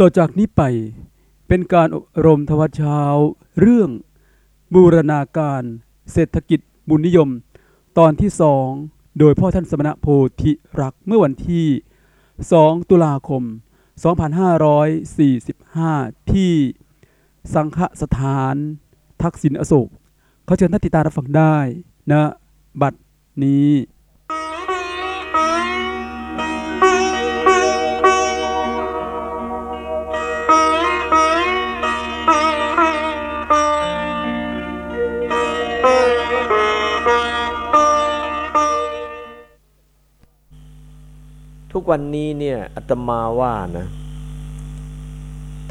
ต่อจากนี้ไปเป็นการอบรมทวัชเช้า เรื่อง บูรณาการ เศรษฐกิจบุญนิยม ตอนที่สองโดยพ่อท่านสมณะโพธิรักเมื่อวันที่ 2 ตุลาคม 2545 ที่สังฆสถาน ทักษิณอโศกเขาเชิญท่านติดตามรับฟังได้นะ บัดนี้ วันนี้เนี่ยอาตมาว่านะ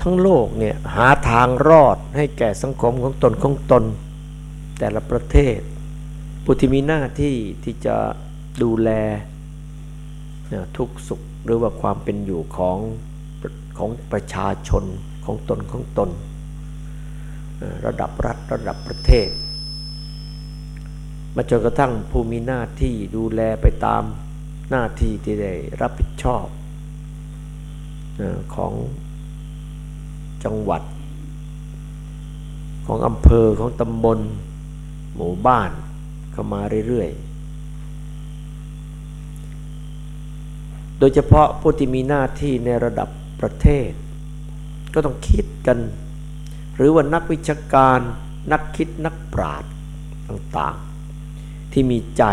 ทั้งโลกเนี่ยหาทางรอดให้แก่สังคมของตนของตน แต่ละประเทศผู้ที่มีหน้าที่ที่จะดูแลทุกสุขหรือว่าความเป็นอยู่ของของประชาชนของตนของตน ระดับรัฐระดับประเทศ มาจนกระทั่งผู้มีหน้าที่ดูแลไปตาม หน้าที่ที่ได้รับผิดชอบของจังหวัด ของอำเภอของตำบล หมู่บ้านเข้ามาเรื่อยๆ โดยเฉพาะผู้ที่มีหน้าที่ในระดับประเทศ ก็ต้องคิดกัน หรือว่านักวิชาการนักคิดนักปราชญ์ต่างๆ ที่มีใจ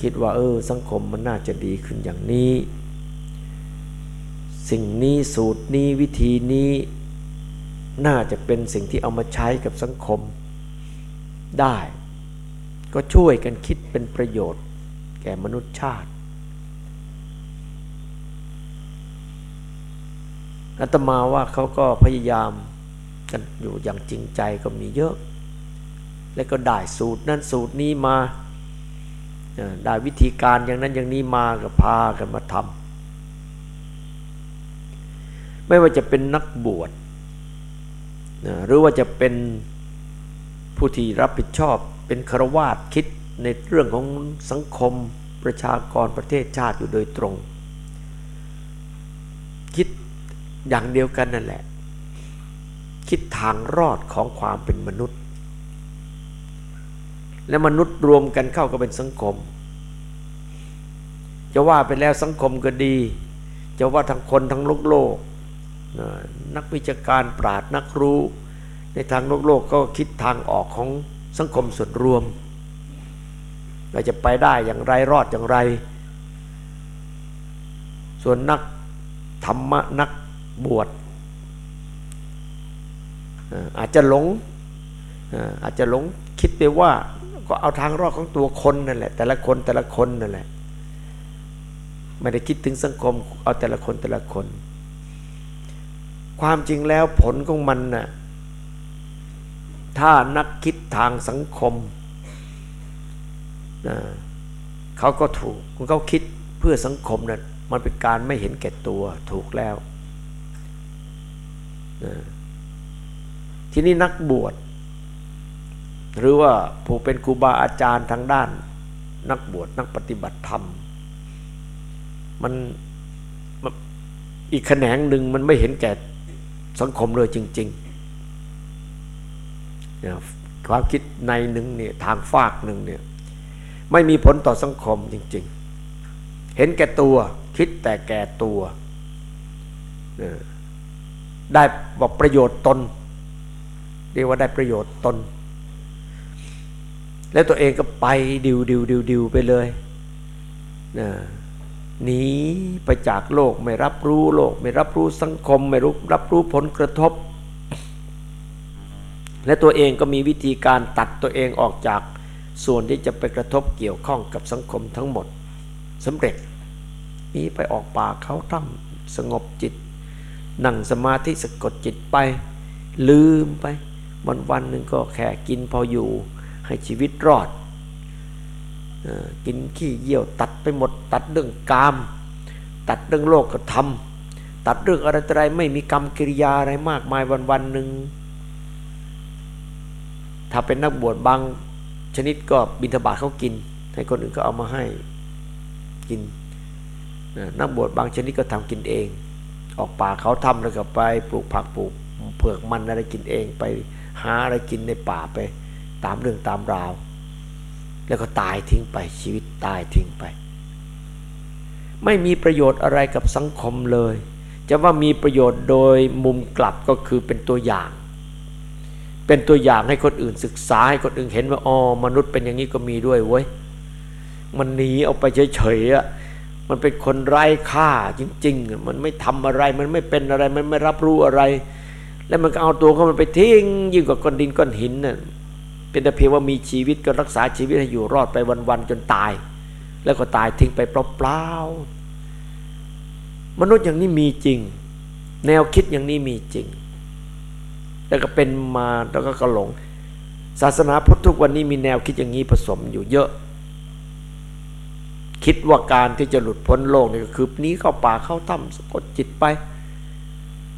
คิดว่าเออสังคมมันน่าจะดีขึ้นอย่างนี้ สิ่งนี้สูตรนี้วิธีนี้น่าจะเป็นสิ่งที่เอามาใช้กับสังคมได้ ก็ช่วยกันคิดเป็นประโยชน์ แก่มนุษยชาติอาตมาว่าเขาก็พยายามกันอยู่อย่างจริงใจก็มีเยอะ แล้วก็ได้สูตรนั้นสูตรนี้มา ได้วิธีการอย่างนั้นอย่างนี้มาก็พากันมาทำไม่ว่าจะเป็นนักบวชหรือว่าจะเป็นผู้ที่รับผิดชอบเป็นครวาสคิดในเรื่องของสังคมประชากรประเทศชาติอยู่โดยตรง คิดอย่างเดียวกันนั่นแหละ คิดทางรอดของความเป็นมนุษย์ และมนุษย์รวมกันเข้าก็เป็นสังคม จะว่าไปแล้วสังคมก็ดี จะว่าทั้งคนทั้งโลกโลก นักวิชาการปราดนักรู้ ในทางโลกโลกก็คิดทางออกของสังคมส่วนรวมเราจะไปได้อย่างไรรอดอย่างไร ส่วนนักธรรมะนักบวชอาจจะหลงอาจจะหลงคิดไปว่า ก็เอาทางรอดของตัวคนนั่นแหละ แต่ละคนแต่ละคนนั่นแหละไม่ได้คิดถึงสังคม เอาแต่ละคนแต่ละคน ความจริงแล้วผลของมันน่ะถ้านักคิดทางสังคมนะเขาก็ถูกเขาคิดเพื่อสังคมนะ่ะมันเป็นการไม่เห็นแก่ตัวถูกแล้วนะทีนี้นักบวช หรือว่าผู้เป็นครูบาอาจารย์ทางด้าน นักบวชนักปฏิบัติธรรม มันอีกแขนงหนึ่งมันไม่เห็นแก่สังคมเลยจริงๆความคิดในหนึ่งเนี่ยทางฝากหนึ่งเนี่ยไม่มีผลต่อสังคมจริง ๆ เห็นแก่ตัวคิดแต่แก่ตัว ได้บอกประโยชน์ตนเรียกว่าได้ประโยชน์ตน แล้วตัวเองก็ไปดิวดิวดิวดิวไปเลยนะหนีไปจากโลกไม่รับรู้โลก ไม่รับรู้สังคม ไม่รู้รับรู้ผลกระทบ และตัวเองก็มีวิธีการตัดตัวเองออกจากส่วนที่จะไปกระทบเกี่ยวข้องกับสังคมทั้งหมดสำเร็จนี้ไปออกป่าเขาถ้ำสงบจิต นั่งสมาธิสะกดจิตไป ลืมไปวันวันหนึ่งก็แค่กินพออยู่ ให้ชีวิตรอดกินขี้เยี่ยวตัดไปหมด ตัดเรื่องกาม ตัดเรื่องโลกธรรมตัดเรื่องอะไรอะไรไม่มีกรรมกิริยาอะไรมากมายวันวันหนึ่งถ้าเป็นนักบวชบางชนิดก็บิณฑบาตเขากิน ให้คนอื่นก็เอามาให้กินนักบวชบางชนิดก็ทำกินเอง ออกป่าเขาทำแล้วก็ไปปลูกผักปลูกเผือกมันอะไรกินเองไปหาอะไรกินในป่าไป ตามเรื่องตามราว แล้วก็ตายทิ้งไปชีวิตตายทิ้งไป ไม่มีประโยชน์อะไรกับสังคมเลย จะว่ามีประโยชน์โดยมุมกลับก็คือเป็นตัวอย่าง เป็นตัวอย่างให้คนอื่นศึกษาให้คนอื่นเห็นว่าอ๋อมนุษย์เป็นอย่างนี้ก็มีด้วยเว้ยมันหนีออกไปเฉยๆอะมันเป็นคนไร้ค่าจริงๆ มันไม่ทำอะไร มันไม่เป็นอะไร มันไม่รับรู้อะไร แล้วมันก็เอาตัวเขามันไปทิ้งยิ่งกว่าก้อนดินก้อนหินน่ะ เป็นแต่เพียงว่ามีชีวิตก็รักษาชีวิตให้อยู่รอดไปวันๆจนตาย แล้วก็ตายทิ้งไปเปล่าๆมนุษย์อย่างนี้มีจริง แนวคิดอย่างนี้มีจริง แล้วก็เป็นมาแล้วก็กระหลง ศาสนาพุทธทุกวันนี้มีแนวคิดอย่างนี้ผสมอยู่เยอะ คิดว่าการที่จะหลุดพ้นโลกนี่ก็คือนี้เข้าป่าเข้าถ้ำสะกดจิตไป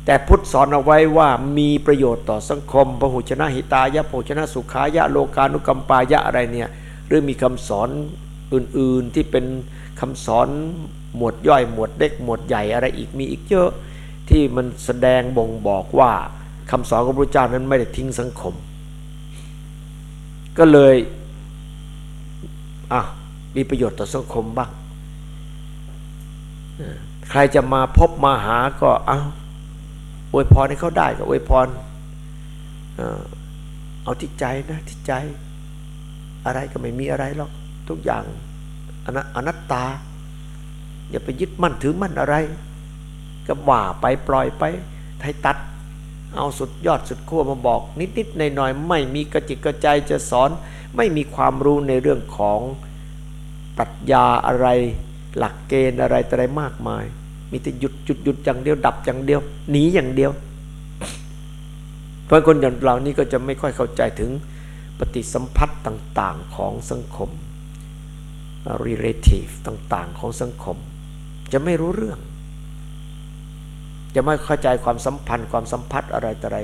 แต่พุทธสอนเอาไว้ว่ามีประโยชน์ต่อสังคมพหุชนะหิตายะโภชนะสุขายะโลกานุกรรมปายะอะไรเนี่ยหรือมีคำสอนอื่นๆที่เป็นคำสอนหมวดย่อยหมวดเล็กหมวดใหญ่อะไรอีกมีอีกเยอะที่มันแสดงบ่งบอกว่าคำสอนของพระเจ้านั้นไม่ได้ทิ้งสังคม ก็เลยอะมีประโยชน์ต่อสังคมบ้างใครจะมาพบมาหาก็เอา อวยพรให้เขาได้ก็อวยพรเอาที่ใจนะที่ใจ อะไรก็ไม่มีอะไรหรอกทุกอย่างอนัตตา อย่าไปยึดมั่นถือมั่นอะไร ก็ว่าไปปล่อยไปให้ตัด เอาสุดยอดสุดขั้วมาบอก นิดๆในหน่อยไม่มีกระจิกกระใจจะสอน ไม่มีความรู้ในเรื่องของปรัชญาอะไร หลักเกณฑ์อะไรอะไรมากมาย มีแต่หยุดหยุดหยุดอย่างเดียว ดับอย่างเดียวหนีอย่างเดียว เพราะคนอย่างเรานี่ก็จะไม่ค่อยเข้าใจถึงปฏิสัมพัทธ์ต่างๆของสังคม relative ต่างๆของสังคม จะไม่รู้เรื่อง จะไม่เข้าใจความสัมพันธ์ความสัมพัทธ์อะไรต่ออะไร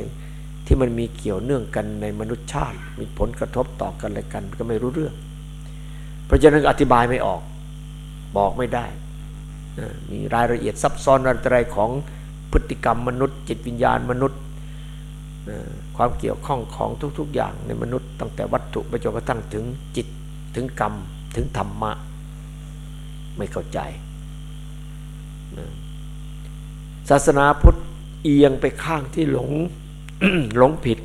ที่มันมีเกี่ยวเนื่องกันในมนุษยชาติ มีผลกระทบต่อกันอะไรกัน ก็ไม่รู้เรื่อง เพราะฉะนั้นอธิบายไม่ออก บอกไม่ได้ มีรายละเอียดซับซ้อนอะไรของพฤติกรรมมนุษย์ จิตวิญญาณมนุษย์ความเกี่ยวข้องของทุกๆอย่างในมนุษย์ ตั้งแต่วัตถุไปจนกระทั่งถึงจิตถึงกรรมถึงธรรมะ ไม่เข้าใจ ศาสนาพุทธเอียงไปข้างที่หลงหลงผิด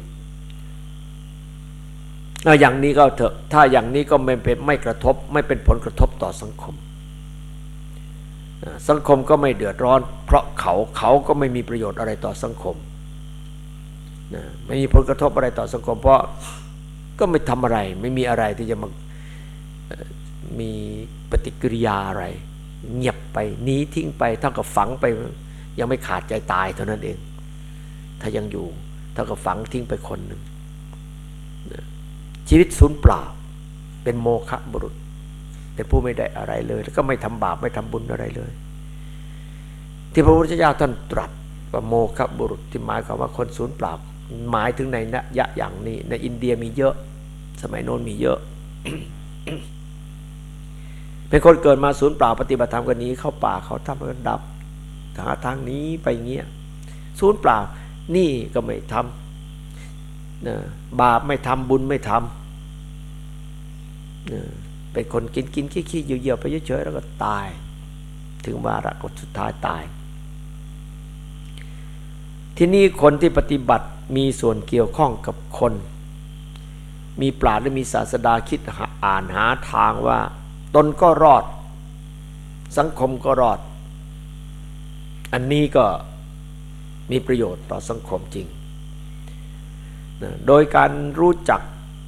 อย่างนี้ก็เถอะ ถ้าอย่างนี้ก็ไม่เป็นไม่กระทบ ไม่เป็นผลกระทบต่อสังคม สังคมก็ไม่เดือดร้อน เพราะเขาเขาก็ไม่มีประโยชน์อะไรต่อสังคมไม่มีผลกระทบอะไรต่อสังคม เพราะก็ไม่ทำอะไร ไม่มีอะไรที่จะมามีปฏิกิริยาอะไร เงียบไปหนีทิ้งไปเท่ากับฝังไปยังไม่ขาดใจตายเท่านั้นเอง ถ้ายังอยู่เท่ากับฝังทิ้งไปคนหนึ่งชีวิตสูญเปล่า เป็นโมฆะบุรุษ เป็นผู้ไม่ได้อะไรเลย แล้วก็ไม่ทำบาปไม่ทำบุญอะไรเลย ที่พระพุทธเจ้าท่านตรัสว่าโมฆะบุรุษที่หมายความว่าคนสูญเปล่าหมายถึงในนยะอย่างนี้ ในอินเดียมีเยอะ สมัยโน้นมีเยอะ เป็นคนเกิดมาสูญเปล่าปฏิบัติธรรมกันนี้ เข้าป่าเขาทำกันดับหาทางนี้ไปเงี้ยสูญเปล่า นี่ก็ไม่ทำนะบาปไม่ทำบุญไม่ทำนะ เป็นคนกินกินขี้ขี้เยี่ยวไปเฉยๆแล้วก็ตาย ถึงวาระกสุดท้ายตาย ที่นี่คนที่ปฏิบัติมีส่วนเกี่ยวข้องกับคน มีปราดและมีศาสดาคิดอ่านหาทางว่า ตนก็รอด สังคมก็รอด อันนี้ก็มีประโยชน์ต่อสังคมจริง โดยการรู้จัก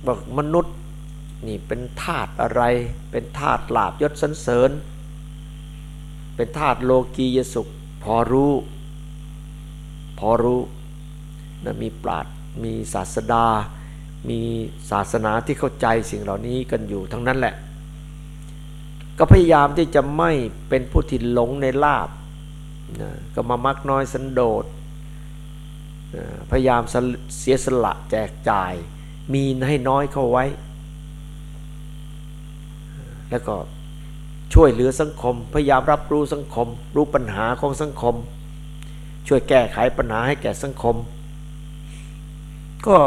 ว่ามนุษย์ นี่เป็นธาตุอะไร เป็นธาตุลาบยศสันเสริญ เป็นธาตุโลกียสุข พอรู้ พอรู้นะมีปราดมีศาสดา มีศาสนาที่เข้าใจสิ่งเหล่านี้กันอยู่ทั้งนั้นแหละ ก็พยายามที่จะไม่เป็นผู้ที่หลงในลาบนะก็มามักน้อยสันโดษพยายามเสียสละแจกจ่าย มีให้น้อยเข้าไว้ แล้วก็ช่วยเหลือสังคม พยายามรับรู้สังคม รู้ปัญหาของสังคม ช่วยแก้ไขปัญหาให้แก่สังคม ก็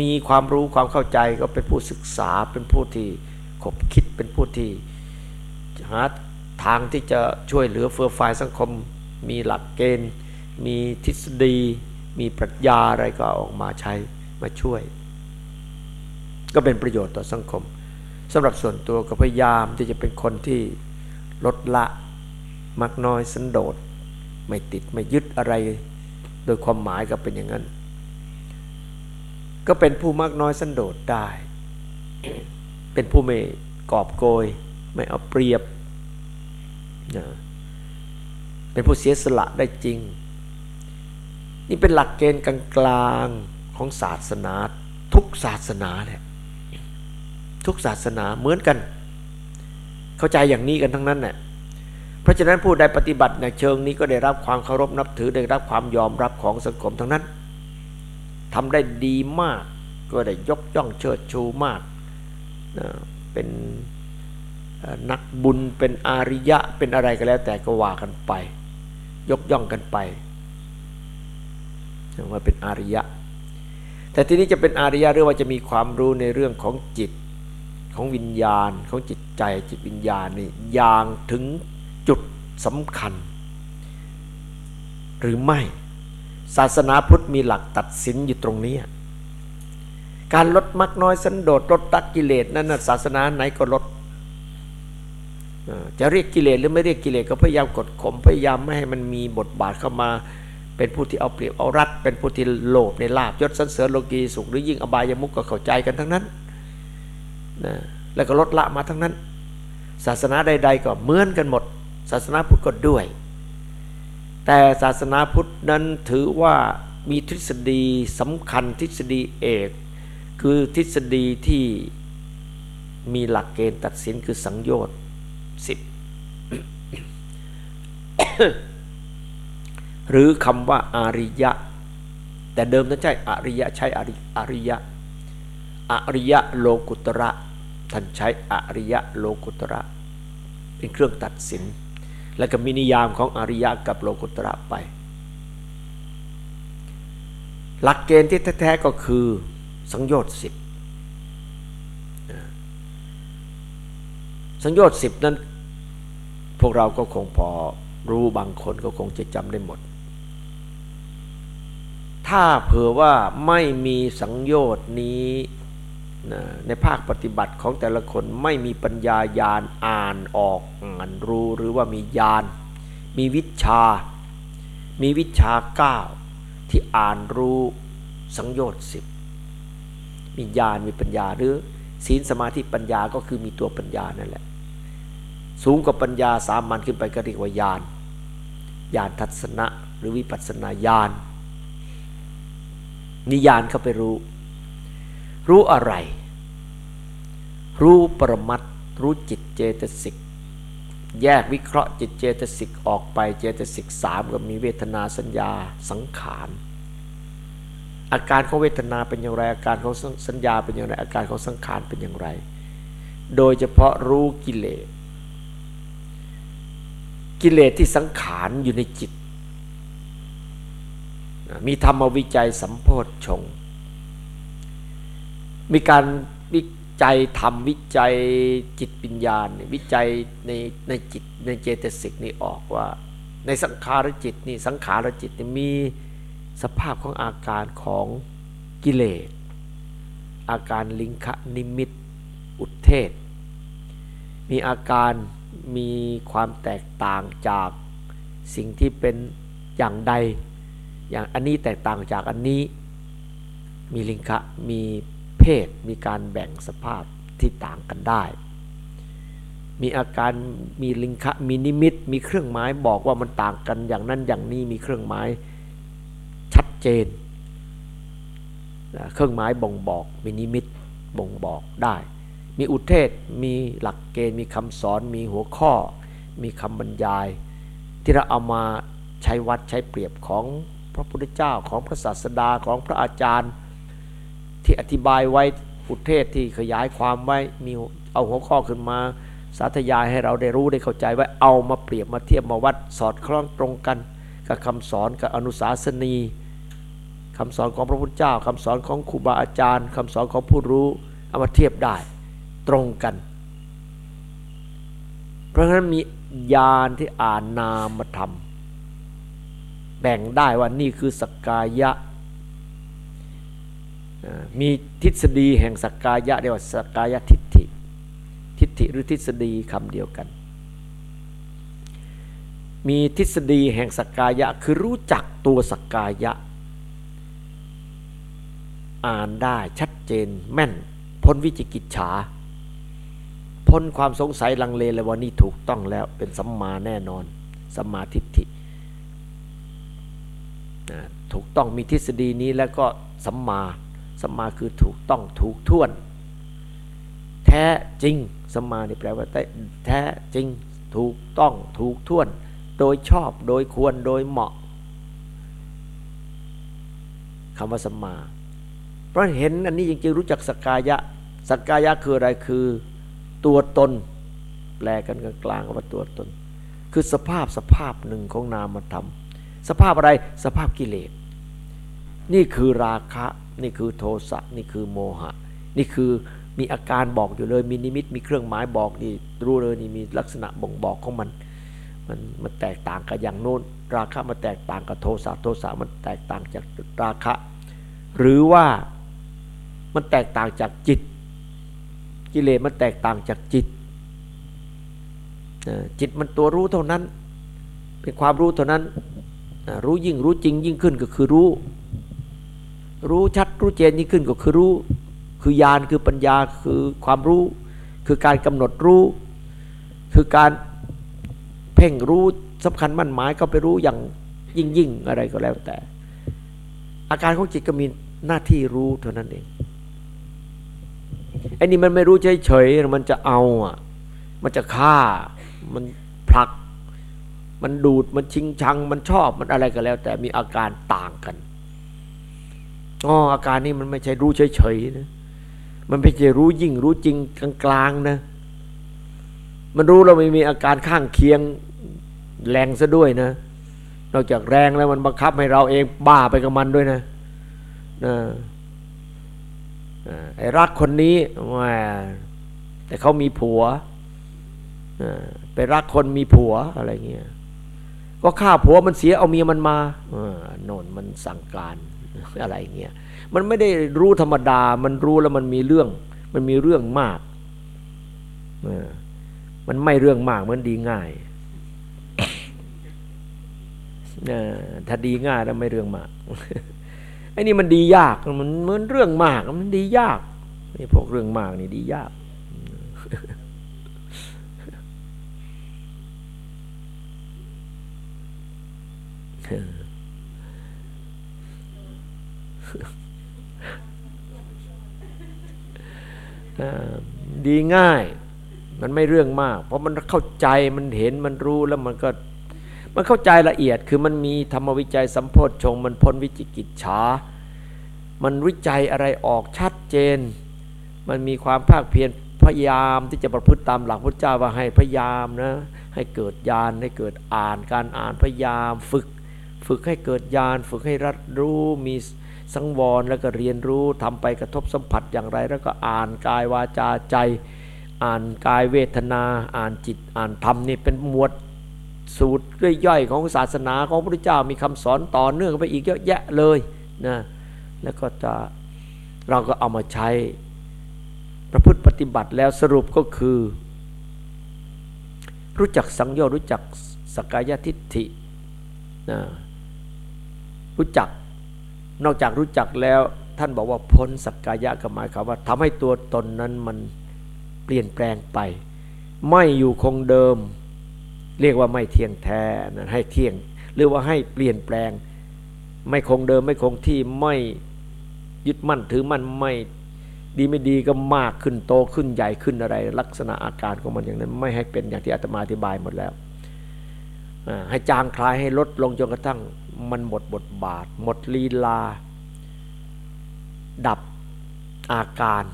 มีความรู้ความเข้าใจก็เป็นผู้ศึกษาเป็นผู้ที่ขบคิดเป็นผู้ที่หาทางที่จะช่วยเหลือเฟื่อฟายสังคม มีหลักเกณฑ์ มีทฤษฎี มีปรัชญาอะไรก็ออกมาใช้มาช่วย ก็เป็นประโยชน์ต่อสังคม สำหรับส่วนตัวก็พยายามที่จะเป็นคนที่ลดละมักน้อยสันโดษไม่ติดไม่ยึดอะไร โดยความหมายก็เป็นอย่างนั้น ก็เป็นผู้มักน้อยสันโดษได้ เป็นผู้ไม่กอบโกย ไม่เอาเปรียบนะเป็นผู้เสียสละได้จริง นี่เป็นหลักเกณฑ์กลางๆของศาสนาทุกศาสนาแหละ ทุกศาสนาเหมือนกัน เข้าใจอย่างนี้กันทั้งนั้นแหละเพราะฉะนั้นผู้ใดปฏิบัติในเชิงนี้ก็ได้รับความเคารพนับถือได้รับความยอมรับของสังคมทั้งนั้นทำได้ดีมากก็ได้ยกย่องเชิดชูมากนะเป็นนักบุญเป็นอาริยะเป็นอะไรก็แล้ว แต่ก็ว่ากันไป ยกย่องกันไปว่าเป็นอาริยะ แต่ทีนี้จะเป็นอาริยะหรือว่าจะมีความรู้ในเรื่องของจิต ของวิญญาณของจิตใจจิตวิญญาณนี่อย่างถึงจุดสำคัญ หรือไม่ ศาสนาพุทธมีหลักตัดสินอยู่ตรงนี้ การลดมักน้อยสันโดษลดตักกิเลสนั้นศาสนาไหนก็ลดจะเรียกกิเลสหรือไม่เรียกกิเลสก็พยายามกดข่มพยายามไม่ให้มันมีบทบาทเข้ามา เป็นผู้ที่เอาเปรียบเอารัด เป็นผู้ที่โลภในลาบยศสันเสริญโลกีสุขหรือยิ่งอบายมุกก็เข้าใจกันทั้งนั้น นะแล้วก็ลดละมาทั้งนั้น ศาสนาใด ๆ ก็เหมือนกันหมด ศาสนาพุทธก็ด้วย แต่ศาสนาพุทธนั้นถือว่ามีทฤษฎีสำคัญทฤษฎีเอก คือทฤษฎีที่มีหลักเกณฑ์ตัดสินคือสังโยชน์สิบหรือคำว่าอาริยะ แต่เดิมนั้นใช่อริยะใช้อริยะ อริยะโลกุตระท่านใช้อริยะโลกุตระ เป็นเครื่องตัดสิน แล้วก็มีนิยามของอริยะกับโลกุตระไป หลักเกณฑ์ที่แท้ๆก็คือสังโยชน์สิบสังโยชน์สิบนั้น พวกเราก็คงพอรู้บางคนก็คงจะจำได้หมด ถ้าเผื่อว่าไม่มีสังโยชน์นี้ ในภาคปฏิบัติของแต่ละคนไม่มีปัญญายานอ่านออกอ่านรู้หรือว่ามียาน มีวิชา มีวิชาเก้าที่อ่านรู้สังโยชน์สิบมีญาณมีปัญญาหรือศีลสมาธิปัญญาก็คือมีตัวปัญญานั่นแหละ สูงกว่าปัญญาสามัญขึ้นไปก็เรียกว่าญาณญาณทัศนะหรือวิปัสสนาญาณนิยานเข้าไปรู้ รู้อะไร รู้ปรมัตรู้จิตเจตสิก แยกวิเคราะห์จิตเจตสิกออกไปเจตสิกสามก็มีเวทนาสัญญาสังขารอาการของเวทนาเป็นอย่างไร อาการของสัญญาเป็นอย่างไรอาการของสังขารเป็นอย่างไร โดยเฉพาะรู้กิเลสกิเลสที่สังขารอยู่ในจิต มีธรรมวิจัยสัมโพธชง มีการวิจัยทำวิจัยจิตปัญญาวิจัยในในจิตในเจตสิกนี่ออกว่า ในสังขารจิตนี่สังขารจิตนี่มีสภาพของอาการของกิเลสอาการลิงคะนิมิตอุเทศ มีอาการมีความแตกต่างจากสิ่งที่เป็นอย่างใด อย่างอันนี้แตกต่างจากอันนี้ มีลิงคะมี เพศมีการแบ่งสภาพที่ต่างกันได้ มีอาการมีลิงคะมีนิมิต มีเครื่องหมายบอกว่ามันต่างกันอย่างนั้นอย่างนี้มีเครื่องหมายชัดเจน เครื่องหมายบ่งบอกมีนิมิตบ่งบอกได้ มีอุเทศมีหลักเกณฑ์มีคำสอนมีหัวข้อ มีคำบรรยาย ที่เราเอามาใช้วัดใช้เปรียบของพระพุทธเจ้าของพระศาสดาของพระอาจารย์ ที่อธิบายไว้อุเทศที่ขยายความไว้มีเอาหัวข้อขึ้นมา สาธยายให้เราได้รู้ได้เข้าใจไว้เอามาเปรียบมาเทียบมาวัดสอดคล้องตรงกัน กับคำสอนกับอนุสาสนีคำสอนของพระพุทธเจ้าคำสอนของครูบาอาจารย์คำสอนของผู้รู้เอามาเทียบได้ตรงกัน เพราะฉะนั้นมีญาณที่อ่านนามธรรมแบ่งได้ว่านี่คือสกกายะ มีทฤษฎีแห่งสักกายะเรียกว่าสักกายทิฏฐิ ทิฏฐิหรือทฤษฎีคำเดียวกัน มีทฤษฎีแห่งสักกายะคือรู้จักตัวสักกายะ อ่านได้ชัดเจนแม่น พ้นวิจิกิจฉา พ้นความสงสัยลังเลเลยว่านี่ถูกต้องแล้วเป็นสัมมาแน่นอนสัมมาทิฏฐิถูกต้องมีทฤษฎีนี้แล้วก็สัมมา สัมมาคือถูกต้องถูกท่วน แท้จริงสัมมานี่แปลว่าแท้จริงถูกต้องถูกท่วน โดยชอบโดยควรโดยเหมาะคำว่าสัมมา เพราะเห็นอันนี้จริงๆรู้จักสกายะสกายะคืออะไรคือตัวตน แปลกันกลางๆว่าตัวตน คือสภาพสภาพหนึ่งของนามธรรม สภาพอะไรสภาพกิเลส นี่คือราคะ นี่คือโทสะนี่คือโมหะ นี่คือมีอาการบอกอยู่เลยมีนิมิตมีเครื่องหมายบอกนี่รู้เลยนี่มีลักษณะบ่งบอกของมัน มันมันแตกต่างกับอย่างโน้น ราคะมันแตกต่างกับโทสะโทสะมันแตกต่างจากราคะ หรือว่ามันแตกต่างจากจิต กิเลสมันแตกต่างจากจิตจิตมันตัวรู้เท่านั้น เป็นความรู้เท่านั้นรู้ยิ่งรู้จริงยิ่งขึ้นก็คือรู้ รู้ชัดรู้เจนยิ่งขึ้นก็คือรู้ คือญาณคือปัญญาคือความรู้ คือการกำหนดรู้ คือการเพ่งรู้สำคัญมั่นหมายก็ไปรู้อย่างยิ่งยิ่งอะไรก็แล้วแต่ อาการของจิตก็มีหน้าที่รู้เท่านั้นเองไอ้นี่มันไม่รู้เฉยๆมันจะเอาอะ มันจะฆ่า มันผลัก มันดูด มันชิงชัง มันชอบ มันอะไรก็แล้ว แต่มีอาการต่างกัน อ๋ออาการนี้มันไม่ใช่รู้เฉยๆนะมันไม่ใช่รู้ยิ่งรู้จริงกลางๆนะมันรู้เราไม่มีอาการข้างเคียงแรงซะด้วยนะ นอกจากแรงแล้วมันบังคับให้เราเองบ้าไปกับมันด้วยนะนะไอ้รักคนนี้ว่าแต่เขามีผัวไปรักคนมีผัวอะไรเงี้ยก็ฆ่าผัวมันเสียเอาเมียมันมาโน่นมันสั่งการ อะไรเงี้ยมันไม่ได้รู้ธรรมดา มันรู้แล้วมันมีเรื่อง มันมีเรื่องมากมันไม่เรื่องมากมันดีง่ายถ้าดีง่ายแล้วไม่เรื่องมากไอ้นี่มันดียากมันเหมือนเรื่องมากมันดียากนี่พวกเรื่องมากนี่ดียาก ดีง่าย มันไม่เรื่องมาก เพราะมันเข้าใจมันเห็นมันรู้แล้วมันก็มันเข้าใจละเอียดคือมันมีธรรมวิจัยสัมโพธชง มันพ้นวิจิกิจฉา มันวิจัยอะไรออกชัดเจน มันมีความภาคเพียรพยายามที่จะประพฤติตามหลักพุทธเจ้าว่าให้พยายามนะให้เกิดญาณให้เกิดอ่านการอ่านพยายามฝึก ฝึกให้เกิดญาณฝึกให้รัดรู้มี สังวรแล้วก็เรียนรู้ทำไปกระทบสัมผัสอย่างไร แล้วก็อ่านกายวาจาใจ อ่านกายเวทนา อ่านจิตอ่านธรรมนี่เป็นหมวดสูตรย่อยๆของศาสนาของพระพุทธเจ้ามีคำสอนต่อเนื่องไปอีกเยอะแยะเลยนะแล้วก็จะเราก็เอามาใช้ประพฤติปฏิบัติแล้วสรุปก็คือ รู้จักสังโยชน์รู้จักสกายทิฏฐินะรู้จัก นอกจากรู้จักแล้วท่านบอกว่าพ้นสักกายะก็หมายความว่าทำให้ตัวตนนั้นมันเปลี่ยนแปลงไป ไม่อยู่คงเดิม เรียกว่าไม่เที่ยงแท้นะให้เที่ยง หรือว่าให้เปลี่ยนแปลง ไม่คงเดิมไม่คงที่ไม่ยึดมั่นถือมั่นไม่ดีไม่ดีก็มากขึ้นโตขึ้นใหญ่ขึ้นอะไร ลักษณะอาการของมันอย่างนั้น ไม่ให้เป็นอย่างที่อาตมาอธิบายหมดแล้วให้จางคลายให้ลดลงจนกระทั่ง มันหมดบทบาท หมดลีลา ดับอาการ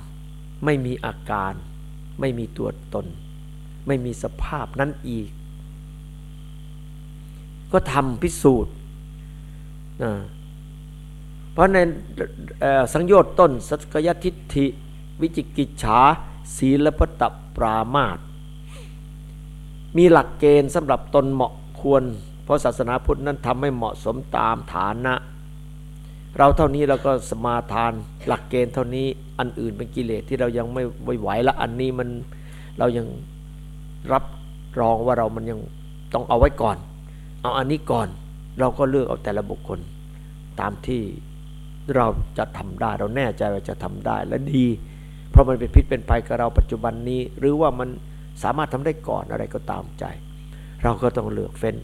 ไม่มีอาการ ไม่มีตัวตน ไม่มีสภาพนั้นอีก ก็ทำพิสูจน์เพราะในสังโยชน์ต้นสักยทิฏฐิ วิจิกิจฉาศีลพตปรามาตมีหลักเกณฑ์สำหรับตนเหมาะควร ราะศาสนาพุทธนั้นทำให้เหมาะสมตามฐานะ เราเท่านี้เราก็สมาทานหลักเกณฑ์เท่านี้อันอื่นเป็นกิเลสที่เรายังไม่ไหวละอันนี้มันเรายังรับรองว่าเรามันยังต้องเอาไว้ก่อน เอาอันนี้ก่อนเราก็เลือกเอาแต่ละบุคคล ตามที่เราจะทำได้เราแน่ใจว่าจะทำได้และดี เพราะมันเป็นพิษเป็นภัยกับเราปัจจุบันนี้ หรือว่ามันสามารถทำได้ก่อนอะไรก็ตามใจ เราก็ต้องเลือกเฟ้น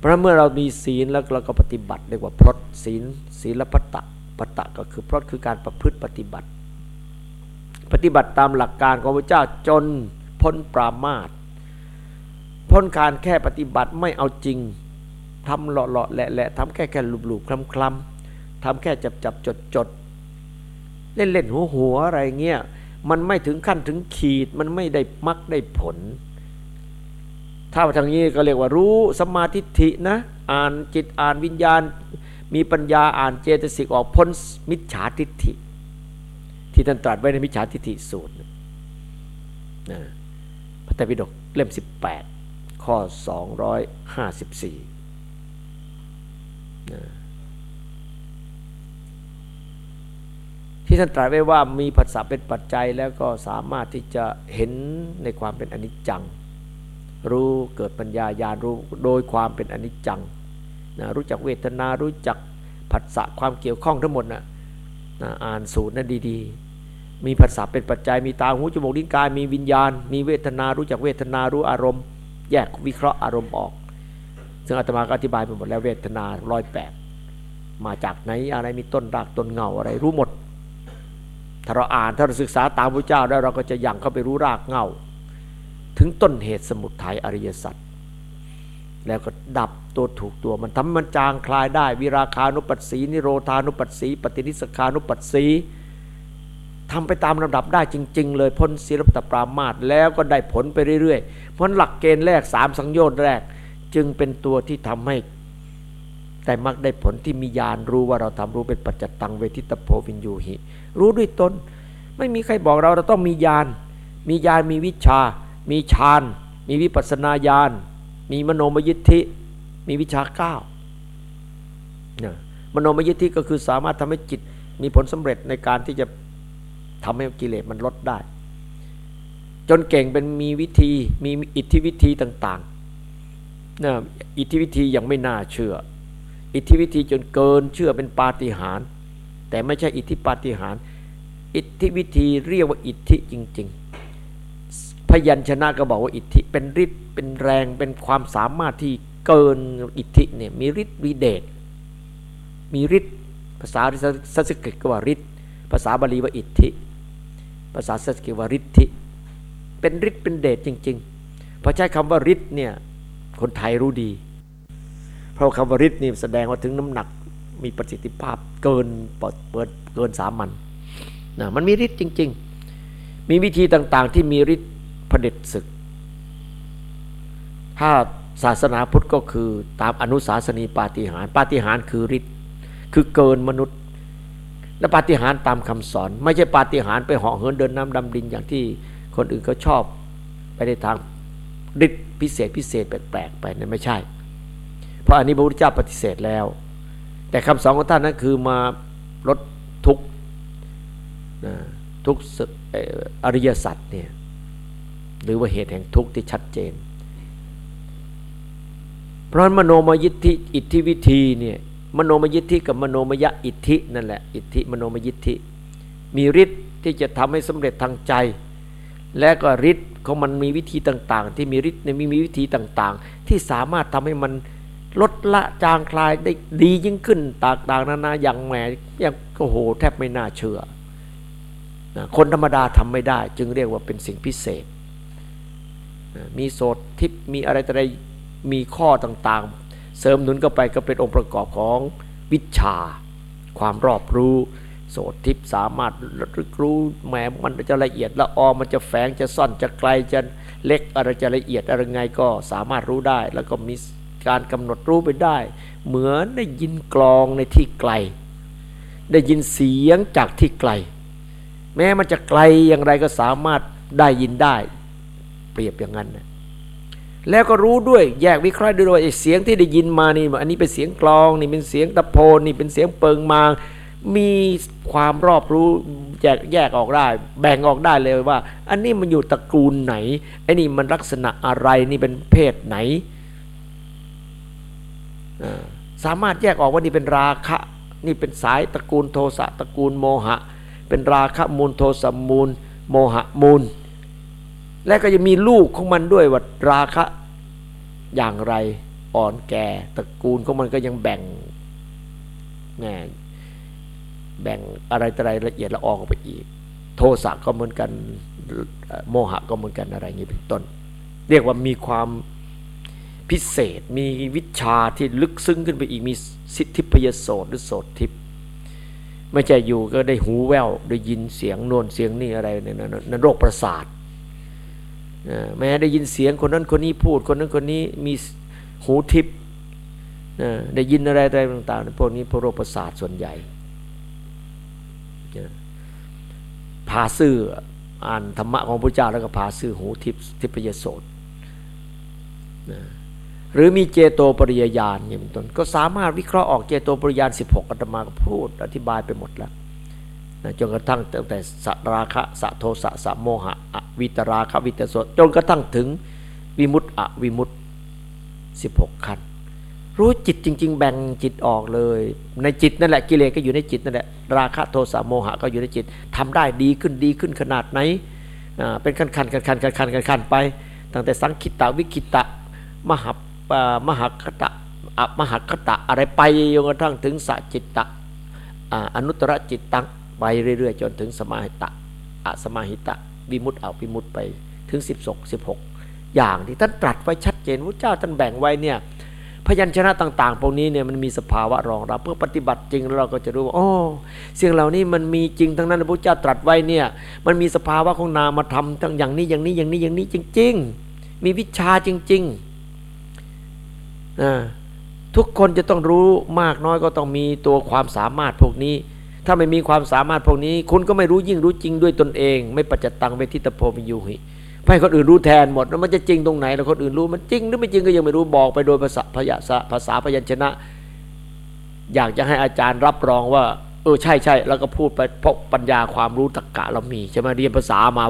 เพราะเมื่อเรามีศีลแล้วเราก็ปฏิบัติเรียกว่าพรตศีลศีลปัตตะปัตตะก็คือพรตคือการประพฤติปฏิบัติ ปฏิบัติตามหลักการของพระเจ้าจนพ้นปรามาตพ้นการแค่ปฏิบัติไม่เอาจริงทำหล่อหล่อแหละแหละทำแค่แค่หลุบๆคลำคลำทำแค่จับจับจดจดเล่นเล่นหัวหัวอะไรเงี้ยมันไม่ถึงขั้นถึงขีดมันไม่ได้มักได้ผล ถ้าทางนี้ก็เรียกว่ารู้สมาธิินะอ่านจิตอ่านวิญญาณ มีปัญญาอ่านเจตสิกออกพ้นมิจฉาทิฏฐิ ที่ท่านตรัสไว้ในมิจฉาทิฏฐิสูตรนะพระไตรปิฎกเล่ม 18 ข้อ 254นะที่ท่านตรัสไว้ว่ามีผัสสะเป็นปัจจัยแล้วก็สามารถที่จะเห็นในความเป็นอนิจจัง รู้เกิดปัญญาญาณรู้โดยความเป็นอนิจจังนะรู้จักเวทนารู้จักผัสสะความเกี่ยวข้องทั้งหมดนะนะอ่านสูตรนั้นดีๆ มีผัสสะเป็นปัจจัยมีตาหูจมูกลิ้นกายมีวิญญาณ มีเวทนารู้จักเวทนารู้อารมณ์ แยกวิเคราะห์อารมณ์ออก ซึ่งอาตมาก็อธิบายไปหมดแล้วเวทนาร้อยแปดมาจากไหนอะไรมีต้นรากต้นเงาอะไรรู้หมด ถ้าเราอ่านถ้าเราศึกษาตามพระเจ้าแล้วเราก็จะยังเข้าไปรู้รากเงา ถึงต้นเหตุสมุทัยอริยสัจแล้วก็ดับตัวถูกตัวมันทำมันจางคลายได้ วิราคานุปัสสี นิโรธานุปัสสี ปฏินิสขานุปัสสีทำไปตามลำดับได้จริง ๆ เลยพ้นศีลปตปรามาตแล้วก็ได้ผลไปเรื่อยๆ เพราะหลักเกณฑ์แรกสามสังโยชน์แรก จึงเป็นตัวที่ทำให้แต่มักได้ผลที่มีญาณรู้ว่าเราทำรู้เป็นปัจจตังเวทิตโพวินยูหิ รู้ด้วยตน ไม่มีใครบอกเราเราต้องมีญาณมีญาณมีวิชา มีฌาน มีวิปัสนาญาณ มีมโนมยิทธิ มีวิชาเก้านมโนมยิทธิก็คือสามารถทำให้จิตมีผลสำเร็จในการที่จะทำให้กิเลสมันลดได้ จนเก่งเป็นมีวิธีมีอิทธิวิธีต่างๆนะอิทธิวิธียังไม่น่าเชื่อ อิทธิวิธีจนเกินเชื่อเป็นปาฏิหาริย์แต่ไม่ใช่อิทธิปาฏิหารอิทธิวิธีเรียกว่าอิทธิจริง ๆ พยัญชนะก็บอกว่าอิทธิเป็นฤทธิ์เป็นแรงเป็นความสามารถที่เกินอิทธิเนี่ยมีฤทธิ์วิเดชมีฤทธิ์ภาษาสันสกฤตก็ว่าฤทธิ์ภาษาบาลีว่าอิทธิ ภาษาสันสกฤตว่าฤทธิ เป็นฤทธิ์เป็นเดชจริงๆพอใช้คำว่าฤทธิ์เนี่ยคนไทยรู้ดี เพราะคำว่าฤทธิ์นี่แสดงว่าถึงน้ำหนักมีประสิทธิภาพเกินเปิดเกินสามัญนะมันมีฤทธิ์จริง ๆ มีวิธีต่างๆที่มีฤทธิ์ ผด็จศึก ถ้าศาสนาพุทธก็คือตามอนุสาสนีปาฏิหารปาฏิหารคือฤทธิ์คือเกินมนุษย์ และปาฏิหารตามคำสอน ไม่ใช่ปาฏิหารไปเหาะเหินเดินน้ำดำดินอย่างที่คนอื่นเขาชอบไปในทางฤทธิ์พิเศษพิเศษแปลกๆไปนั่นไม่ใช่ เพราะอันนี้พระพุทธเจ้าปฏิเสธแล้ว แต่คำสอนของท่านนั้นคือมาลดทุกนะทุกอริยสัจเนี่ย หรือว่าเหตุแห่งทุกข์ที่ชัดเจน เพราะมโนมยิทธิอิทธิวิธีเนี่ยมโนมยิทธิกับมโนมยะอิทธินั่นแหละอิทธิมโนมยิทธิมีฤทธิ์ที่จะทำให้สำเร็จทางใจ และก็ฤทธิ์ของมันมีวิธีต่าง ๆ ที่มีฤทธิ์ในมีวิธีต่างๆ ที่สามารถทำให้มันลดละจางคลายได้ดียิ่งขึ้นต่างๆนานาอย่างแหมอย่างโอ้โหแทบไม่น่าเชื่อ คนธรรมดาทำไม่ได้ จึงเรียกว่าเป็นสิ่งพิเศษ มีโสดทิพมีอะไรแต่ใดมีข้อต่างๆ เสริมหนุนเข้าไปก็เป็นองค์ประกอบของวิชา ความรอบรู้ โสดทิพสามารถรึกรู้แหมมันจะละเอียดละออมันจะแฝงจะซ่อนจะไกลจะเล็กอะไรจะละเอียดอะไรไงก็สามารถรู้ได้ แล้วก็มีการกำหนดรู้ไปได้ เหมือนได้ยินกลองในที่ไกล ได้ยินเสียงจากที่ไกล แม้มันจะไกลอย่างไรก็สามารถได้ยินได้ รียบอย่างนั้นนะแล้วก็รู้ด้วยแยกวิเคราะห์ด้วยว่าเสียงที่ได้ยินมานี่อันนี้เป็นเสียงกลองนี่เป็นเสียงตะโพนนี่เป็นเสียงเปิงมางมีความรอบรู้แยกแยกออกได้ แบ่งออกได้เลยว่า อันนี้มันอยู่ตระกูลไหนไอ้นี่มันลักษณะอะไรนี่เป็นเพศไหน สามารถแยกออกว่านี่เป็นราคะนี่เป็นสายตระกูลโทสะตระกูลโมหะ เป็นราคะมูลโทสะมูล โมหะมูล และก็จะมีลูกของมันด้วยว่าราคะอย่างไรอ่อนแก่ตระกูลของมันก็ยังแบ่งแง่แบ่งอะไรต่อะไรละเอียดละออกไปอีก โทสะก็เหมือนกันโมหะก็เหมือนกันอะไรอย่างนี้เป็นต้น เรียกว่ามีความพิเศษ มีวิชาที่ลึกซึ้งขึ้นไปอีกมีสิทธิพยโสดหรือโสดทิพไม่ใช่อยู่ก็ได้หูแววได้ยินเสียงโน่นเสียงนี่อะไรเนี่ยนั่นโรคประสาท แม้ได้ยินเสียงคนนั้นคนนี้พูดคนนั้นคนนี้มีหูทิพย์ได้ยินอะไรอะไรต่างๆพวกนี้พวกโรคประสาทส่วนใหญ่พาซื่ออ่านธรรมะของพระเจ้าแล้วก็พาซื่อหูทิพทิพยโสตหรือมีเจโตปริยญาณนี่เป็นต้นก็สามารถวิเคราะห์ออกเจโตปริยญาณ16อัตมาก็พูดอธิบายไปหมดแล้ว จนกระทั่งตั้งแต่สราคะสัโทสะสัโมหะวิตราคะวิตโสจนกระทั่งถึงวิมุตติอวิมุตติ16ขั้นรู้จิตจริง ๆ แบ่งจิตออกเลย ในจิตนั่นแหละกิเลสก็อยู่ในจิตนั่นแหละราคะโทสะโมหะก็อยู่ในจิตทำได้ดีขึ้นดีขึ้นขนาดไหนเป็นขั้นขั้นขั้นขั้นขั้นขั้นขั้นไป ตั้งแต่สังคิตะวิคิตะมหามหคตะมหคตะอะไรไปจนกระทั่งถึงสัจิตตะอนุตตรจิตตัง ไปเรื่อยๆ จนถึงสมาหิตะอสมาหิตะวิมุตต์เอาวิมุตต์ไปถึง12 16 อย่างที่ท่านตรัสไว้ชัดเจนพระเจ้าท่านแบ่งไว้เนี่ยพยัญชนะต่างๆพวกนี้เนี่ยมันมีสภาวะรองรับ เพื่อปฏิบัติจริงเราก็จะรู้ว่าโอ้สิ่งเหล่านี้มันมีจริงทั้งนั้นพระเจ้าตรัสไว้เนี่ยมันมีสภาวะของนามธรรมทั้งอย่างนี้อย่างนี้อย่างนี้อย่างนี้จริง ๆ มีวิชาจริงๆนะทุกคนจะต้องรู้มากน้อยก็ต้องมีตัวความสามารถพวกนี้ ถ้าไม่มีความสามารถพวกนี้ คุณก็ไม่รู้ยิ่งรู้จริงด้วยตนเอง ไม่ปัจจตังเวทิตโพมิยูหิให้คนอื่นรู้แทนหมดแล้วมันจะจริงตรงไหนแล้วคนอื่นรู้มันจริงหรือไม่จริงก็ยังไม่รู้บอกไปโดยภาษาพยาภาษาพยัญชนะ อยากจะให้อาจารย์รับรองว่า เออใช่ใช่แล้วก็พูดไปเพราะปัญญาความรู้ตรรกะเรามีใช่ไหมเรียนภาษามา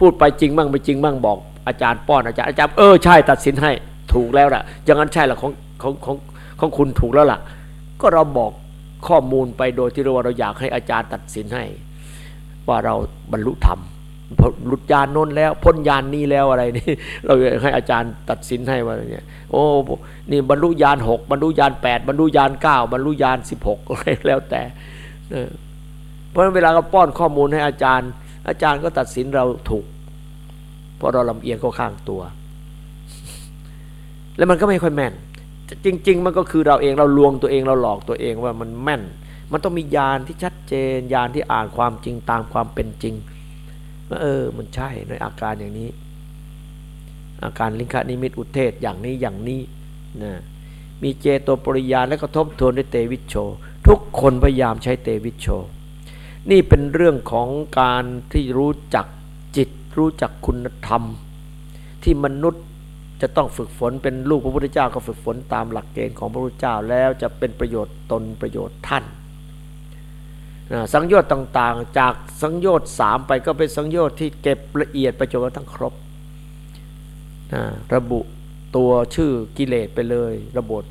พูดไปจริงบ้างไม่จริงบ้างบอก อาจารย์ป้อนอาจารย์อาจารย์เออใช่ตัดสินให้ถูกแล้วล่ะอย่างนั้นใช่ล่ะของของของของคุณถูกแล้วล่ะ ก็เราบอก ข้อมูลไปโดยที่เราเราอยากให้อาจารย์ตัดสินให้ ว่าเราบรรลุธรรมหลุดยานน้นแล้ว พ้นยานนี้แล้วอะไรนี่ เราให้อาจารย์ตัดสินให้ว่าเนี่ยโอ้นี่บรรลุยานหกบรรลุยานแปดบรรลุยานเก้าบรรลุยานสิบหกอะไรแล้วแต่เพราะเวลาเราป้อนข้อมูลให้อาจารย์ อาจารย์ก็ตัดสินเราถูก เพราะเราลำเอียงก็ข้างตัว แล้วมันก็ไม่ค่อยแม่น จริง ๆ มันก็คือเราเองเราลวงตัวเองเราหลอกตัวเองว่ามันแม่น มันต้องมียานที่ชัดเจนยานที่อ่านความจริงตามความเป็นจริงว่าเออ มันใช่ในอาการอย่างนี้ อาการลิงคานิมิตอุเทศอย่างนี้อย่างนี้นะมีเจโตปริยานและกระทบทวนด้วยเตวิชโช ทุกคนพยายามใช้เตวิชโช นี่เป็นเรื่องของการที่รู้จักจิต รู้จักคุณธรรม ที่มนุษย์ จะต้องฝึกฝนเป็นลูกพระพุทธเจ้าก็ฝึกฝนตามหลักเกณฑ์ของพระพุทธเจ้าแล้วจะเป็นประโยชน์ตนประโยชน์ท่านสังโยชน์ต่างๆ จากสังโยชน์สามไปก็เป็นสังโยชน์ที่เก็บละเอียดไปจนกระทั่งครบระบุตัวชื่อกิเลสไปเลย ระบบ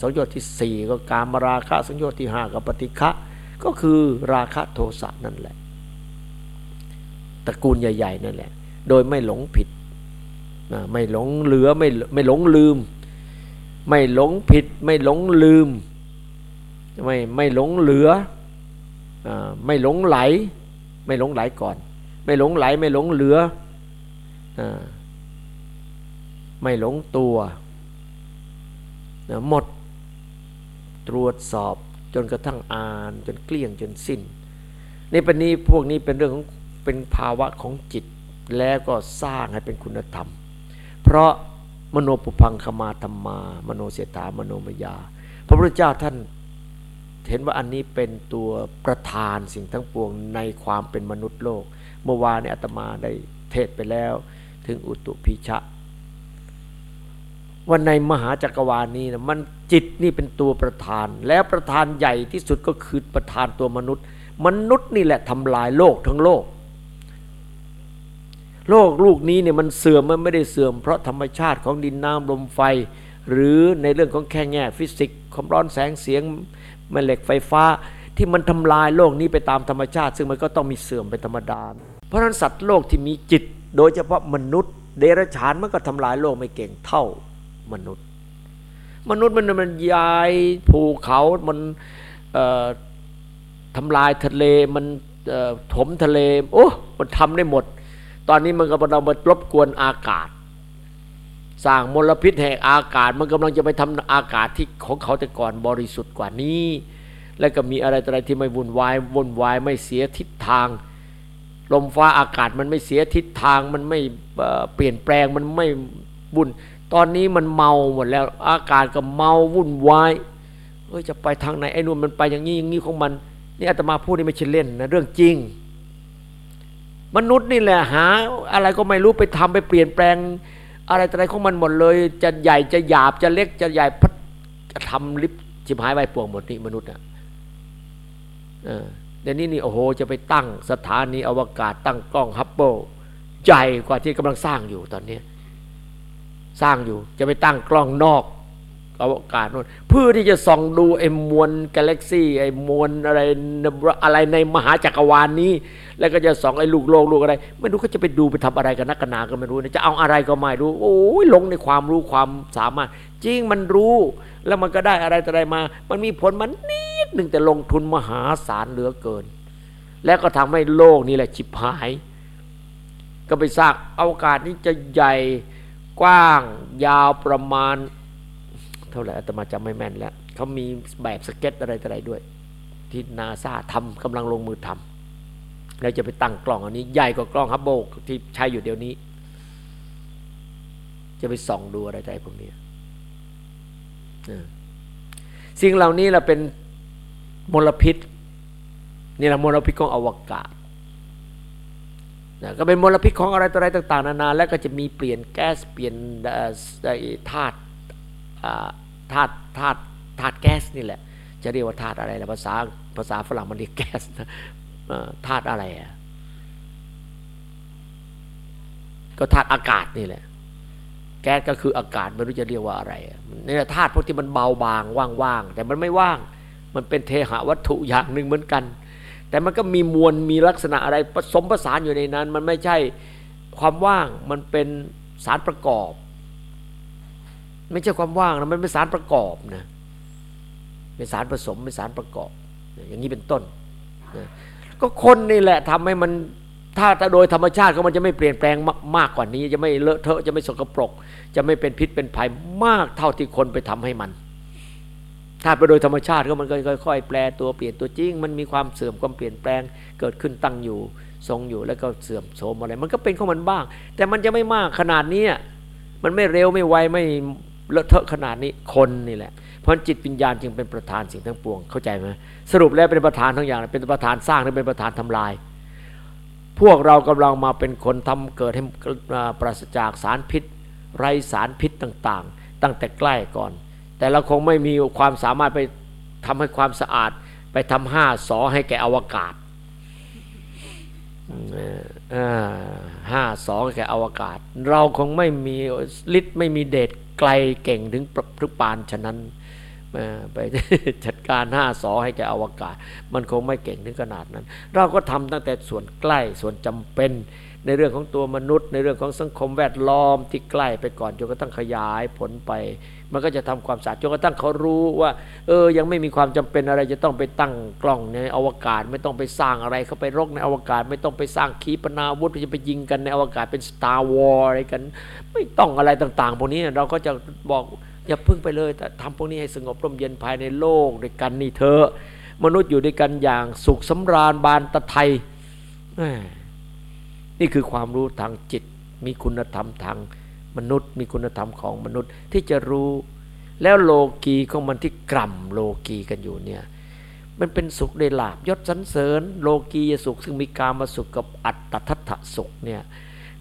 สังโยชน์ที่สี่ก็การมราคะสังโยชน์ที่ห้ากับปฏิฆะก็คือราคะโทสะนั่นแหละตระกูลใหญ่ ๆ นั่นแหละ โดยไม่หลงผิด ไม่หลงเหลือไม่ไม่หลงลืม ไม่หลงผิด ไม่หลงลืม ไม่ไม่หลงเหลือไม่หลงไหล ไม่หลงไหลก่อน ไม่หลงไหลไม่หลงเหลือไม่หลงตัวหมดตรวจสอบจนกระทั่งอ่านจนเกลี้ยงจนสิ้นนี่เป็นนี้พวกนี้เป็นเรื่องของเป็นภาวะของจิต แล้วก็สร้างให้เป็นคุณธรรม เพราะมโนปุพังคมาธรรมา มโนเสถามโนมยา พระพุทธเจ้าท่านเห็นว่าอันนี้เป็นตัวประธานสิ่งทั้งปวงในความเป็นมนุษย์โลก เมื่อวานเนี่ยอาตมาได้เทศไปแล้ว ถึงอุตุพิชะว่าในมหาจักรวาลนี้นะมันจิตนี่เป็นตัวประธาน แล้วประธานใหญ่ที่สุดก็คือประธานตัวมนุษย์ มนุษย์นี่แหละทำลายโลกทั้งโลก โลกลูกนี้เนี่ยมันเสื่อมมันไม่ได้เสื่อม เพราะธรรมชาติของดินน้ำลมไฟ หรือในเรื่องของแค่แง่ฟิสิกส์ความร้อนแสงเสียงแม่เหล็กไฟฟ้า ที่มันทำลายโลกนี้ไปตามธรรมชาติ ซึ่งมันก็ต้องมีเสื่อมเป็นธรรมดา เพราะฉะนั้นสัตว์โลกที่มีจิต โดยเฉพาะมนุษย์ เดรัจฉานมันก็ทำลายโลกไม่เก่งเท่ามนุษย์ มนุษย์มันมันย้ายภูเขามันทำลายทะเลมันถมทะเลโอ้มันทำได้หมด ตอนนี้มันกำลังมารบกวนอากาศ สร้างมลพิษแห่งอากาศ มันกำลังจะไปทำอากาศที่ของเขาแต่ก่อนบริสุทธิ์กว่านี้ และก็มีอะไรอะไรที่ไม่วุ่นวายวุ่นวายไม่เสียทิศทาง ลมฟ้าอากาศมันไม่เสียทิศทางมันไม่เปลี่ยนแปลงมันไม่บุญตอนนี้มันเมาหมดแล้วอากาศก็เมาวุ่นวายเอ้ยจะไปทางไหนไอ้นู่นมันไปอย่างนี้อย่างนี้ของมัน นี่อาตมาพูดนี่ไม่ใช่เล่นนะเรื่องจริง มนุษย์นี่แหละหา อะไรก็ไม่รู้ไปทำไปเปลี่ยนแปลง อะไรอะไรของมันหมดเลย จะใหญ่จะหยาบจะเล็กจะใหญ่พัดจะทำลิบจิบหายไปป่วงหมดนี่มนุษย์อะเดี๋ยวนี้นี่โอ้โหจะไปตั้งสถานีอวกาศตั้งกล้องฮับเบิลใหญ่กว่าที่กำลังสร้างอยู่ตอนนี้ สร้างอยู่จะไปตั้งกล้องนอก อวกาศนู่นเพื่อที่จะส่องดูไอ้มวลกาแล็กซี่ไอ้มวลอะไรอะไรในมหาจักรวาลนนี้ แล้วก็จะส่องไอ้ลูกโลกลูกอะไร ไม่รู้เขาจะไปดูไปทำอะไรกันนักกันนาก็ไม่รู้จะเอาอะไรก็ไม่รู้โอ้ยลงในความรู้ความสามารถ จริงมันรู้แล้วมันก็ได้อะไรอะไรมา มันมีผลมันนิดหนึ่งแต่ลงทุนมหาศาลเหลือเกิน แล้วก็ทำให้โลกนี่แหละฉิบหาย ก็ไปสร้างอวกาศนี้จะใหญ่กว้างยาวประมาณ เท่าไหร่อาตมาจำไม่แม่นแล้วเขามีแบบสเก็ตอะไรต่ออะไรด้วย ที่นาซาทำกำลังลงมือทำแล้วจะไปตั้งกล้องอันนี้ใหญ่กว่ากล้องฮับโบกที่ใช้อยู่เดี๋ยวนี้ จะไปส่องดูอะไรอไพวกนี้สิ่งเหล่านี้เราเป็นมลพิษนี่แหละมลพิษของอวกาศนะก็เป็นมลพิษของอะไรต่ออะไรต่าง ๆ นานา แล้วก็จะมีเปลี่ยนแก๊สเปลี่ยนธาตุ ธาตุธาตุธาตุแก๊สนี่แหละ จะเรียกว่าธาตุอะไรละภาษาภาษาฝรั่งมันเรียกแก๊สธาตุอะไรอะก็ธาตุอากาศนี่แหละ แก๊สก็คืออากาศไม่รู้จะเรียกว่าอะไรนี่แหละธาตุพวกที่มันเบาบางว่างๆแต่มันไม่ว่าง มันเป็นเทหะวัตถุอย่างหนึ่งเหมือนกัน แต่มันก็มีมวลมีลักษณะอะไรผสมผสานอยู่ในนั้น มันไม่ใช่ความว่างมันเป็นสารประกอบ ไม่ใช่ความว่างนะมันเป็นสารประกอบนะเป็นสารผสมเป็นสารประกอบ อย่างนี้เป็นต้นก็คนนี่แหละทำให้มันถ้าโดยธรรมชาติก็มันจะไม่เปลี่ยนแปลงมากกว่านี้ จะไม่เลอะเทอะจะไม่สกปรก จะไม่เป็นพิษเป็นภัยมากเท่าที่คนไปทำให้มันถ้าไปโดยธรรมชาติก็มันค่อยๆแปลตัวเปลี่ยนตัวจริง มันมีความเสื่อมความเปลี่ยนแปลงเกิดขึ้นตั้งอยู่ ทรงอยู่แล้วก็เสื่อมโทรมอะไร มันก็เป็นของมันบ้าง แต่มันจะไม่มากขนาดนี้มันไม่เร็วไม่ไวไม่ เลอะเทอะขนาดนี้คนนี่แหละ เพราะจิตวิญญาณจึงเป็นประธานสิ่งทั้งปวงเข้าใจไหมสรุปแล้วเป็นประธานทั้งอย่างเป็นประธานสร้างหรือเป็นประธานทำลาย พวกเรากำลังมาเป็นคนทำเกิดให้ปราศจากสารพิษ ไรสารพิษต่างๆ ตั้งแต่ใกล้ก่อน แต่เราคงไม่มีความสามารถไปทำให้ความสะอาด ไปทำห้าสอให้แก่อวกาศห้าสองแก่อวกาศ เราคงไม่มีฤทธิ์ไม่มีเดช ไกลเก่งถึงพรุปานฉะนั้นไปจัดการห้าสอให้แกอวกาศ มันคงไม่เก่งถึงขนาดนั้น เราก็ทำตั้งแต่ส่วนใกล้ส่วนจำเป็นในเรื่องของตัวมนุษย์ ในเรื่องของสังคมแวดล้อมที่ใกล้ไปก่อนจนกระทั่งขยายผลไป มันก็จะทำความสะอาดจนกระทั่งเขารู้ว่า เออยังไม่มีความจำเป็นอะไรจะต้องไปตั้งกล้องในอวกาศไม่ต้องไปสร้างอะไรเขาไปรกในอวกาศ ไม่ต้องไปสร้างขีปนาวุธจะไปยิงกันในอวกาศเป็นสตาร์วอร์อะไรกัน ไม่ต้องอะไรต่าง ๆ พวกนี้เราก็จะบอกอย่าพึ่งไปเลยแต่ทำพวกนี้ให้สงบร่มเย็นภายในโลกด้วยกันนี่เธอมนุษย์อยู่ด้วยกันอย่างสุขสำราญบานตะไทยนี่คือความรู้ทางจิตมีคุณธรรมทาง มนุษย์ มีคุณธรรมของมนุษย์ที่จะรู้ แล้วโลกีของมันที่กล่ำโลกีกันอยู่เนี่ยมันเป็นสุขได้ลาบยศสันเสริญ โลกียสุข ซึ่งมีกามาสุขกับอัตตทัตถสุขเนี่ย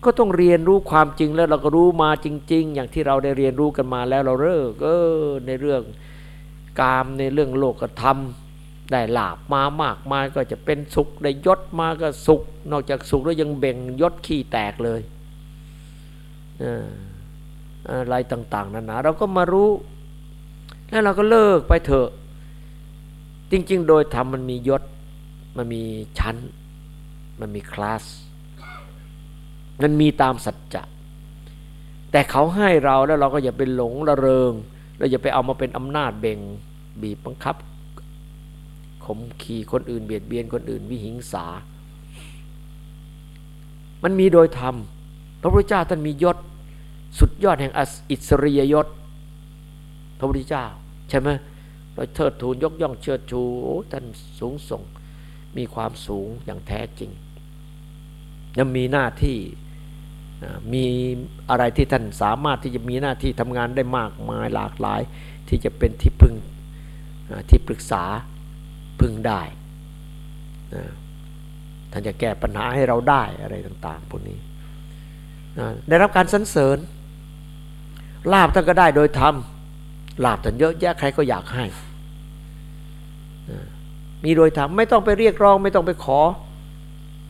ก็ต้องเรียนรู้ความจริงแล้วเราก็รู้มาจริง ๆ อย่างที่เราได้เรียนรู้กันมาแล้วเราเลิกเออในเรื่องกามในเรื่องโลกธรรมได้ลาบมามากมายก็จะเป็นสุขได้ยศมาก็สุข นอกจากสุขแล้วยังเบ่งยศขี้แตกเลย อะไรต่างๆนานาเราก็มารู้ แล้วเราก็เลิกไปเถอะ จริง ๆ โดยธรรมมันมียศ มันมีชั้น มันมีคลาสมันมีตามสัจจะแต่เขาให้เราแล้วเราก็อย่าไปหลงระเริง เราอย่าไปเอามาเป็นอำนาจเบ่งบีบบังคับข่มขีคนอื่นเบียดเบียนคนอื่นวิหิงสา มันมีโดยธรรม พระพุทธเจ้าท่านมียศ สุดยอดแห่งอิสริยยศ พระพุทธเจ้า ใช่ไหมเราเทิดทูนยกย่องเชิดชูท่านสูงส่งมีความสูงอย่างแท้จริงยังมีหน้าที่มีอะไรที่ท่านสามารถที่จะมีหน้าที่ทำงานได้มากมายหลากหลาย ที่จะเป็นที่พึ่งที่ปรึกษาพึ่งได้ท่านจะแก้ปัญหาให้เราได้อะไรต่าง ๆ พวกนี้ ได้รับการสรรเสริญลาบท่านก็ได้โดยธรรมลาบท่านเยอะแยะใครก็อยากให้ มีโดยธรรมไม่ต้องไปเรียกร้อง ไม่ต้องไปขอ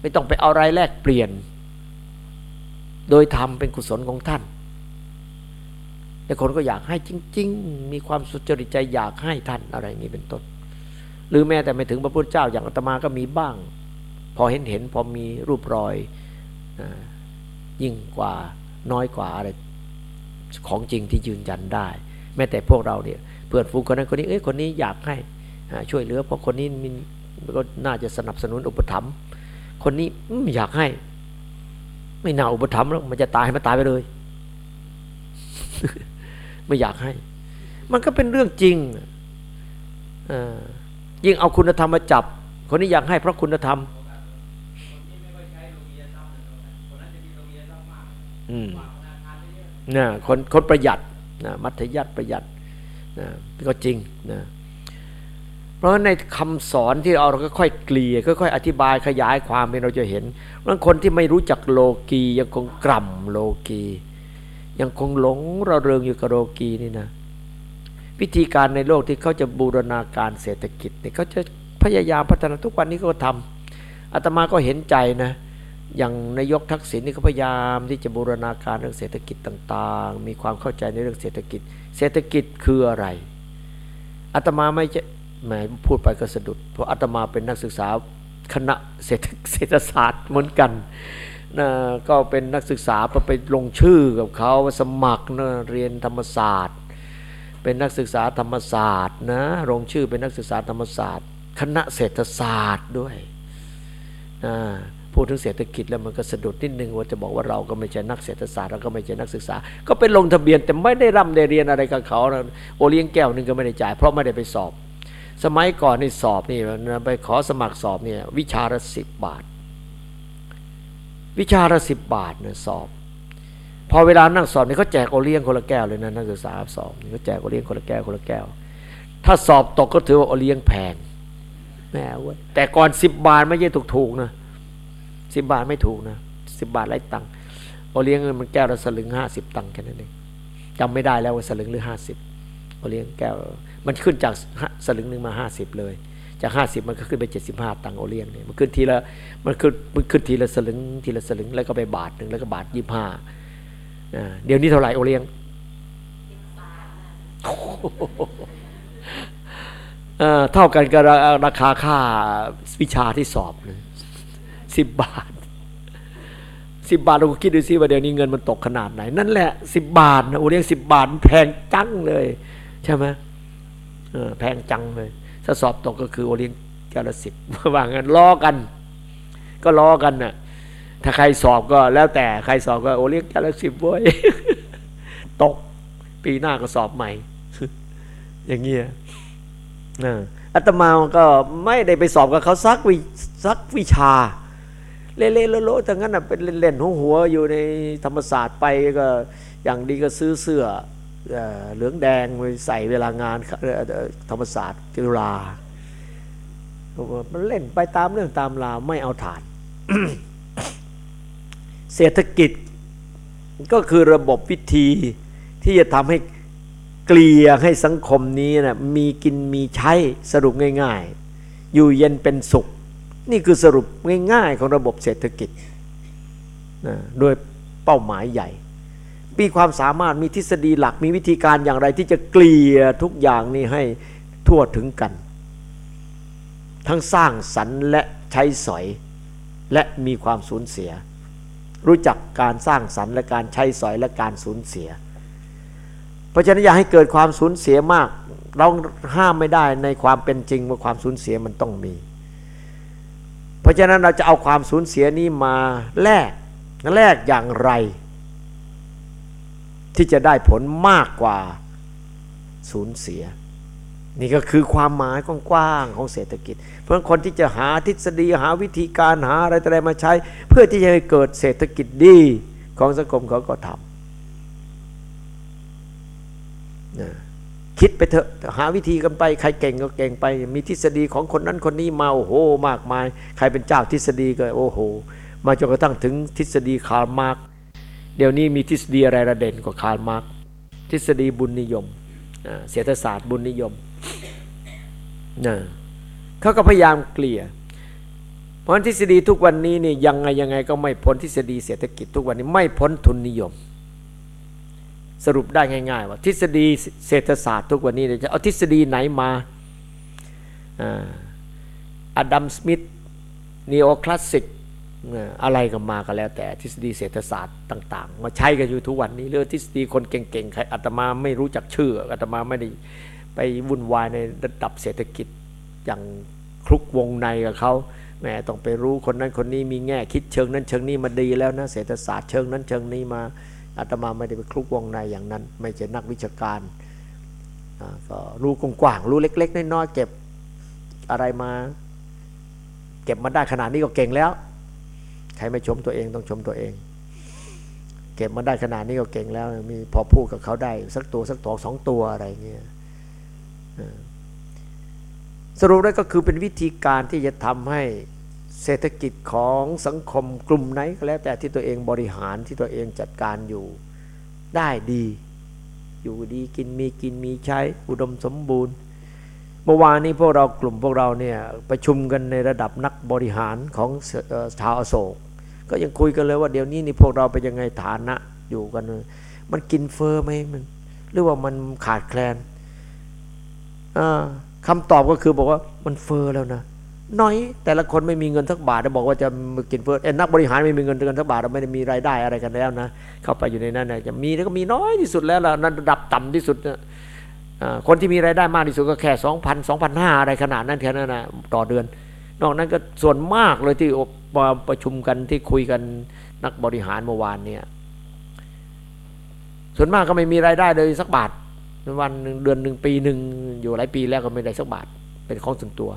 ไม่ต้องไปเอาอะไรแลกเปลี่ยน โดยธรรมเป็นกุศลของท่านแต่คนก็อยากให้จริง ๆ มีความสุจริตใจอยากให้ท่านอะไรอย่างนี้เป็นต้น หรือแม้แต่ไม่ถึงพระพุทธเจ้าอย่างอาตมาก็มีบ้าง พอเห็นเห็นพอมีรูปรอย ยิ่งกว่าน้อยกว่าอะไรของจริงที่ยืนยันได้ แม้แต่พวกเราเนี่ยเพื่อนฟูงคนนั้นคนนี้เอ้ยคนนี้อยากให้ช่วยเหลือ เพราะคนนี้มันก็น่าจะสนับสนุนอุปถัมภ์คนนี้อยากให้ ไม่น่าอุปถัมภ์แล้วมันจะตายมันตายไปเลย ไม่อยากให้ มันก็เป็นเรื่องจริงอยิ่งเอาคุณธรรมมาจับ คนนี้อยากให้เพราะคุณธรรม อืมนะคนคนประหยัดนะมัธยัติประหยัดนะก็จริงนะเพราะในคำสอนที่เราเราค่อยๆเกลี่ยค่อยๆอธิบายขยายความให้เราจะเห็นบางคนที่ไม่รู้จักโลกียังคงกล่ำโลกียังคงหลงระเริงอยู่กับโลกีนี่นะวิธีการในโลกที่เขาจะบูรณาการเศรษฐกิจเนี่ยเขาจะพยายามพัฒนาทุกวันนี้ก็ทำอาตมาก็เห็นใจนะ อย่างนายกทักษิณนี่เขาพยายามที่จะบูรณาการเรื่องเศรษฐกิจต่างๆ มีความเข้าใจในเรื่องเศรษฐกิจ เศรษฐกิจคืออะไรอาตมาไม่จะแหมพูดไปก็สะดุด เพราะอาตมาเป็นนักศึกษาคณะเศรษฐศาสตร์เหมือนกันนะก็เป็นนักศึกษาไปลงชื่อกับเขาสมัครนะเรียนธรรมศาสตร์ เป็นนักศึกษาธรรมศาสตร์นะลงชื่อเป็นนักศึกษาธรรมศาสตร์ คณะเศรษฐศาสตร์ด้วย พูดถึงเศรษฐกิจแล้วมันก็สะดุดนิดนึงว่าจะบอกว่าเราก็ไม่ใช่นักเศรษฐศาสตร์เราก็ไม่ใช่นักศึกษา ก็เป็นลงทะเบียนแต่ไม่ได้ร่ำได้เรียนอะไรกับเขาโอเลี้ยงแก้วนึงก็ไม่ได้จ่ายเพราะไม่ได้ไปสอบ สมัยก่อนนี่สอบนี่ไปขอสมัครสอบเนี่ยวิชาละสิบบาท วิชาละสิบบาทเนี่ยสอบ พอเวลานั่งสอบนี่เขาแจกโอเลี้ยงคนละแก้วเลยนะนักศึกษาสอบเขาแจกโอเลี้ยงคนละแก้วคนละแก้ว ถ้าสอบตกก็ถือว่าโอเลี้ยงแพงแม่เว้ยแต่ก่อนสิบบาทไม่ใช่ถูกถูกนะ สิบบาทไม่ถูกนะสิบบาทไร้ตังค์โอเลี้ยงเงินมันแก้วละสลึงห้าสิบตังค์แค่นั้นเองจำไม่ได้แล้วว่าสลึงหรือห้าสิบโอเลี้ยงแก้ว มันขึ้นจากสลึงหนึ่งมาห้าสิบเลย จากห้าสิบมันก็ขึ้นไปเจ็ดสิบห้าตังค์โอเลี้ยงเนี่ยมันขึ้นทีละมันขึ้นมันขึ้นทีละสลึงทีละสลึงแล้วก็ไปบาทหนึ่งแล้วก็บาทยี่ห้าเดี๋ยวนี้เท่าไหร่โอเลี้ยงเท่ากันกับราคาค่าวิชาที่สอบเลย สิบบาทสิบบาทเราคิดดูซิว่าเดี๋ยวนี้เงินมันตกขนาดไหน นั่นแหละสิบบาทนะโอเลี้ยงสิบบาทแพงจังเลย ใช่ไหมแพงจังเลยถ้าสอบตกก็คือโอเลี้ยงแก้วละสิบว่างั้นล้อกัน ก็ล้อกันน่ะถ้าใครสอบก็แล้วแต่ใครสอบก็โอเลี้ยงแค่ละสิบว้ยตกปีหน้าก็สอบใหม่ อย่างเงี้ยนะอาตมาก็ไม่ได้ไปสอบกับเขาซักวิซักวิชา เล่ๆโลๆทั้งนั้นเป็นเล่นๆหัวหัวอยู่ในธรรมศาสตร์ไปก็อย่างดีก็ซื้อเสื้อเหลืองแดงไปใส่เวลางานธรรมศาสตร์จุฬามันเล่นไปตามเรื่องตามราวไม่เอาฐาน เศรษฐกิจก็คือระบบวิธีที่จะทำให้เกลี่ยให้สังคมนี้นะมีกินมีใช้สรุปง่าย ๆ อยู่เย็นเป็นสุข นี่คือสรุปง่ายๆของระบบเศรษฐกิจนะโดยเป้าหมายใหญ่ มีความสามารถมีทฤษฎีหลักมีวิธีการอย่างไรที่จะเกลี่ยทุกอย่างนี้ให้ทั่วถึงกัน ทั้งสร้างสรรค์และใช้สอยและมีความสูญเสีย รู้จักการสร้างสรรค์และการใช้สอยและการสูญเสีย เพราะฉะนั้นอย่าให้เกิดความสูญเสียมาก เราห้ามไม่ได้ในความเป็นจริงว่าความสูญเสียมันต้องมี ราะฉะนั้นเราจะเอาความสูญเสียนี้มาแลกแลกอย่างไร ที่จะได้ผลมากกว่าสูญเสีย นี่ก็คือความหมายกว้างๆของเศรษฐกิจ เพราะคนที่จะหาทฤษฎีหาวิธีการหาอะไรต่ออะไรมาใช้ เพื่อที่จะให้เกิดเศรษฐกิจดีของสังคมเขาก็ทำ คิดไปเถอะหาวิธีกันไป ใครเก่งก็เก่งไป มีทฤษฎีของคนนั้นคนนี้มาโอ้โหมากมาย ใครเป็นเจ้าทฤษฎีก็โอ้โห มาจนกระทั่งถึงทฤษฎีคาร์ล มาร์กซ์เดี๋ยวนี้มีทฤษฎีอะไรระเด่นกว่าคาร์ล มาร์กซ์ทฤษฎีบุญนิยมเศรษฐศาสตร์บุญนิยมนะเขาก็พยายามเกลี่ยเพราะทฤษฎีทุกวันนี้นี่ยังไงยังไงก็ไม่พ้นทฤษฎีเศรษฐกิจทุกวันนี้ไม่พ้นทุนนิยม สรุปได้ง่าย ๆ ว่า ทฤษฎีเศรษฐศาสตร์ทุกวันนี้จะเอาทฤษฎีไหนมาอดัมสมิธนีโอคลาสสิกอะไรก็มาก็แล้วแต่ทฤษฎีเศรษฐศาสตร์ต่าง ๆ มาใช้กันอยู่ทุกวันนี้เรื่องทฤษฎีคนเก่งๆใครอาตมาไม่รู้จักชื่ออาตมาไม่ได้ไปวุ่นวายในระดับเศรษฐกิจอย่างคลุกวงในกับเขาแม่ต้องไปรู้คนนั้นคนนี้มีแง่คิดเชิงนั้นเชิงนี้มาดีแล้วนะเศรษฐศาสตร์เชิงนั้นเชิงนี้มา อาตมาไม่ได้ไปคลุกวงในอย่างนั้น ไม่ใช่นักวิชาการก็รู้กว้างๆรู้เล็ก ๆน้อยๆเก็บอะไรมา เก็บมาได้ขนาดนี้ก็เก่งแล้ว ใครไม่ชมตัวเองต้องชมตัวเอง เก็บมาได้ขนาดนี้ก็เก่งแล้ว มีพอพูดกับเขาได้ สักตัวสักตัวสองตัวอะไรเงี้ยสรุปได้ก็คือเป็นวิธีการที่จะทำให้ เศรษฐกิจของสังคมกลุ่มไหนก็แล้วแต่ที่ตัวเองบริหารที่ตัวเองจัดการอยู่ได้ดี อยู่ดีกินมีกินมีใช้อุดมสมบูรณ์เมื่อวานนี้พวกเรากลุ่มพวกเราเนี่ยประชุมกันในระดับนักบริหารของชาวอโศก ก็ยังคุยกันเลยว่าเดี๋ยวนี้นี่พวกเราเป็นยังไงฐานะอยู่กัน มันกินเฟอร์ไหมมันหรือว่ามันขาดแคลนคำตอบก็คือบอกว่ามันเฟอร์แล้วนะ น้อย แต่ละคนไม่มีเงินสักบาทจะบอกว่าจะมากินเพื่อนักบริหารไม่มีเงินเงินสักบาทเราไม่ได้มีรายได้อะไรกันแล้วนะเข้าไปอยู่ในนั้นนะจะมีแล้วก็มีน้อยที่สุดแล้วล่ะนั้นระดับต่ำที่สุดนะคนที่มีรายได้มากที่สุดก็แค่สองพันสองพันห้าอะไรขนาดนั้นแค่นั้นนะต่อเดือน นอกนั้นก็ส่วนมากเลยที่มาประชุมกันที่คุยกันนักบริหารเมื่อวานเนี่ยส่วนมากก็ไม่มีรายได้เลยสักบาทวันหนึ่งเดือนหนึ่งปีหนึ่งอยู่หลายปีแล้วก็ไม่ได้สักบาทเป็นของส่วนตัว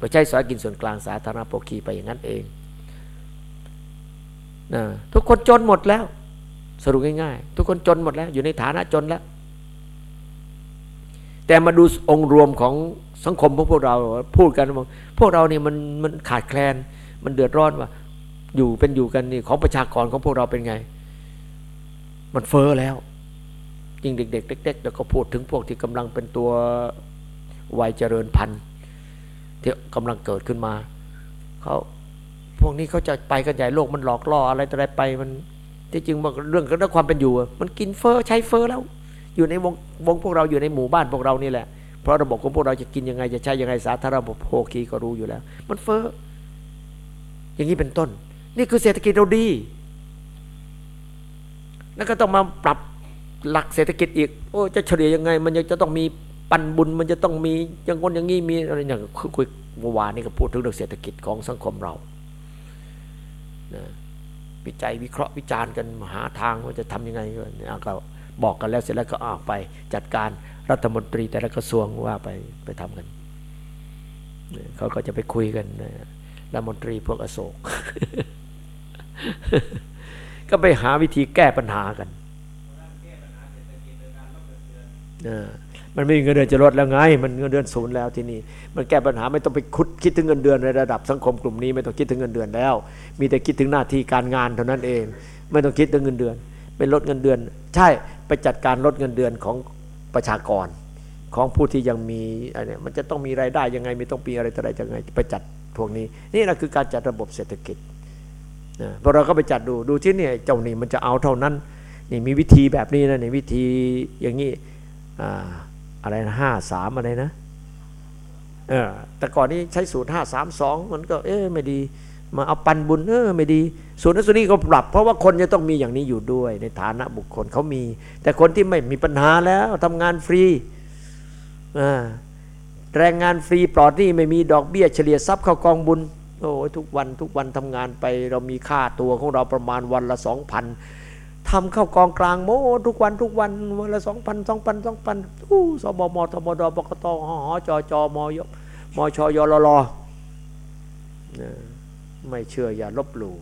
ก็ใช้สอยกินส่วนกลางสาธารณภคีไปอย่างนั้นเองนะทุกคนจนหมดแล้ว สรุปง่ายๆ ทุกคนจนหมดแล้ว อยู่ในฐานะจนแล้ว แต่มาดูองค์รวมของสังคมพวกเราพูดกันว่าพวกเราเนี่ยมันมันขาดแคลน มันเดือดร้อนว่า อยู่เป็นอยู่กันนี่ของประชากรของพวกเราเป็นไง มันเฟอ้อแล้วยิ่งเด็กๆเด็กๆแล้วก็พูดถึงพวกที่กำลังเป็นตัววัยเจริญพันธุ์ ที่กำลังเกิดขึ้นมาเขาพวกนี้เขาจะไปกันใหญ่โลกมันหลอกล่ออะไรต่ออะไรไปมันที่จริงเรื่องเรื่องความเป็นอยู่ มันกินเฟอ้อใช้เฟอ้อแล้ว อยู่ในวงวงพวกเราอยู่ในหมู่บ้านพวกเรานี่แหละเพราะระบบของพวกเราจะกินยังไงจะใช้ยังไงสาธารณโภคีก็รู้อยู่แล้ว มันเฟอ้ออย่างนี้เป็นต้น นี่คือเศรษฐกิจเราดี แล้วก็ต้องมาปรับหลักเศรษฐกิจอีก โอ้จะเฉลี่ยยังไง มันยังจะต้องมี ปันบุญมันจะต้องมีอย่างงนอย่างนี้มีอะไรอย่างคุยเมื่อวานนี้ก็พูดถึงเรื่องเศรษฐกิจของสังคมเรานะวิจัยวิเคราะห์วิจารณ์กันหาทางว่าจะทํำยังไงก็บอกกันแล้วเสร็จแล้วก็ออกไปจัดการรัฐมนตรีแต่ละกระทรวงว่าไปไปทำกันเขาก็จะไปคุยกันรัฐมนตรีพวกอโศก ก็ไปหาวิธีแก้ปัญหากัน มันไม่มีเงินเดือนจะลดแล้วไง มันเงินเดือนศูนย์แล้วที่นี่มันแก้ปัญหาไม่ต้องไปคุดคิดถึงเงินเดือนในระดับสังคมกลุ่มนี้ไม่ต้องคิดถึงเงินเดือนแล้ว มีแต่คิดถึงหน้าที่การงานเท่านั้นเอง ไม่ต้องคิดถึงเงินเดือนเป็นลดเงินเดือน ใช่ไปจัดการลดเงินเดือนของประชากรของผู้ที่ยังมีอะไรมันจะต้องมีรายได้ยังไงไม่ต้องปีอะไรต่ออะไรยังไงไปจัดพวกนี้ นี่แหละคือการจัดระบบเศรษฐกิจนะพอเราก็ไปจัดดูดูที่นี่เจ้านี่มันจะเอาเท่านั้นนี่มีวิธีแบบนี้นะนี่วิธีอย่างนี้อ่า อะไรนะห้าสามอะไรนะเออแต่ก่อนนี้ใช้สูตรห้าสามสองมันก็เอ๊ะไม่ดี มาเอาปันบุญเออไม่ดีส่วนนั้นส่วนนี้ก็ปรับ เพราะว่าคนจะต้องมีอย่างนี้อยู่ด้วย ในฐานะบุคคลเขามี แต่คนที่ไม่มีปัญหาแล้วทำงานฟรีแรงงานฟรีปลอดหนี้ไม่มีดอกเบี้ยเฉลี่ยทรัพย์เข้ากองบุญโอ้ทุกวันทุกวันทำงานไปเรามีค่าตัวของเราประมาณวันละสองพัน ทำเข้ากองกลางโมทุกวันทุกวันวันละสองพันสองพันสองพันอู้สบมทบดบกตหอจจมยมชยลลไม่เชื่ออย่าลบหลู่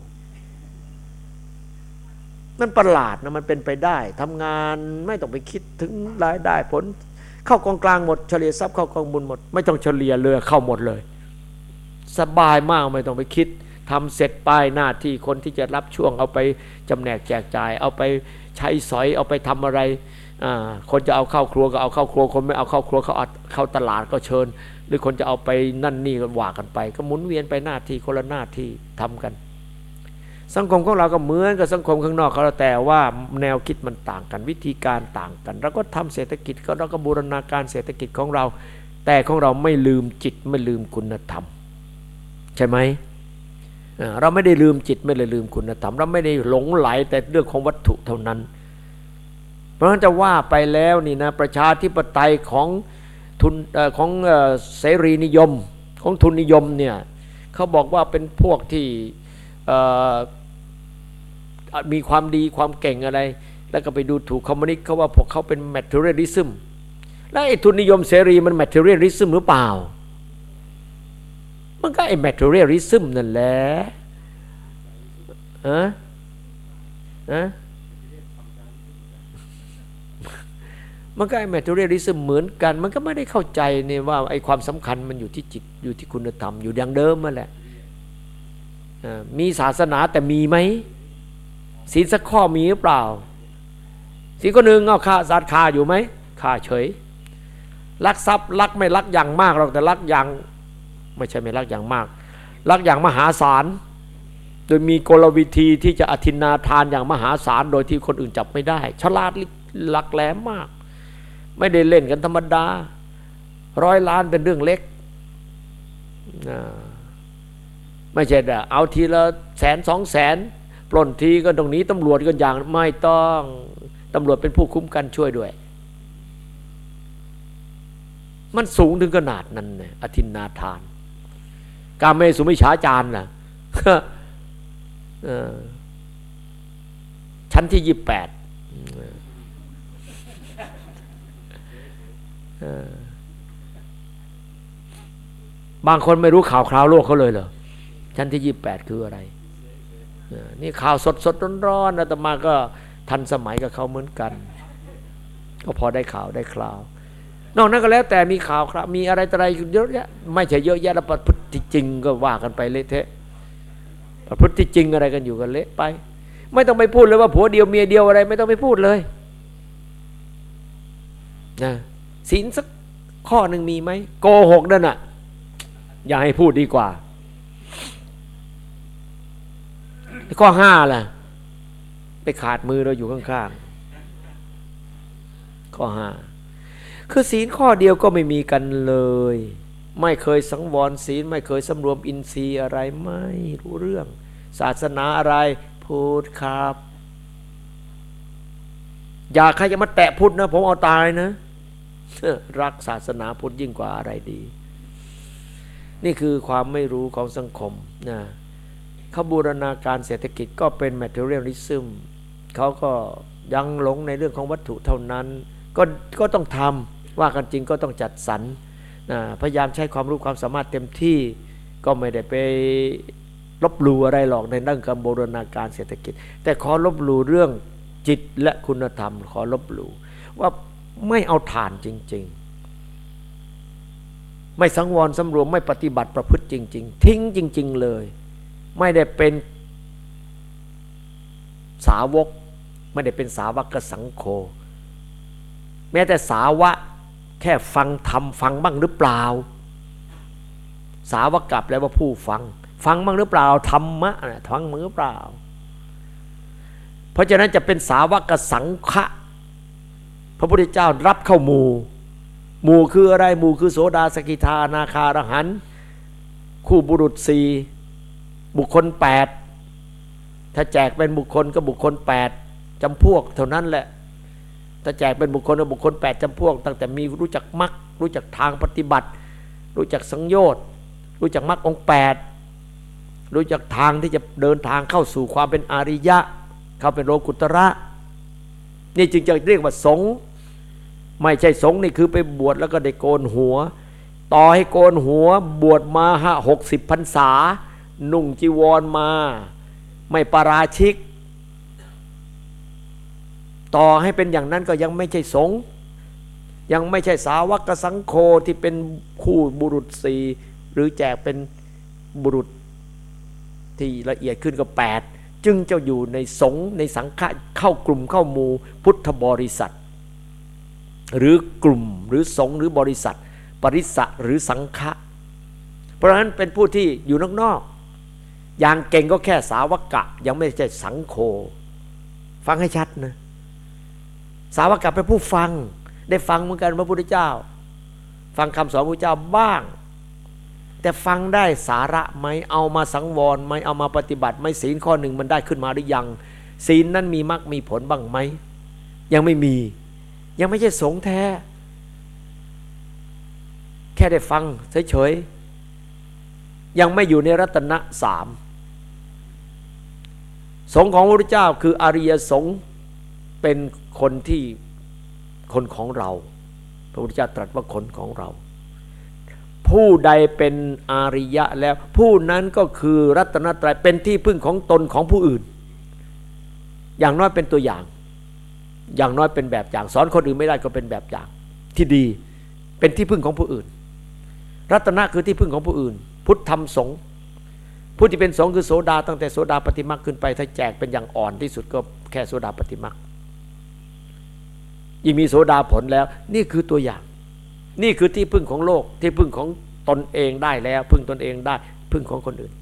มันประหลาดนะมันเป็นไปได้ทำงานไม่ต้องไปคิดถึงรายได้ผล เข้ากองกลางหมดเฉลี่ยทรัพย์เข้ากองบุญหมด ไม่ต้องเฉลี่ยเลยเข้าหมดเลย สบายมากไม่ต้องไปคิดทำเสร็จป้ายหน้าที่คนที่จะรับช่วงเอาไป จำแนกแจกจ่าย เอาไปใช้สอยเอาไปทำอะไรคนจะเอาเข้าครัวก็เอาเข้าครัว คนไม่เอาเข้าครัวเขาเข้าตลาดก็เชิญ หรือคนจะเอาไปนั่นนี่ก็ว่ากันไป ก็หมุนเวียนไปหน้าที่คนละหน้าที่ทำกัน สังคมของเราก็เหมือนกับสังคมข้างนอกเขาแต่ว่าแนวคิดมันต่างกันวิธีการต่างกันเราก็ทำเศรษฐกิจก็เราก็บูรณาการเศรษฐกิจของเรา แต่ของเราไม่ลืมจิตไม่ลืมคุณธรรม ใช่ไหม เราไม่ได้ลืมจิตไม่ได้ลืมคุณธรรมเราไม่ได้หลงใหลแต่เรื่องของวัตถุเท่านั้น เพราะฉะนั้นจะว่าไปแล้วนี่นะประชาธิปไตยของทุนของเสรีนิยมของทุนนิยมเนี่ยเขาบอกว่าเป็นพวกที่มีความดีความเก่งอะไร แล้วก็ไปดูถูกคอมมิวนิสต์เขาว่าพวกเขาเป็น materialismแล้วไอ้ทุนนิยมเสรีมัน materialism หรือเปล่า มันก็ไอ้ materialism นั่นแหละอะอะมันก็ไอ้ materialism เหมือนกัน มันก็ไม่ได้เข้าใจเนี่ยว่าไอ้ความสำคัญมันอยู่ที่จิตอยู่ที่คุณธรรมอยู่อย่างเดิมมาแหละมีศาสนาแต่มีไหมศีลสักข้อมีหรือเปล่าศีลก็หนึ่งเอาฆ่าสัตว์ฆ่าอยู่ไหมฆ่าเฉยลักทรัพย์ลักไม่ลักอย่างมากหรอกแต่ลักอย่าง ไม่ใช่ไม่รักอย่างมาก รักอย่างมหาศาล โดยมีกลวิธีที่จะอธินาทานอย่างมหาศาลโดยที่คนอื่นจับไม่ได้ ฉลาดหลักแหลมมาก ไม่ได้เล่นกันธรรมดา ร้อยล้านเป็นเรื่องเล็กไม่ใช่แต่เอาทีละแสนสองแสนปล้นทีก็ตรงนี้ตำรวจกันอย่างไม่ต้องตำรวจเป็นผู้คุ้มกันช่วยด้วย มันสูงถึงขนาดนั้นเนี่ยอธินาทาน กามเมสุมิฉาจารน่ะชั้นที่ยี่แปดบางคนไม่รู้ข่าวคราวโลกเขาเลยเหรอชั้นที่ยี่แปดคืออะไรนี่ข่าวสดสดร้อนๆอาตมาก็ทันสมัยกับเขาเหมือนกัน ก็พอได้ข่าวได้คราว นอกนั้นก็แล้วแต่มีข่าวครับ มีอะไรอะไรเยอะแยะไม่ใช่เยอะแยะแล้วประพฤติจริงก็ว่ากันไปเละเทะประพฤติจริงอะไรกันอยู่กันเละไป ไม่ต้องไปพูดเลยว่าผัวเดียวเมียเดียวอะไร ไม่ต้องไปพูดเลยนะศีลสักข้อหนึ่งมีไหมโกหกนั่นน่ะ อย่าให้พูดดีกว่า ข้อห้าล่ะ ไปขาดมือเราอยู่ข้างๆข้อห้า คือศีลข้อเดียวก็ไม่มีกันเลย ไม่เคยสังวรศีล ไม่เคยสำรวมอินทรีย์อะไรไม่รู้เรื่อง ศาสนาอะไรพูดครับ อย่าใครจะมาแตะพุทธนะ ผมเอาตายนะ รักศาสนาพุทธยิ่งกว่าอะไรดี นี่คือความไม่รู้ของสังคมนะขบูรณาการเศรษฐกิจก็เป็น materialism เขาก็ยังหลงในเรื่องของวัตถุเท่านั้น ก็ก็ต้องทำ ว่ากันจริงก็ต้องจัดสรรนะพยายามใช้ความรู้ความสามารถเต็มที่ก็ไม่ได้ไปลบหลู่อะไรหรอกในเรื่องการบูรณาการเศรษฐกิจ แต่ขอลบหลู่เรื่องจิตและคุณธรรม ขอลบหลู่ว่าไม่เอาฐานจริง ๆ ไม่สังวรสำรวมไม่ปฏิบัติประพฤติจริง ๆ ทิ้งจริง ๆเลย ไม่ได้เป็นสาวก ไม่ได้เป็นสาวกสังโฆแม้แต่สาวะ แค่ฟังทำฟังบ้างหรือเปล่า สาวกกลับแล้วว่าผู้ฟัง ฟังบ้างหรือเปล่าธรรมะนะฟังมือเปล่า เพราะฉะนั้นจะเป็นสาวกสังฆะพระพุทธเจ้ารับเข้าหมู่หมู่คืออะไรหมู่คือโสดาสกิทานาคารหันคู่บุรุษสี่บุคคลแปดถ้าแจกเป็นบุคคลก็บุคคลแปดจำพวกเท่านั้นแหละ ถ้าแจกเป็นบุคคลก็บุคคลแปดจำพวก ตั้งแต่มีรู้จักมรรครู้จักทางปฏิบัติ รู้จักสังโยชน์รู้จักมรรคองแปดรู้จักทางที่จะเดินทางเข้าสู่ความเป็นอริยะ เข้าเป็นโลกุตระ นี่จึงจะเรียกว่าสงฆ์ไม่ใช่สงฆ์นี่คือไปบวชแล้วก็ได้โกนหัว ต่อให้โกนหัวบวชมาฮะหกสิบพรรษา นุ่งจีวรมา ไม่ปาราชิก ต่อให้เป็นอย่างนั้นก็ยังไม่ใช่สงยังไม่ใช่สาวกสังโฆที่เป็นคู่บุรุษสี่หรือแจกเป็นบุรุษที่ละเอียดขึ้นก็แปดจึงจะอยู่ในสงในสังฆะเข้ากลุ่มเข้ามูพุทธบริษัท หรือกลุ่มหรือสงหรือบริษัท ปริสะหรือสังฆะเพราะฉะนั้นเป็นผู้ที่อยู่นอกๆอย่างเก่งก็แค่สาวกะ ยังไม่ใช่สังโฆฟังให้ชัดนะ สาวกะเป็นผู้ฟัง ได้ฟังเหมือนกันพระพุทธเจ้า ฟังคำสอนพระเจ้าบ้าง แต่ฟังได้สาระไหมเอามาสังวรไหมเอามาปฏิบัติไหมศีลข้อหนึ่งมันได้ขึ้นมาหรือยัง ศีลนั้นมีมรรคมีผลบ้างไหมยังไม่มี ยังไม่ใช่สงฆ์แท้ แค่ได้ฟังเฉยๆยังไม่อยู่ในรัตนะสามสงฆ์ของพระพุทธเจ้าคืออริยสงฆ์เป็น คนที่คนของเรา พระพุทธเจ้าตรัสว่าคนของเรา ผู้ใดเป็นอาริยะแล้ว ผู้นั้นก็คือรัตนตรัยเป็นที่พึ่งของตนของผู้อื่น อย่างน้อยเป็นตัวอย่าง อย่างน้อยเป็นแบบอย่าง สอนคนอื่นไม่ได้ก็เป็นแบบอย่าง ที่ดีเป็นที่พึ่งของผู้อื่น รัตนะคือที่พึ่งของผู้อื่น พุทธธรรมสงฆ์ผู้ที่เป็นสงฆ์คือโสดาตั้งแต่โสดาปฏิมาขึ้นไปถ้าแจกเป็นอย่างอ่อนที่สุดก็แค่โสดาปฏิมา ยิ่งมีโสดาผลแล้ว นี่คือตัวอย่าง นี่คือที่พึ่งของโลกที่พึ่งของตนเองได้แล้ว พึ่งตนเองได้ พึ่งของคนอื่น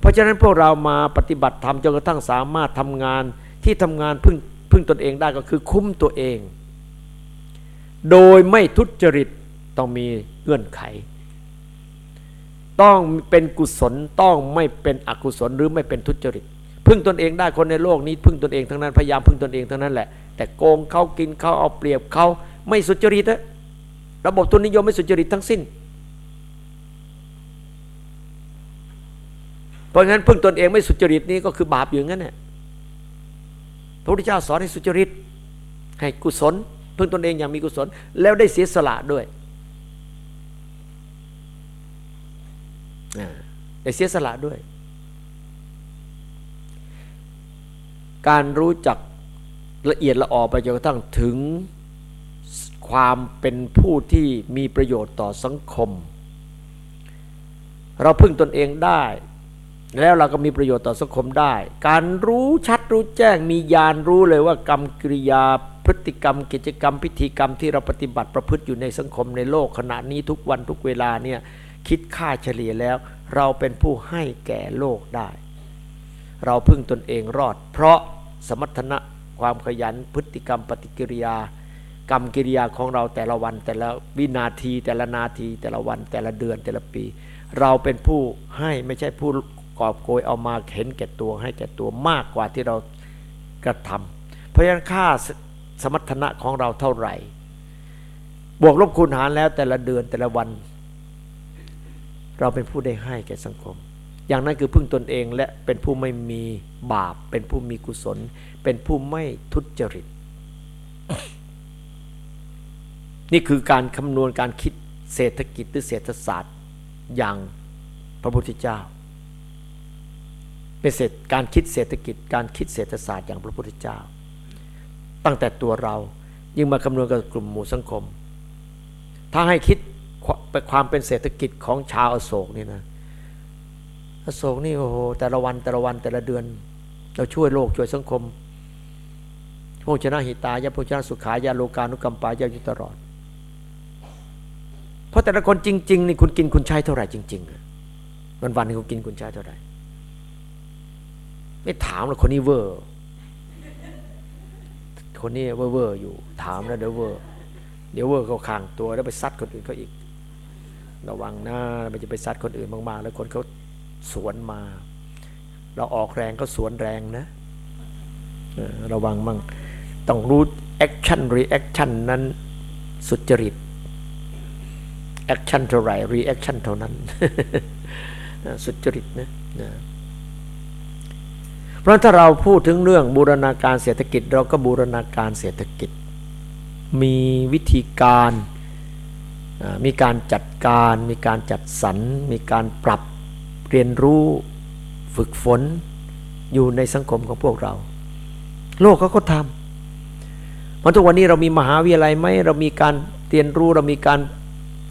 เพราะฉะนั้นพวกเรามาปฏิบัติธรรมจนกระทั่งสามารถทำงานที่ทำงานพึ่งพึ่งตนเองได้ก็คือคุ้มตัวเอง โดยไม่ทุจริตต้องมีเงื่อนไข ต้องเป็นกุศลต้องไม่เป็นอกุศลหรือไม่เป็นทุจริต พึ่งตนเองได้คนในโลกนี้ พึ่งตนเองทั้งนั้นพยายามพึ่งตนเองทั้งนั้นแหละ แต่โกงเขากินเขาเอาเปรียบเขาไม่สุจริตอะระบบทุนนิยมไม่สุจริตทั้งสิ้น เพราะงั้นพึ่งตนเองไม่สุจริตนี้ก็คือบาปอยู่งั้นแหละพระพุทธเจ้าสอนให้สุจริต ให้กุศล พึ่งตนเองอย่างมีกุศล แล้วได้เสียสละด้วยได้เสียสละด้วย การรู้จัก ละเอียดละออไปจนกระทั่งถึงความเป็นผู้ที่มีประโยชน์ต่อสังคม เราพึ่งตนเองได้ แล้วเราก็มีประโยชน์ต่อสังคมได้ การรู้ชัดรู้แจ้งมีญาณรู้เลยว่ากรรมกิริยาพฤติกรรม กิจกรรม พิธีกรรมที่เราปฏิบัติประพฤติอยู่ในสังคมในโลกขณะนี้ทุกวันทุกเวลาเนี่ยคิดค่าเฉลี่ยแล้ว เราเป็นผู้ให้แก่โลกได้ เราพึ่งตนเองรอด เพราะสมรรถนะ ความขยันพฤติกรรมปฏิกิริยา กรรมกิริยาของเราแต่ละวัน แต่ละวินาที แต่ละนาที แต่ละวัน แต่ละเดือนแต่ละปี เราเป็นผู้ให้ไม่ใช่ผู้กอบโกยเอามาเห็นแก่ตัวให้แก่ตัวมากกว่าที่เรากระทำเพราะฉะนั้นค่าสมรรถนะของเราเท่าไหร่ บวกลบคูณหารแล้วแต่ละเดือนแต่ละวัน เราเป็นผู้ได้ให้แก่สังคม อย่างนั้นคือพึ่งตนเองและเป็นผู้ไม่มีบาป เป็นผู้มีกุศล เป็นผู้ไม่ทุจริต นี่คือการคำนวณการคิดเศรษฐกิจหรือเศรษฐศาสตร์ อย่างพระพุทธเจ้า เป็นเศรษฐการคิดเศรษฐกิจการคิดเศรษฐศาสตร์อย่างพระพุทธเจ้า ตั้งแต่ตัวเรายิ่งมาคำนวณกับกลุ่มหมู่สังคม ถ้าให้คิดไปความเป็นเศรษฐกิจของชาวอโศกนี่นะ อโศกนี่โอ้โหแต่ละวันแต่ละวันแต่ละเดือน เราช่วยโลกช่วยสังคมพหุชนะหิตายะ พหุชนะสุขายะ โลกานุกัมปายะ อยู่ตลอด เพราะแต่ละคนจริง ๆ นี่คุณกินคุณใช้เท่าไหร่จริงๆวันวันนึงคุณกินคุณใช้เท่าไหร่ไม่ถามเลยคนนี้เวอร์คนนี้เวอร์เวอร์อยู่ ถามแล้วเดี๋ยวเวอร์เดี๋ยวเวอร์เข้าข้างตัวแล้วไปซัดคนอื่นเขาอีก ระวังหน้ามันจะไปซัดคนอื่นมากๆ แล้วคนเขา สวนมา เราออกแรงก็สวนแรงนะระวังมั่งต้องรู้ action reaction นั้นสุจริต action เท่าไหร่ reaction เท่านั้นสุจริตนะเพราะถ้าเราพูดถึงเรื่องบูรณาการเศรษฐกิจ เราก็บูรณาการเศรษฐกิจ มีวิธีการมีการจัดการ มีการจัดสรร มีการปรับ เรียนรู้ฝึกฝนอยู่ในสังคมของพวกเรา โลกเขาก็ทำเพราะทุกวันนี้เรามีมหาวิทยาลัยไหมเรามีการเรียนรู้เรามีการ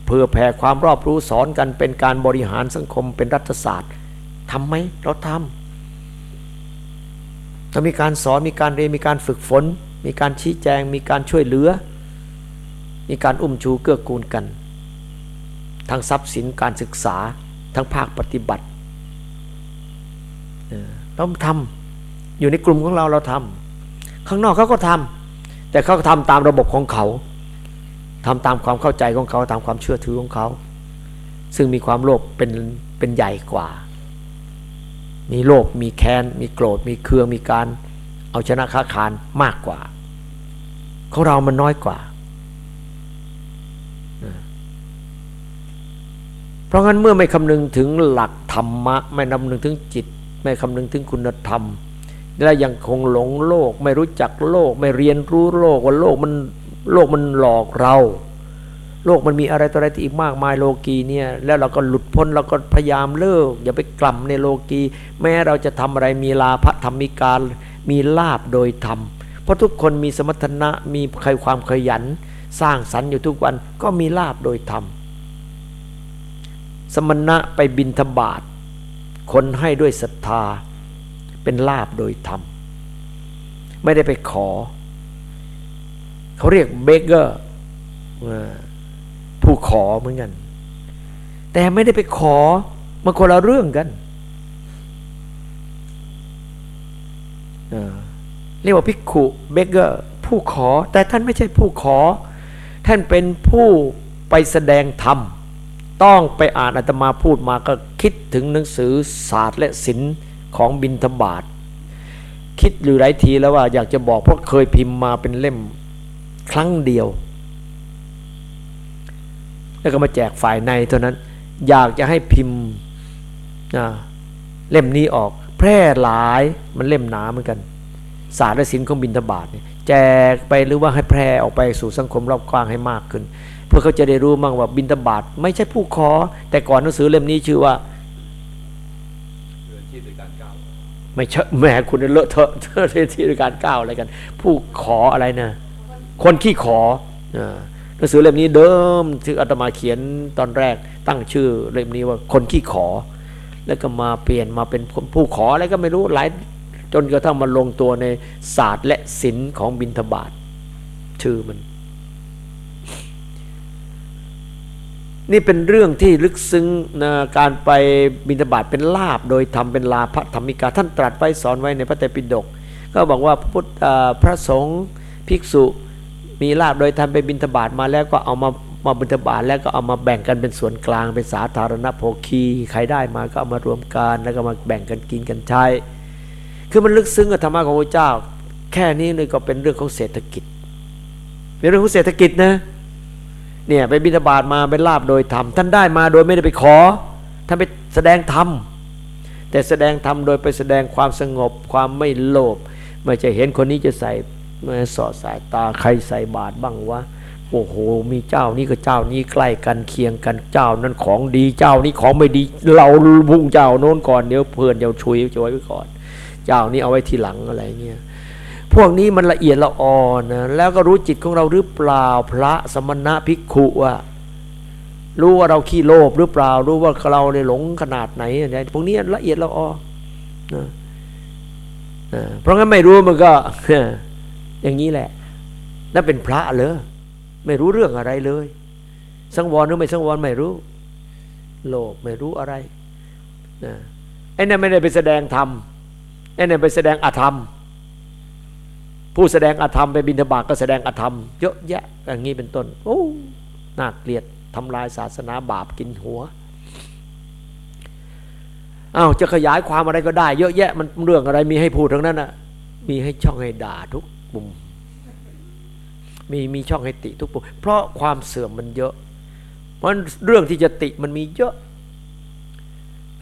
เผื่อแผ่ความรอบรู้สอนกันเป็นการบริหารสังคมเป็นรัฐศาสตร์ทำไหมเราทำเรามีการสอนมีการเรียนมีการฝึกฝน มีการชี้แจง มีการช่วยเหลือ มีการอุ้มชูเกื้อกูลกันทั้งทรัพย์สินการศึกษา ทั้งภาคปฏิบัติเราทำอยู่ในกลุ่มของเราเราทำข้างนอกเขาก็ทำแต่เขาก็ทำตามระบบของเขาทำตามความเข้าใจของเขาตามความเชื่อถือของเขา ซึ่งมีความโลภเป็นเป็นใหญ่กว่า มีโลภมีแค้น มีโกรธ มีเคืองมีการ เอาชนะค้าขานมากกว่า ของเรามันน้อยกว่า เพราะงั้นเมื่อไม่คำนึงถึงหลักธรรมะ ไม่คำนึงถึงจิต ไม่คำนึงถึงคุณธรรม และยังคงหลงโลก ไม่รู้จักโลก ไม่เรียนรู้โลกว่าโลกมันโลกมันหลอกเรา โลกมันมีอะไรต่ออะไรที่อีกมากมายโลกีเนี่ยแล้วเราก็หลุดพ้นเราก็พยายามเลิก อย่าไปกล่ำในโลกี แม้เราจะทำอะไรมีลาภธรรมิการมีลาบโดยธรรมเพราะทุกคนมีสมรรถนะมีใครความขยัน สร้างสรรค์อยู่ทุกวันก็มีลาบโดยธรรม สมณะไปบินธบาตคนให้ด้วยศรัทธาเป็นลาบโดยธรรม ไม่ได้ไปขอ เขาเรียกเบเกอร์ผู้ขอเหมือนกัน แต่ไม่ได้ไปขอมันคนละเรื่องกันเรียกว่าพิกขุเบเกอร์ผู้ขอ แต่ท่านไม่ใช่ผู้ขอ ท่านเป็นผู้ไปแสดงธรรม ต้องไปอ่านอาตมาพูดมาก็คิดถึงหนังสือศาสตร์และศิลป์ของบินธบาตคิดอยู่หลายทีแล้วว่าอยากจะบอกเพราะเคยพิมพ์มาเป็นเล่มครั้งเดียว แล้วก็มาแจกฝ่ายในเท่านั้น อยากจะให้พิมพ์เล่มนี้ออก แพร่หลายมันเล่มหนาเหมือนกันศาสตร์และศิลป์ของบินทบาทแจกไปหรือว่าให้แพร่ออกไปสู่สังคมรอบกว้างให้มากขึ้น พื่อเขาจะได้รู้มั่งว่าบินทบาทไม่ใช่ผู้ขอ แต่ก่อนหนังสือเล่มนี้ชื่อว่าไม่ใช่แหมคุณเลอะเทอะเรื่องที่การก้าวอะไรกัน ผู้ขออะไรนะ คนขี้ขอหนังสือเล่มนี้เดิมที่อาตมาเขียนตอนแรก ตั้งชื่อเล่มนี้ว่าคนขี้ขอ แล้วก็มาเปลี่ยนมาเป็นผู้ขออะไรก็ไม่รู้หลายจนกระทั่งมาลงตัวในศาสตร์และศิลป์ของบินทบาทชื่อมัน นี่เป็นเรื่องที่ลึกซึ้งนะการไปบินทบาทเป็นลาบ โดยทำเป็นลาพระธรรมิกาท่านตรัสไว้สอนไว้ในพระเตปิฎกก็บอกว่าพุทธพระสงฆ์ภิกษุมีลาบโดยทำไปบินทบาทมาแล้วก็เอามามาบินทบาทแล้วก็เอามาแบ่งกันเป็นส่วนกลางเป็นสาธารณโภคีใครได้มาก็เอามารวมกันแล้วก็มาแบ่งกันกินกันใช้ คือมันลึกซึ้งกับธรรมะของพระเจ้า แค่นี้เลยก็เป็นเรื่องของเศรษฐกิจเป็นเรื่องของเศรษฐกิจนะ เนี่ยไปบินทบาทมาเป็นลาบโดยธรรมท่านได้มาโดยไม่ได้ไปขอ ท่านไปแสดงธรรมแต่แสดงธรรมโดยไปแสดงความสงบความไม่โลภไม่ใช่เห็นคนนี้จะใส่มาสอดสายตาใครใส่บาตรบ้างวะโอ้โห มีเจ้านี้กับเจ้านี้ใกล้กันเคียงกันเจ้านั้นของดีเจ้านี้ของไม่ดี เราพุ่งเจ้าโน้นก่อนเดี๋ยวเพื่อนเดี๋ยวชุยจะไว้ก่อน เจ้านี้เอาไว้ทีหลังอะไรเงี้ย พวกนี้มันละเอียดละอ่อนนะแล้วก็รู้จิตของเราหรือเปล่าพระสมณะภิกขุอะรู้ว่าเราขี้โลภหรือเปล่า รู้ว่าเราในหลงขนาดไหนอะไรพวกนี้ละเอียดละอ่อนนะเพราะงั้นไม่รู้มันก็ อย่างนี้แหละนั่นเป็นพระเลยไม่รู้เรื่องอะไรเลย สังวรหรือไม่สังวรไม่รู้ โลภไม่รู้อะไรนะไอ้นั่นไม่ได้ไปแสดงธรรมไอ้นั่นไปแสดงอธรรม ผู้แสดงอธรรมไปบิณฑบาตก็แสดงอธรรมเยอะแยะอย่างนี้เป็นต้นโอ้น่าเกลียดทำลายศาสนาบาปกินหัวอา้าวจะขยายความอะไรก็ได้ เยอะแยะมันเรื่องอะไรมีให้พูดทั้งนั้นนะมีให้ช่องให้ด่าทุกปุ่มมีมีช่องให้ติทุกปุ่มเพราะความเสื่อมมันเยอะ เพราะเรื่องที่จะติมันมีเยอะ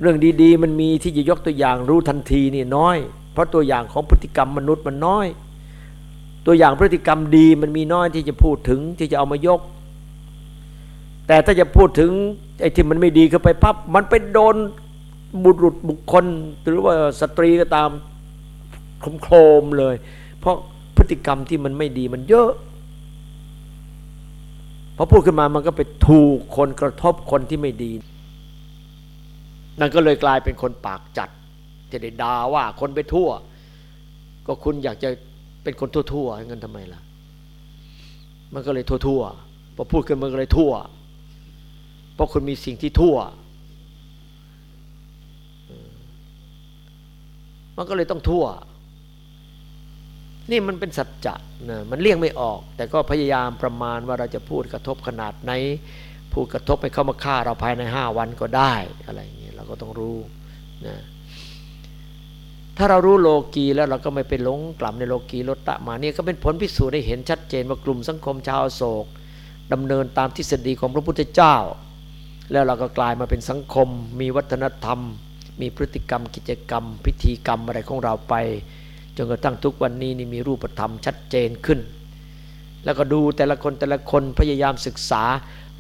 เรื่องดีๆ มันมีที่จะยกตัวอย่างรู้ทันทีนี่น้อย เพราะตัวอย่างของพฤติกรรมมนุษย์มันน้อย ตัวอย่างพฤติกรรมดีมันมีน้อยที่จะพูดถึงที่จะเอามายก แต่ถ้าจะพูดถึงไอ้ที่มันไม่ดีเข้าไปปั๊บมันไปโดนบุรุษบุคคล หรือว่าสตรีก็ตามโครมเลย เพราะพฤติกรรมที่มันไม่ดีมันเยอะพอพูดขึ้นมามันก็ไปถูกคนกระทบคนที่ไม่ดี นั่นก็เลยกลายเป็นคนปากจัดจะได้ด่าว่าคนไปทั่ว ก็คุณอยากจะ เป็นคนทั่วๆงั้นทำไมล่ะ มันก็เลยทั่วๆพอพูดขึ้นมันก็เลยทั่ว เพราะคุณมีสิ่งที่ทั่ว มันก็เลยต้องทั่ว นี่มันเป็นสัจจะนะมันเลี่ยงไม่ออก แต่ก็พยายามประมาณว่าเราจะพูดกระทบขนาดไหนพูดกระทบไปเข้ามาฆ่าเราภายในห้าวันก็ได้อะไรอย่างเงี้ยเราก็ต้องรู้นะ ถ้าเรารู้โลกีแล้วเราก็ไม่ไปหลงกลับในโลกีลดตะมาเนี่ยก็เป็นผลพิสูจน์ได้เห็นชัดเจนว่ากลุ่มสังคมชาวโศกดำเนินตามทฤษฎีของพระพุทธเจ้า แล้วเราก็กลายมาเป็นสังคม มีวัฒนธรรม มีพฤติกรรมกิจกรรม พิธีกรรมอะไรของเราไป จนกระทั่งทุกวันนี้นี่มีรูปธรรมชัดเจนขึ้น แล้วก็ดูแต่ละคนแต่ละคนพยายามศึกษา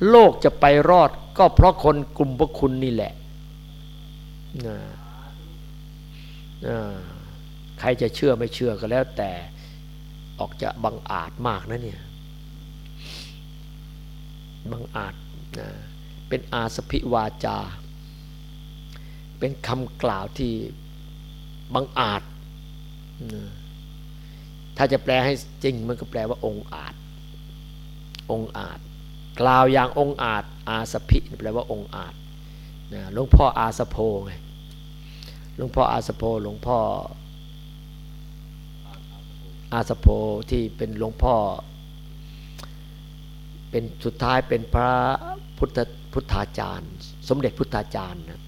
โลกจะไปรอดก็เพราะคนกลุ่มพวกคุณนี่แหละ ใครจะเชื่อไม่เชื่อก็แล้วแต่ออกจะบังอาจมากนะเนี่ยบังอาจนะเป็นอาสพิวาจา เป็นคำกล่าวที่บังอาจถ้าจะแปลให้จริงมันก็แปลว่าองค์อาจ องค์อาจ กล่าวอย่างองค์อาจ อาสพิแปลว่าองค์อาจหลวงพ่ออาสโพไง หลวงพ่ออาสโพหลวงพ่ออาสโพที่เป็นหลวงพ่อ เป็นสุดท้ายเป็นพระพุทธพุทธาจารย์ สมเด็จพุทธาจารย์นะ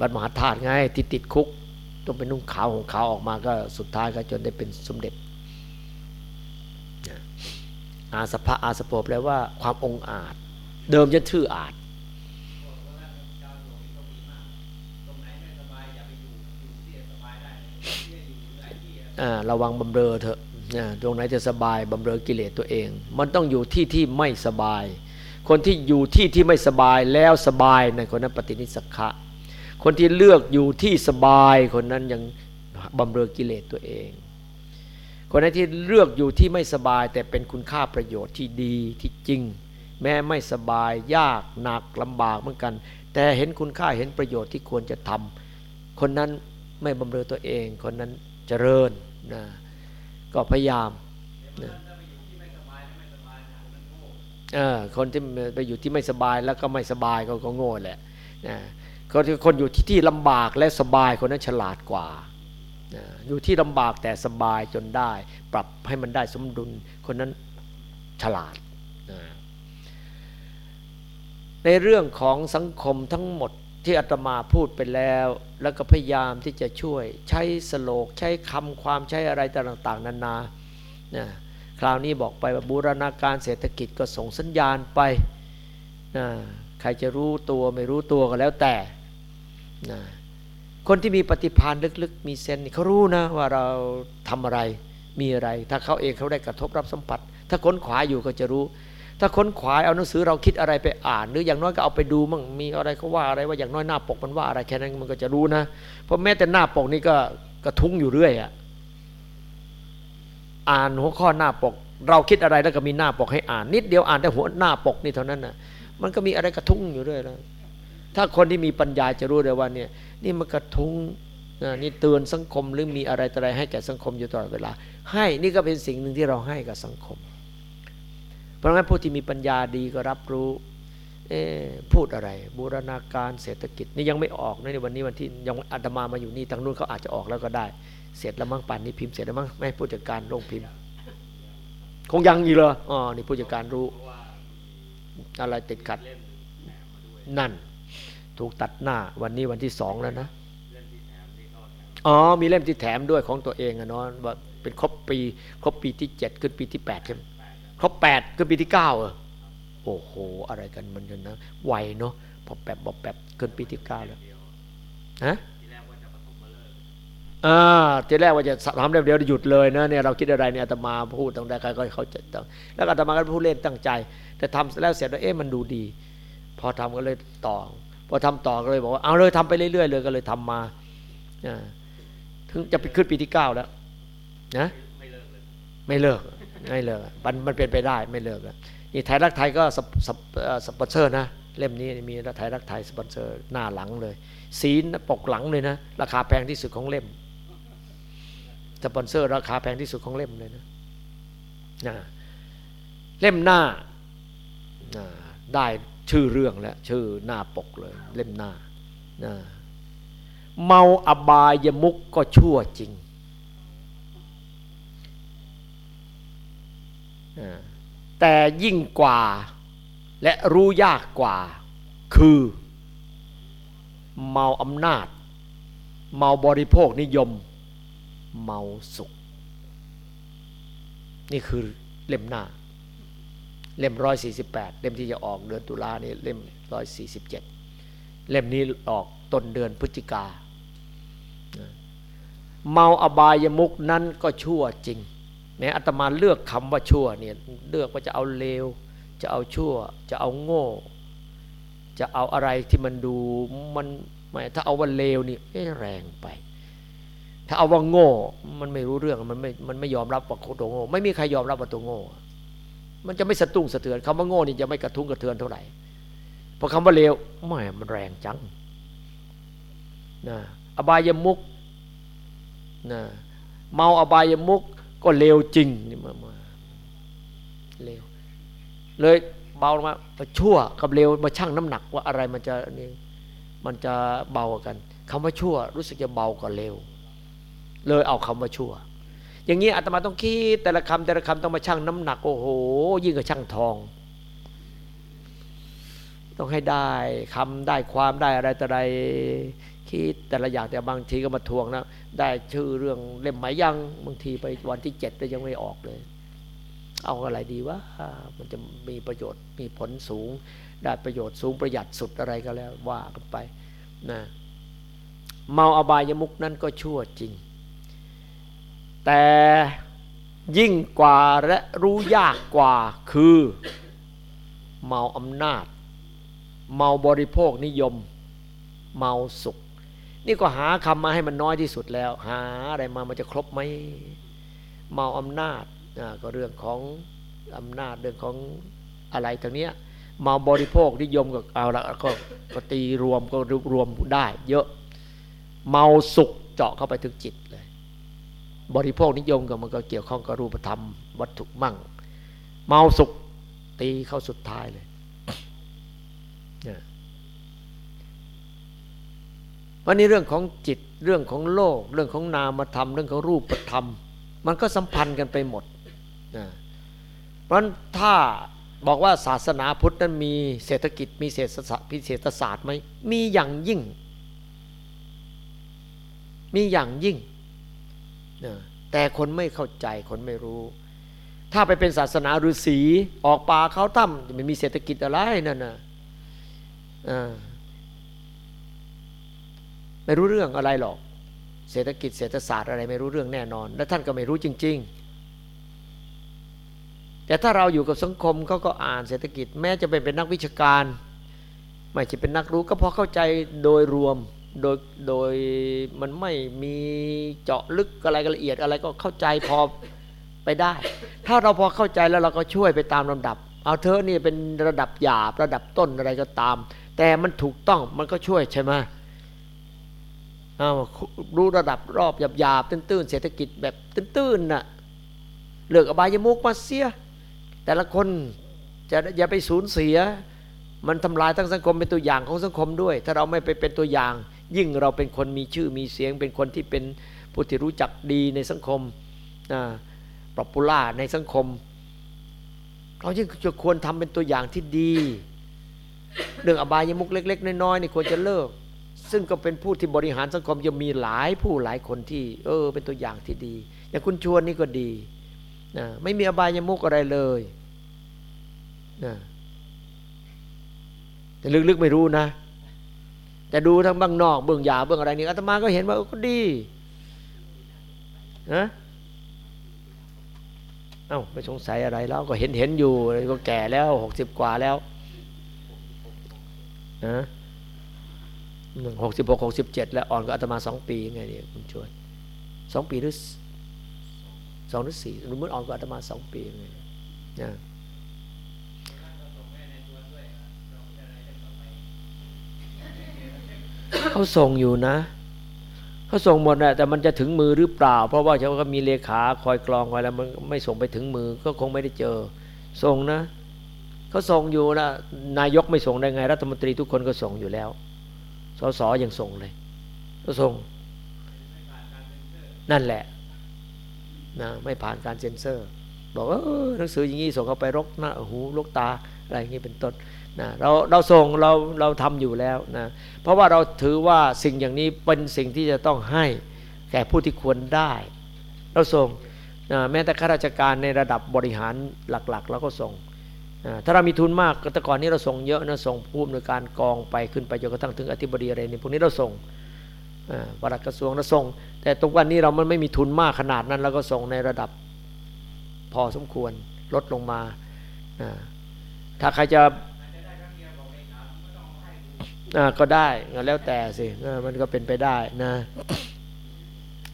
วัดมหาธาตุไงที่ติดคุก ต้องเป็นนุ่งขาวของขาวออกมาก็สุดท้ายก็จนได้เป็นสมเด็จ อาสภะอาสโปแปลว่าความองอาจ เดิมจะชื่ออาจ ระวังบำเรอเถอะตรงไหนจะสบายบำเรอกิเลสตัวเอง มันต้องอยู่ที่ที่ไม่สบาย คนที่อยู่ที่ที่ไม่สบายแล้วสบายในคนนั้นปฏินิสักขะคนที่เลือกอยู่ที่สบายคนนั้นยังบำเรอกิเลสตัวเอง คนนั้นที่เลือกอยู่ที่ไม่สบาย แต่เป็นคุณค่าประโยชน์ที่ดีที่จริง แม้ไม่สบายยากหนักลำบากเหมือนกัน แต่เห็นคุณค่าเห็นประโยชน์ที่ควรจะทำคนนั้นไม่บำเรอตัวเอง คนนั้นเจริญ นะก็พยายามนะเออคนที่ไปอยู่ที่ไม่สบายแล้วก็ไม่สบายก็ก็โง่แหละนะก็คือคนอยู่ที่ที่ลำบากและสบายคนนั้นฉลาดกว่าอยู่ที่ลำบากแต่สบายจนได้ ปรับให้มันได้สมดุลคนนั้นฉลาดในเรื่องของสังคมทั้งหมด ที่อาตมาพูดไปแล้ว แล้วก็พยายามที่จะช่วยใช้สโลกใช้คำความใช้อะไรต่างๆนานานะคราวนี้บอกไปว่าบูรณาการเศรษฐกิจก็ส่งสัญญาณไปนะใครจะรู้ตัวไม่รู้ตัวก็แล้วแต่นะคนที่มีปฏิพานลึกๆ มีเซนเขารู้นะว่าเราทำอะไรมีอะไร ถ้าเขาเองเขาได้กระทบรับสัมผัส ถ้าค้นขวาอยู่ก็จะรู้ ถ้าค้นขวาเอาหนังสือเราคิดอะไรไปอ่าน หรืออย่างน้อยก็เอาไปดูมั่งมีอะไรเขาว่าอะไรว่าอย่างน้อยหน้าปกมันว่าอะไรแค่นั้นมันก็จะรู้นะ เพราะแม้แต่หน้าปกนี่ก็กระทุ้งอยู่เรื่อยอะอ่านหัวข้อหน้าปก เราคิดอะไรแล้วก็มีหน้าปกให้อ่าน นิดเดียวอ่านแต่หัวหน้าปกนี่เท่านั้นนะมันก็มีอะไรกระทุ้งอยู่ด้วยแล้วถ้าคนที่มีปัญญาจะรู้เลยว่าเนี่ยนี่มันกระทุ้งนี่เตือนสังคมหรือมีอะไรอะไรให้แก่สังคมอยู่ตลอดเวลา ให้นี่ก็เป็นสิ่งหนึ่งที่เราให้กับสังคม เพราะงั้นผู้ที่มีปัญญาดีก็รับรู้พูดอะไร บูรณาการเศรษฐกิจนี่ยังไม่ออกนะในวันนี้วันที่ยังอาตมามาอยู่นี่ทางนู้นเขาอาจจะออกแล้วก็ได้ เสร็จแล้วมั้งป่านนี้พิมพ์เสร็จแล้วมั้งไม่ผู้จัดการลงพิมพ์ คงยังอีกเลยอ๋อนี่ผู้จัดการรู้ อะไรติดขัด นั่น ถูกตัดหน้าวันนี้วันที่สองแล้วนะอ๋อมีเล่มที่แถมด้วยของตัวเองอะเนาะว่าเป็นครบปี ครบปีที่เจ็ดขึ้นปีที่แปดใช่ไหม ครบแปดขึ้นปีที่เก้าเออโอ้โห อะไรกันมันนนะไวเนาะพอแปบบอแปบเกินปีที่เก้าแล้วฮะอ่าทีแรกว่าจะทำเดียวหยุดเลยนะเนี่ยเราคิดอะไรเนี่ยอาตมาพูดตรงใดก็เขาจะต้องแล้วอาตมาก็พูดเล่นตั้งใจ แต่ทำแล้วเสร็จแล้วเอ๊ะมันดูดี พอทำก็เลยต่อพอทำต่อก็เลยบอกว่าเอาเลยทำไปเรื่อยๆเลยก็เลยทำมาถึงจะไปขึ้นปีที่เก้าแล้วนะไม่เลิกไม่เลิก ไม่เลิกมันมันเป็นไปได้ไม่เลิกนี่ไทยรักไทยก็สปอนเซอร์นะเล่มนี้มีไทยรักไทยสปอนเซอร์หน้าหลังเลยสีปกหลังเลยนะราคาแพงที่สุดของเล่มสปอนเซอร์ราคาแพงที่สุดของเล่มเลยนะนะเล่มหน้าได้ชื่อเรื่องแล้วชื่อหน้าปกเลย เล่มหน้านะเมาอบายมุกก็ชั่วจริง แต่ยิ่งกว่าและรู้ยากกว่า คือเมาอำนาจ เมาบริโภคนิยม เมาสุข นี่คือเล่มหน้า เล่มร้อยสี่สิบแปดเล่มที่จะออกเดือนตุลานี่เล่มร้อยสี่สิบเจ็ดเล่มนี้ออกต้นเดือนพฤศจิกา เมาอบายมุกนั้นก็ชั่วจริง แม้อัตมาเลือกคำว่าชั่วเนี่ยเลือกว่าจะเอาเลว จะเอาชั่ว จะเอาโง่ จะเอาอะไรที่มันดูมันไม่ถ้าเอาว่าเลวนี่แรงไป ถ้าเอาว่าโง่ มันไม่รู้เรื่องมันไม่มันไม่ยอมรับว่าตัวโง่ ไม่มีใครยอมรับว่าตัวโง่ มันจะไม่สะตุ้งสะเทือนคำว่าโง่นี่จะไม่กระทุ้งกระเทือนเท่าไหร่พอคำว่าเลวไม่มันแรงจังนะอบายมุกนะเมาอบายมุก ก็เลวจริงนี่มามาเลวเลยเบาลงมาชั่วกับเลวมาชั่งน้ำหนักว่าอะไรมันจะนี่มันจะเบากันคำว่าชั่ว รู้สึกจะเบากว่าเลวเลยเอาคำว่าชั่ว อย่างนี้อาตมาต้องคิดแต่ละคำแต่ละคำต้องมาชั่งน้ำหนักโอ้โหยิ่งกว่าชั่งทอง ต้องให้ได้คำได้ความได้อะไรแต่ใดคิดแต่ละอย่างแต่บางทีก็มาทวงนะได้ชื่อเรื่องเล่มหมายยังบางทีไปวันที่เจ็ดแต่ยังไม่ออกเลย เอาอะไรดีวะมันจะมีประโยชน์มีผลสูง ได้ประโยชน์สูงประหยัดสุดอะไรก็แล้วว่ากันไปนะเมาอบายมุกนั้นก็ชั่วจริง แต่ยิ่งกว่าและรู้ยากกว่าคือเมาอำนาจ เมาบริโภคนิยม เมาสุข นี่ก็หาคำมาให้มันน้อยที่สุดแล้ว หาอะไรมามันจะครบไหมเมาอำนาจก็เรื่องของอำนาจเรื่องของอะไรทางเนี้ยเมาบริโภคนิยมก็เอาละก็ก็ตีรวมก็รวมได้ เยอะเมาสุขเจาะเข้าไปถึงจิตเลย บริโภคนิยมก็มันก็เกี่ยวข้องกับรูปธรรมวัตถุมั่ง เมาสุขตีเข้าสุดท้ายเลย วันนี้เรื่องของจิตเรื่องของโลก เรื่องของนามธรรม เรื่องของรูปธรรม มันก็สัมพันธ์กันไปหมดนะเพราะถ้าบอกว่าศาสนาพุทธนั้นมีเศรษฐกิจมีเศรษฐศาสตร์พิเศษศาสตร์ไหมมีอย่างยิ่ง มีอย่างยิ่งนะแต่คนไม่เข้าใจคนไม่รู้ ถ้าไปเป็นศาสนาฤาษีออกป่าเขาถ้ำไม่มีเศรษฐกิจอะไรนั่นนะอ่า ไม่รู้เรื่องอะไรหรอก เศรษฐกิจเศรษฐศาสตร์อะไรไม่รู้เรื่องแน่นอน และท่านก็ไม่รู้จริง ๆ แต่ถ้าเราอยู่กับสังคมเขาก็อ่านเศรษฐกิจ แม้จะเป็นเป็นนักวิชาการ ไม่จะเป็นนักรู้ก็พอเข้าใจโดยรวมโดยโดยมันไม่มีเจาะลึกอะไรละเอียดอะไรก็เข้าใจพอไปได้ ถ้าเราพอเข้าใจแล้วเราก็ช่วยไปตามลำดับ เอาเธอนี่เป็นระดับหยาบระดับต้นอะไรก็ตาม แต่มันถูกต้องมันก็ช่วยใช่ไหม รู้ระดับรอบหยาบๆตื้นๆเศรษฐกิจแบบตื้นๆน่ะเลือกอบายมุกมาเสีย แต่ละคนจะอย่าไปสูญเสีย มันทำลายทั้งสังคมเป็นตัวอย่างของสังคมด้วย ถ้าเราไม่ไปเป็นตัวอย่าง ยิ่งเราเป็นคนมีชื่อมีเสียง เป็นคนที่เป็นผู้ที่รู้จักดีในสังคมปรอปูล่าในสังคม เรายิ่งจะควรทำเป็นตัวอย่างที่ดี เรื่องอบายมุกเล็ก ๆ น้อยๆนี่ควรจะเลิก ซึ่งก็เป็นผู้ที่บริหารสังคมจะมีหลายผู้หลายคนที่ เออ เป็นตัวอย่างที่ดี อย่างคุณชวนนี่ก็ดีนะไม่มีอบายมุกอะไรเลยนะแต่ลึกๆไม่รู้นะ แต่ดูทั้งบ้างนอกเบื้องยาเบื้องอะไรนี่อาตมาก็เห็นว่าก็ดีนะเอ้าไม่สงสัยอะไรแล้วก็เห็นเห็นอยู่ก็แก่แล้วหกสิบกว่าแล้วนะ หกสิบหกหกสิบเจ็ดแล้วอ่อนก็อาตมาสองปีไงเนี่ยคุณชวนสองปีหรือสองหรือสี่หรือมันอ่อนก็อาตมาสองปีไงนะเขาส่งอยู่นะเขาส่งหมดแหละแต่มันจะถึงมือหรือเปล่า เพราะว่าเขาก็มีเลขาคอยกรองไว้แล้วมันไม่ส่งไปถึงมือก็คงไม่ได้เจอส่งนะเขาส่งอยู่นะนายกไม่ส่งได้ไง รัฐมนตรีทุกคนก็ส่งอยู่แล้ว สสยังส่งเลยก็ส่ง นั่นแหละนะไม่ผ่านการเซ็นเซอร์ บอกว่าหนังสืออย่างนี้ส่งเข้าไปรกหน้าหูรกตาอะไรอย่างนี้เป็นต้นนะเราเราส่งเราเราทำอยู่แล้วนะเพราะว่าเราถือว่าสิ่งอย่างนี้เป็นสิ่งที่จะต้องให้แก่ผู้ที่ควรได้ เราส่งนะแม้แต่ข้าราชการในระดับบริหารหลัก ๆ เราก็ส่ง ถ้าเรามีทุนมากแต่ก่อนนี้เราส่งเยอะนะส่งผู้อำนวยการกองไปขึ้นไปจนกระทั่งถึงอธิบดีอะไรนี่พวกนี้เราส่งวาระกระทรวงเราส่ง แต่ตรงวันนี้เรามันไม่มีทุนมากขนาดนั้นเราก็ส่งในระดับพอสมควรลดลงมาถ้าใครจะก็ได้แล้วแต่สิมันก็เป็นไปได้นะ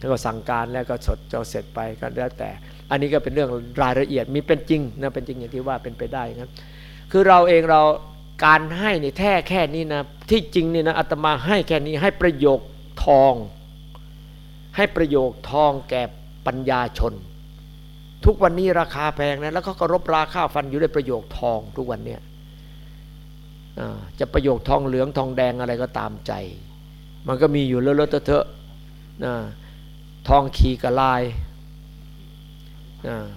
ถ้าก็สั่งการแล้วก็สดจะเสร็จไปก็แล้วแต่ อันนี้ก็เป็นเรื่องรายละเอียดมีเป็นจริงนะเป็นจริงอย่างที่ว่าเป็นไปได้ครับคือเราเองเราการให้นี่แท้แค่นี้นะที่จริงนี่นะอาตมาให้แค่นี้ให้ประโยคทอง ให้ประโยคทองแก่ปัญญาชน ทุกวันนี้ราคาแพงนะแล้วเขาก็รบราคาฟันอยู่ในประโยคทองทุกวันเนี่ยจะประโยคทองเหลืองทองแดงอะไรก็ตามใจ มันก็มีอยู่เลอะเทอะนะทองขีกระลาย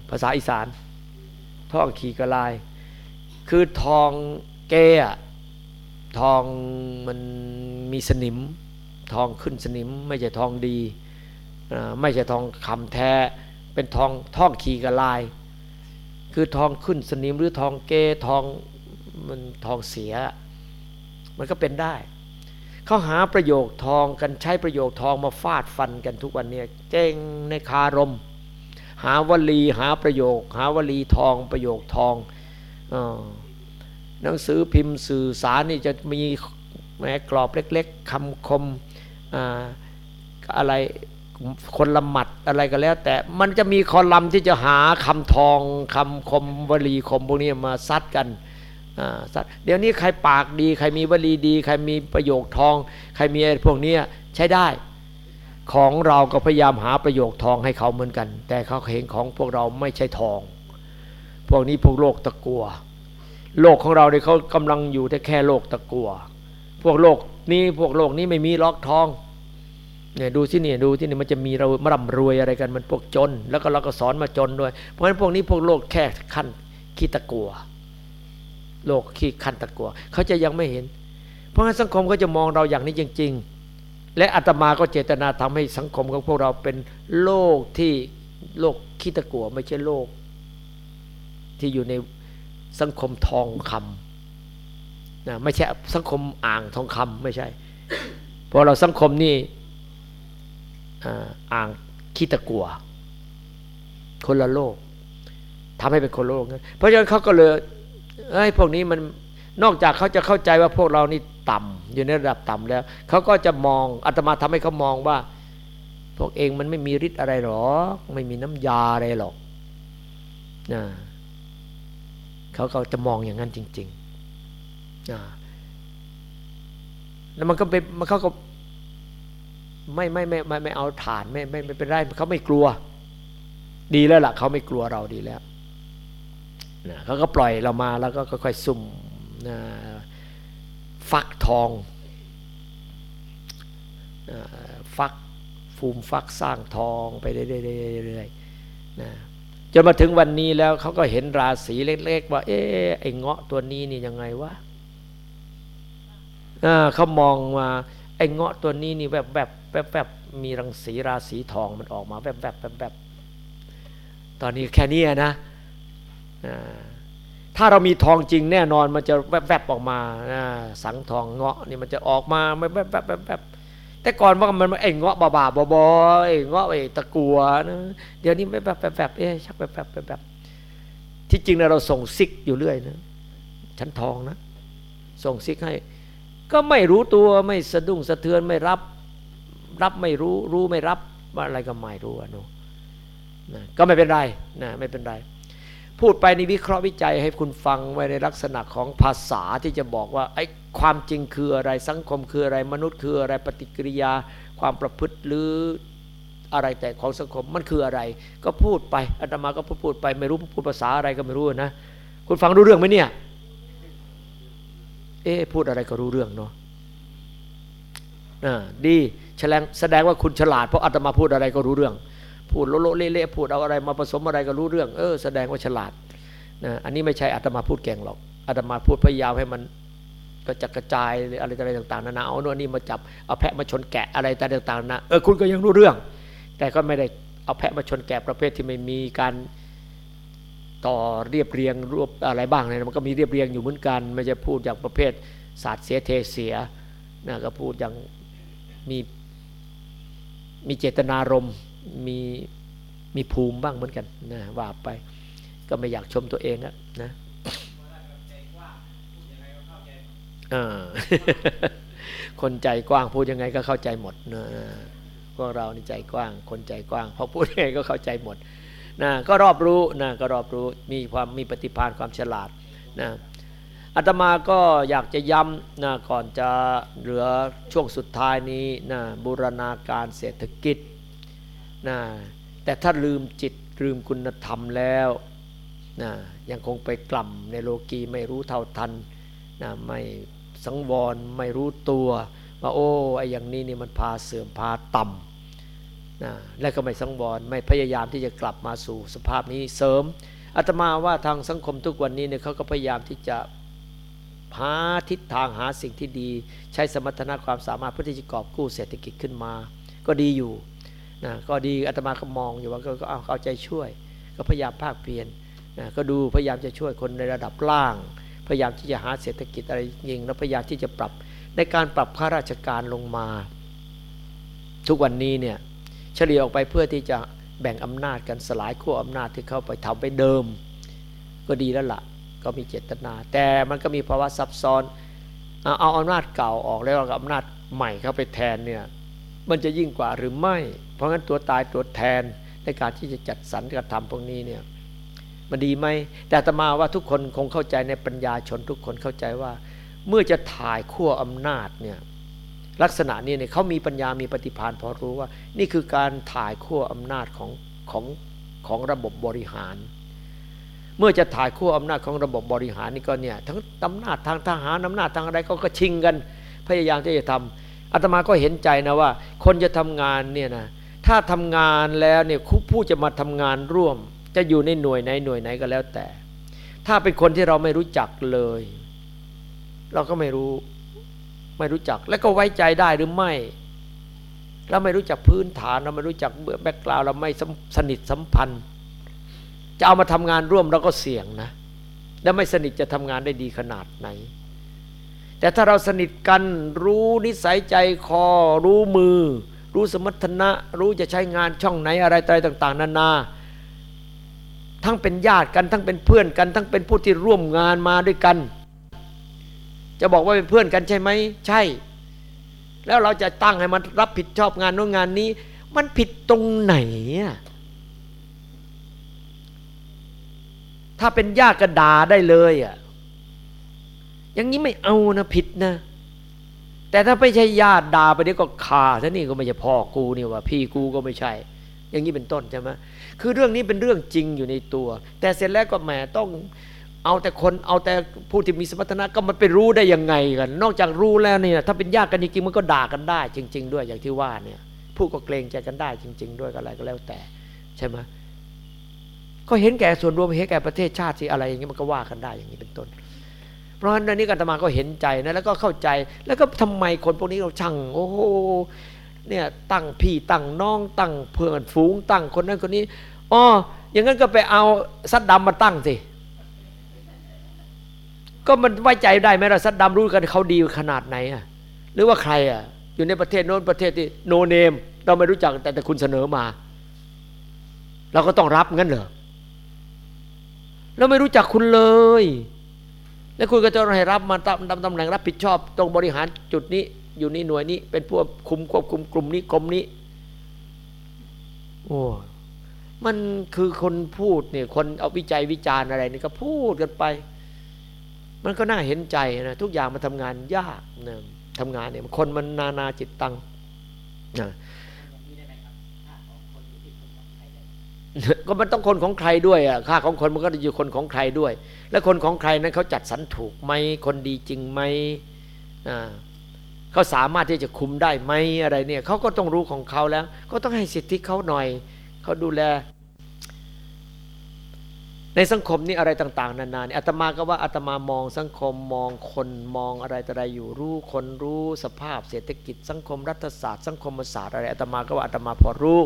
ภาษาอีสาน ท่องขีกระลาย คือทองเกะทองมันมีสนิม ทองขึ้นสนิม ไม่ใช่ทองดี ไม่ใช่ทองคำแท้ เป็นทองท่องขีกระลาย คือทองขึ้นสนิมหรือทองเกทองมันทองเสีย มันก็เป็นได้เขาหาประโยคทองกันใช้ประโยคทองมาฟาดฟันกันทุกวันนี้เก่งในคารม หาวลีหาประโยค หาวลีทองประโยคทองหนังสือพิมพ์สื่อสารนี่จะมีแม้กรอบเล็ก ๆคำคมอะไรคนละหมัดอะไรก็แล้ว แต่มันจะมีคอลัมน์ที่จะหาคำทองคำคมวลีคมพวกนี้มาซัดกันเดี๋ยวนี้ใครปากดี ใครมีวลีดี ใครมีประโยคทอง ใครมีพวกนี้ใช้ได้ ของเราก็พยายามหาประโยคทองให้เขาเหมือนกัน แต่เขาเห็นของพวกเราไม่ใช่ทอง พวกนี้พวกโลกตะกัว โลกของเราเนี่ยเขากำลังอยู่แต่แค่โลกตะกัว พวกโลกนี้พวกโลกนี้ไม่มีล็อกทองเนี่ยดูที่นี่ดูที่นี่มันจะมีเรามาร่ำรวยอะไรกันมันพวกจน แล้วก็เราก็สอนมาจนด้วย เพราะฉะนั้นพวกนี้พวกโลกแค่ขั้นขี้ตะกัว โลกขี้คันตะกัวเขาจะยังไม่เห็น เพราะงั้นสังคมก็จะมองเราอย่างนี้จริง ๆ และอาตมาก็เจตนาทำให้สังคมของพวกเราเป็นโลกที่โลกขี้ตะกัวไม่ใช่โลก ที่อยู่ในสังคมทองคำนะไม่ใช่สังคมอ่างทองคำไม่ใช่เพราะเราสังคมนี่อ่างขี้ตะกัว คนละโลกทำให้เป็นคนโลกเพราะฉะนั้นเขาก็เลยเอ้ยพวกนี้มันนอกจากเขาจะเข้าใจว่าพวกเรานี่ ต่ำอยู่ในระดับต่ำแล้ว เขาก็จะมองอาตมาทำให้เขามองว่า พวกเองมันไม่มีฤทธิ์อะไรหรอกไม่มีน้ำยาอะไรหรอกนะเขาเขาจะมองอย่างนั้นจริงๆนะแล้วมันก็เป็นมันเขาก็ไม่ไม่ไม่ไม่ไม่เอาฐานไม่ไม่ไม่เป็นไรเขาไม่กลัว ดีแล้วล่ะเขาไม่กลัวเราดีแล้วนะเขาก็ปล่อยเรามาแล้วก็ค่อยๆซุ่มนะ ฟักทองฟักฟูมฟักสร้างทองไปเรื่อยๆนะจนมาถึงวันนี้แล้วเขาก็เห็นราศีเล็ก ๆ ว่า เอ๊ะไอ้เงาะตัวนี้นี่ยังไงวะเขามองมาไอ้เงาะตัวนี้นี่แบบแบบแบบแบบมีรังสีราศีทองมันออกมาแบบแบบแบบแบบตอนนี้แค่นี้นะ ถ้าเรามีทองจริงแน่นอนมันจะแวบๆออกมาสังทองเงาะนี่มันจะออกมาแวบๆแบบแบบแต่ก่อนว่ามันไอ้เงาะบาบาบอไอ้เงาะไอ้ตะกัวนะเดี๋ยวนี้แบบแบบแบบเอ๊ะชักแบบแบบแบบที่จริงเราส่งซิกอยู่เรื่อยนะชั้นทองนะส่งซิกให้ ก็ไม่รู้ตัวไม่สะดุ้งสะเทือนไม่รับ รับไม่รู้รู้ไม่รับอะไรก็ไม่รู้อะนนะก็ไม่เป็นไรนะไม่เป็นไร พูดไปในวิเคราะห์วิจัยให้คุณฟังไว้ในลักษณะของภาษาที่จะบอกว่าไอ้ความจริงคืออะไรสังคมคืออะไรมนุษย์คืออะไรปฏิกิริยา ความประพฤติหรืออะไรแต่ของสังคมมันคืออะไร ก็พูดไปอาตมาก็พูดไปไม่รู้พูดภาษาอะไรก็ไม่รู้นะ คุณฟังรู้เรื่องไหมเนี่ย เอ๊พูดอะไรก็รู้เรื่องเนาะดีแสดงแสดงว่าคุณฉลาดเพราะอาตมาพูดอะไรก็รู้เรื่อง พูดโลโลเละๆพูดเอาอะไรมาผสมอะไรก็รู้เรื่อง เออแสดงว่าฉลาดนะอันนี้ไม่ใช่อาตมาพูดแก่งหรอกอาตมาพูดพยายามให้มันกระจัดกระจายอะไรอะไรต่างๆนานาเอาโน่นนี่มาจับเอาแพะมาชนแกะอะไรต่างๆนะเออคุณก็ยังรู้เรื่อง แต่ก็ไม่ได้เอาแพะมาชนแกะประเภทที่ไม่มีการต่อเรียบเรียงรวบอะไรบ้างเนี่ยมันก็มีเรียบเรียงอยู่เหมือนกัน ไม่ใช่พูดอย่างประเภทศาสตร์เสียเทเสียนะก็พูดอย่างมีมีเจตนารมณ์ มีมีภูมิบ้างเหมือนกันนะว่าไป ก็ไม่อยากชมตัวเองอะนะคนใจกว้างพูดยังไงก็เข้าใจหมดนะพวกเรานี่ใจกว้าง คนใจกว้างพอพูดยังไงก็เข้าใจหมดนะก็รอบรู้นะก็รอบรู้มีความมีปฏิภาณความฉลาดนะอาตมาก็อยากจะย้ำนะก่อนจะเหลือช่วงสุดท้ายนี้นะบูรณาการเศรษฐกิจ นะแต่ถ้าลืมจิตลืมคุณธรรมแล้วนะยังคงไปกล่ำในโลกีไม่รู้เท่าทันนะไม่สังวรไม่รู้ตัวว่าโอ้ไอ้อย่างนี้นี่มันพาเสื่อมพาต่ำนะและก็ไม่สังวรไม่พยายามที่จะกลับมาสู่สภาพนี้เสริมอาตมาว่าทางสังคมทุกวันนี้เนี่ยเขาก็พยายามที่จะหาทิศทางหาสิ่งที่ดี ใช้สมรรถนะความสามารถเพื่อที่จะกอบกู้เศรษฐกิจขึ้นมา ก็ดีอยู่ นะก็ดีอาตมาก็มองอยู่ว่าก็เอาเอาใจช่วย ก็พยายามภาคเพียรนะก็ดูพยายามจะช่วยคนในระดับล่าง พยายามที่จะหาเศรษฐกิจอะไรยิงแล้วพยายามที่จะปรับในการปรับข้าราชการลงมา ทุกวันนี้เนี่ยเฉลี่ยออกไปเพื่อที่จะแบ่งอำนาจกันสลายขั้วอำนาจที่เข้าไปทำไปเดิม ก็ดีแล้วละ่ะ ก็มีเจตนา แต่มันก็มีภาวะซับซ้อนเอาอำนาจเก่าออกแล้วกับอำนาจใหม่เข้าไปแทนเนี่ยมันจะยิ่งกว่าหรือไม่ เพราะงั้นตัวตายตัวแทนในการที่จะจัดสรรกระทำพวกนี้เนี่ยมันดีไหมแต่ตมาว่าทุกคนคงเข้าใจในปัญญาชนทุกคนเข้าใจว่า เมื่อจะถ่ายขั้วอำนาจเนี่ยลักษณะนี้เนี่ยเขามีปัญญามีปฏิภาณพอรู้ว่า นี่คือการถ่ายขั้วอำนาจของของของระบบบริหาร เมื่อจะถ่ายขั้วอำนาจของระบบบริหารนี่ก็เนี่ยทั้งอำนาจทางทหารอำนาจทางอะไรก็ก็ชิงกัน พยายามที่จะทำอาตมาก็เห็นใจนะว่า คนจะทำงานเนี่ยนะ ถ้าทำงานแล้วเนี่ยผู้จะมาทำงานร่วม จะอยู่ในหน่วยไหนหน่วยไหนก็แล้วแต่ ถ้าเป็นคนที่เราไม่รู้จักเลย เราก็ไม่รู้ไม่รู้จัก แล้วก็ไว้ใจได้หรือไม่ เราไม่รู้จักพื้นฐาน เราไม่รู้จักเบื้องแบ็กกราวเราไม่สนิทสัมพันธ์ จะเอามาทำงานร่วมเราก็เสี่ยงนะ แล้วไม่สนิทจะทำงานได้ดีขนาดไหนแต่ถ้าเราสนิทกันรู้นิสัยใจคอรู้มือ รู้สมรรถนะรู้จะใช้งานช่องไหนอะไรอะไรต่าง ๆ นานา ทั้งเป็นญาติกันทั้งเป็นเพื่อนกัน ทั้งเป็นผู้ที่ร่วมงานมาด้วยกัน จะบอกว่าเป็นเพื่อนกันใช่ไหมใช่ แล้วเราจะตั้งให้มันรับผิดชอบงานโน้นงานนี้ มันผิดตรงไหนถ้าเป็นญาติก็ด่าได้เลยอะอย่างนี้ไม่เอานะผิดนะ แต่ถ้าไม่ใช่ญาติด่าไปเดี๋ยวก็ฆ่าซะนี่ก็ไม่ใช่พ่อกูนี่ว่า พี่กูก็ไม่ใช่ อย่างนี้เป็นต้นใช่ไหมคือเรื่องนี้เป็นเรื่องจริงอยู่ในตัว แต่เสร็จแล้วก็แหมต้องเอาแต่คนเอาแต่ผู้ที่มีสมรรถนะก็มันไปรู้ได้ยังไงกัน นอกจากรู้แล้วเนี่ยถ้าเป็นญาติกันจริงๆมันก็ด่ากันได้ จริง ๆ ด้วยอย่างที่ว่าเนี่ยผู้ก็เกรงใจกันได้จริง ๆ ด้วยก็อะไรก็แล้วแต่ ใช่ไหมก็เห็นแก่ส่วนรวมเห็นแก่ประเทศชาติที่อะไรอย่างนี้มันก็ว่ากันได้อย่างนี้เป็นต้น เพราะฉะนั้นนี้กัตมาก็เห็นใจนะแล้วก็เข้าใจแล้วก็ทำไมคนพวกนี้เราช่างโอ้โหเนี่ยตั้งพี่ตั้งน้องตั้งเพื่อนฝูงตั้งคนนั้นคนนี้อ๋ออย่างนั้นก็ไปเอาซัดดำมาตั้งสิก็มันไว้ใจได้ไหมเราซัดดำรู้กันเขาดีขนาดไหนอะหรือว่าใครอะอยู่ในประเทศโน้นประเทศที่โนเนม เราไม่รู้จักแต่แต่คุณเสนอมา เราก็ต้องรับงั้นเหรอเราไม่รู้จักคุณเลย แล้วคุณก็จะให้รับมาตำตำแหน่งรับผิดชอบ ตรงบริหารจุดนี้อยู่นี่หน่วยนี้ เป็นผู้คุมควบคุมกลุ่มนี้กรมนี้ โอ้มันคือคนพูดเนี่ยคนเอาวิจัยวิจารณ์อะไรนี่ก็พูดกันไป มันก็น่าเห็นใจนะทุกอย่างมันทำงานยากนะทำงานเนี่ยคนมันนานาจิตตังนะก็มันต้องคนของใครด้วยอะค่าของคนมันก็อยู่คนของใครด้วย และคนของใครนั้นเขาจัดสรรถูกไหมคนดีจริงไหมเขาสามารถที่จะคุมได้ไหมอะไรเนี่ยเขาก็ต้องรู้ของเขาแล้ว ก็ต้องให้สิทธิเขาหน่อยเขาดูแล ในสังคมนี่อะไรต่าง ๆ นานานี่อาตมาก็ว่าอาตมามองสังคมมองคนมองอะไรต่ออะไรอยู่รู้คนรู้สภาพเศรษฐกิจ สังคมรัฐศาสตร์ สังคมศาสตร์อะไรอาตมาก็ว่าอาตมาพอรู้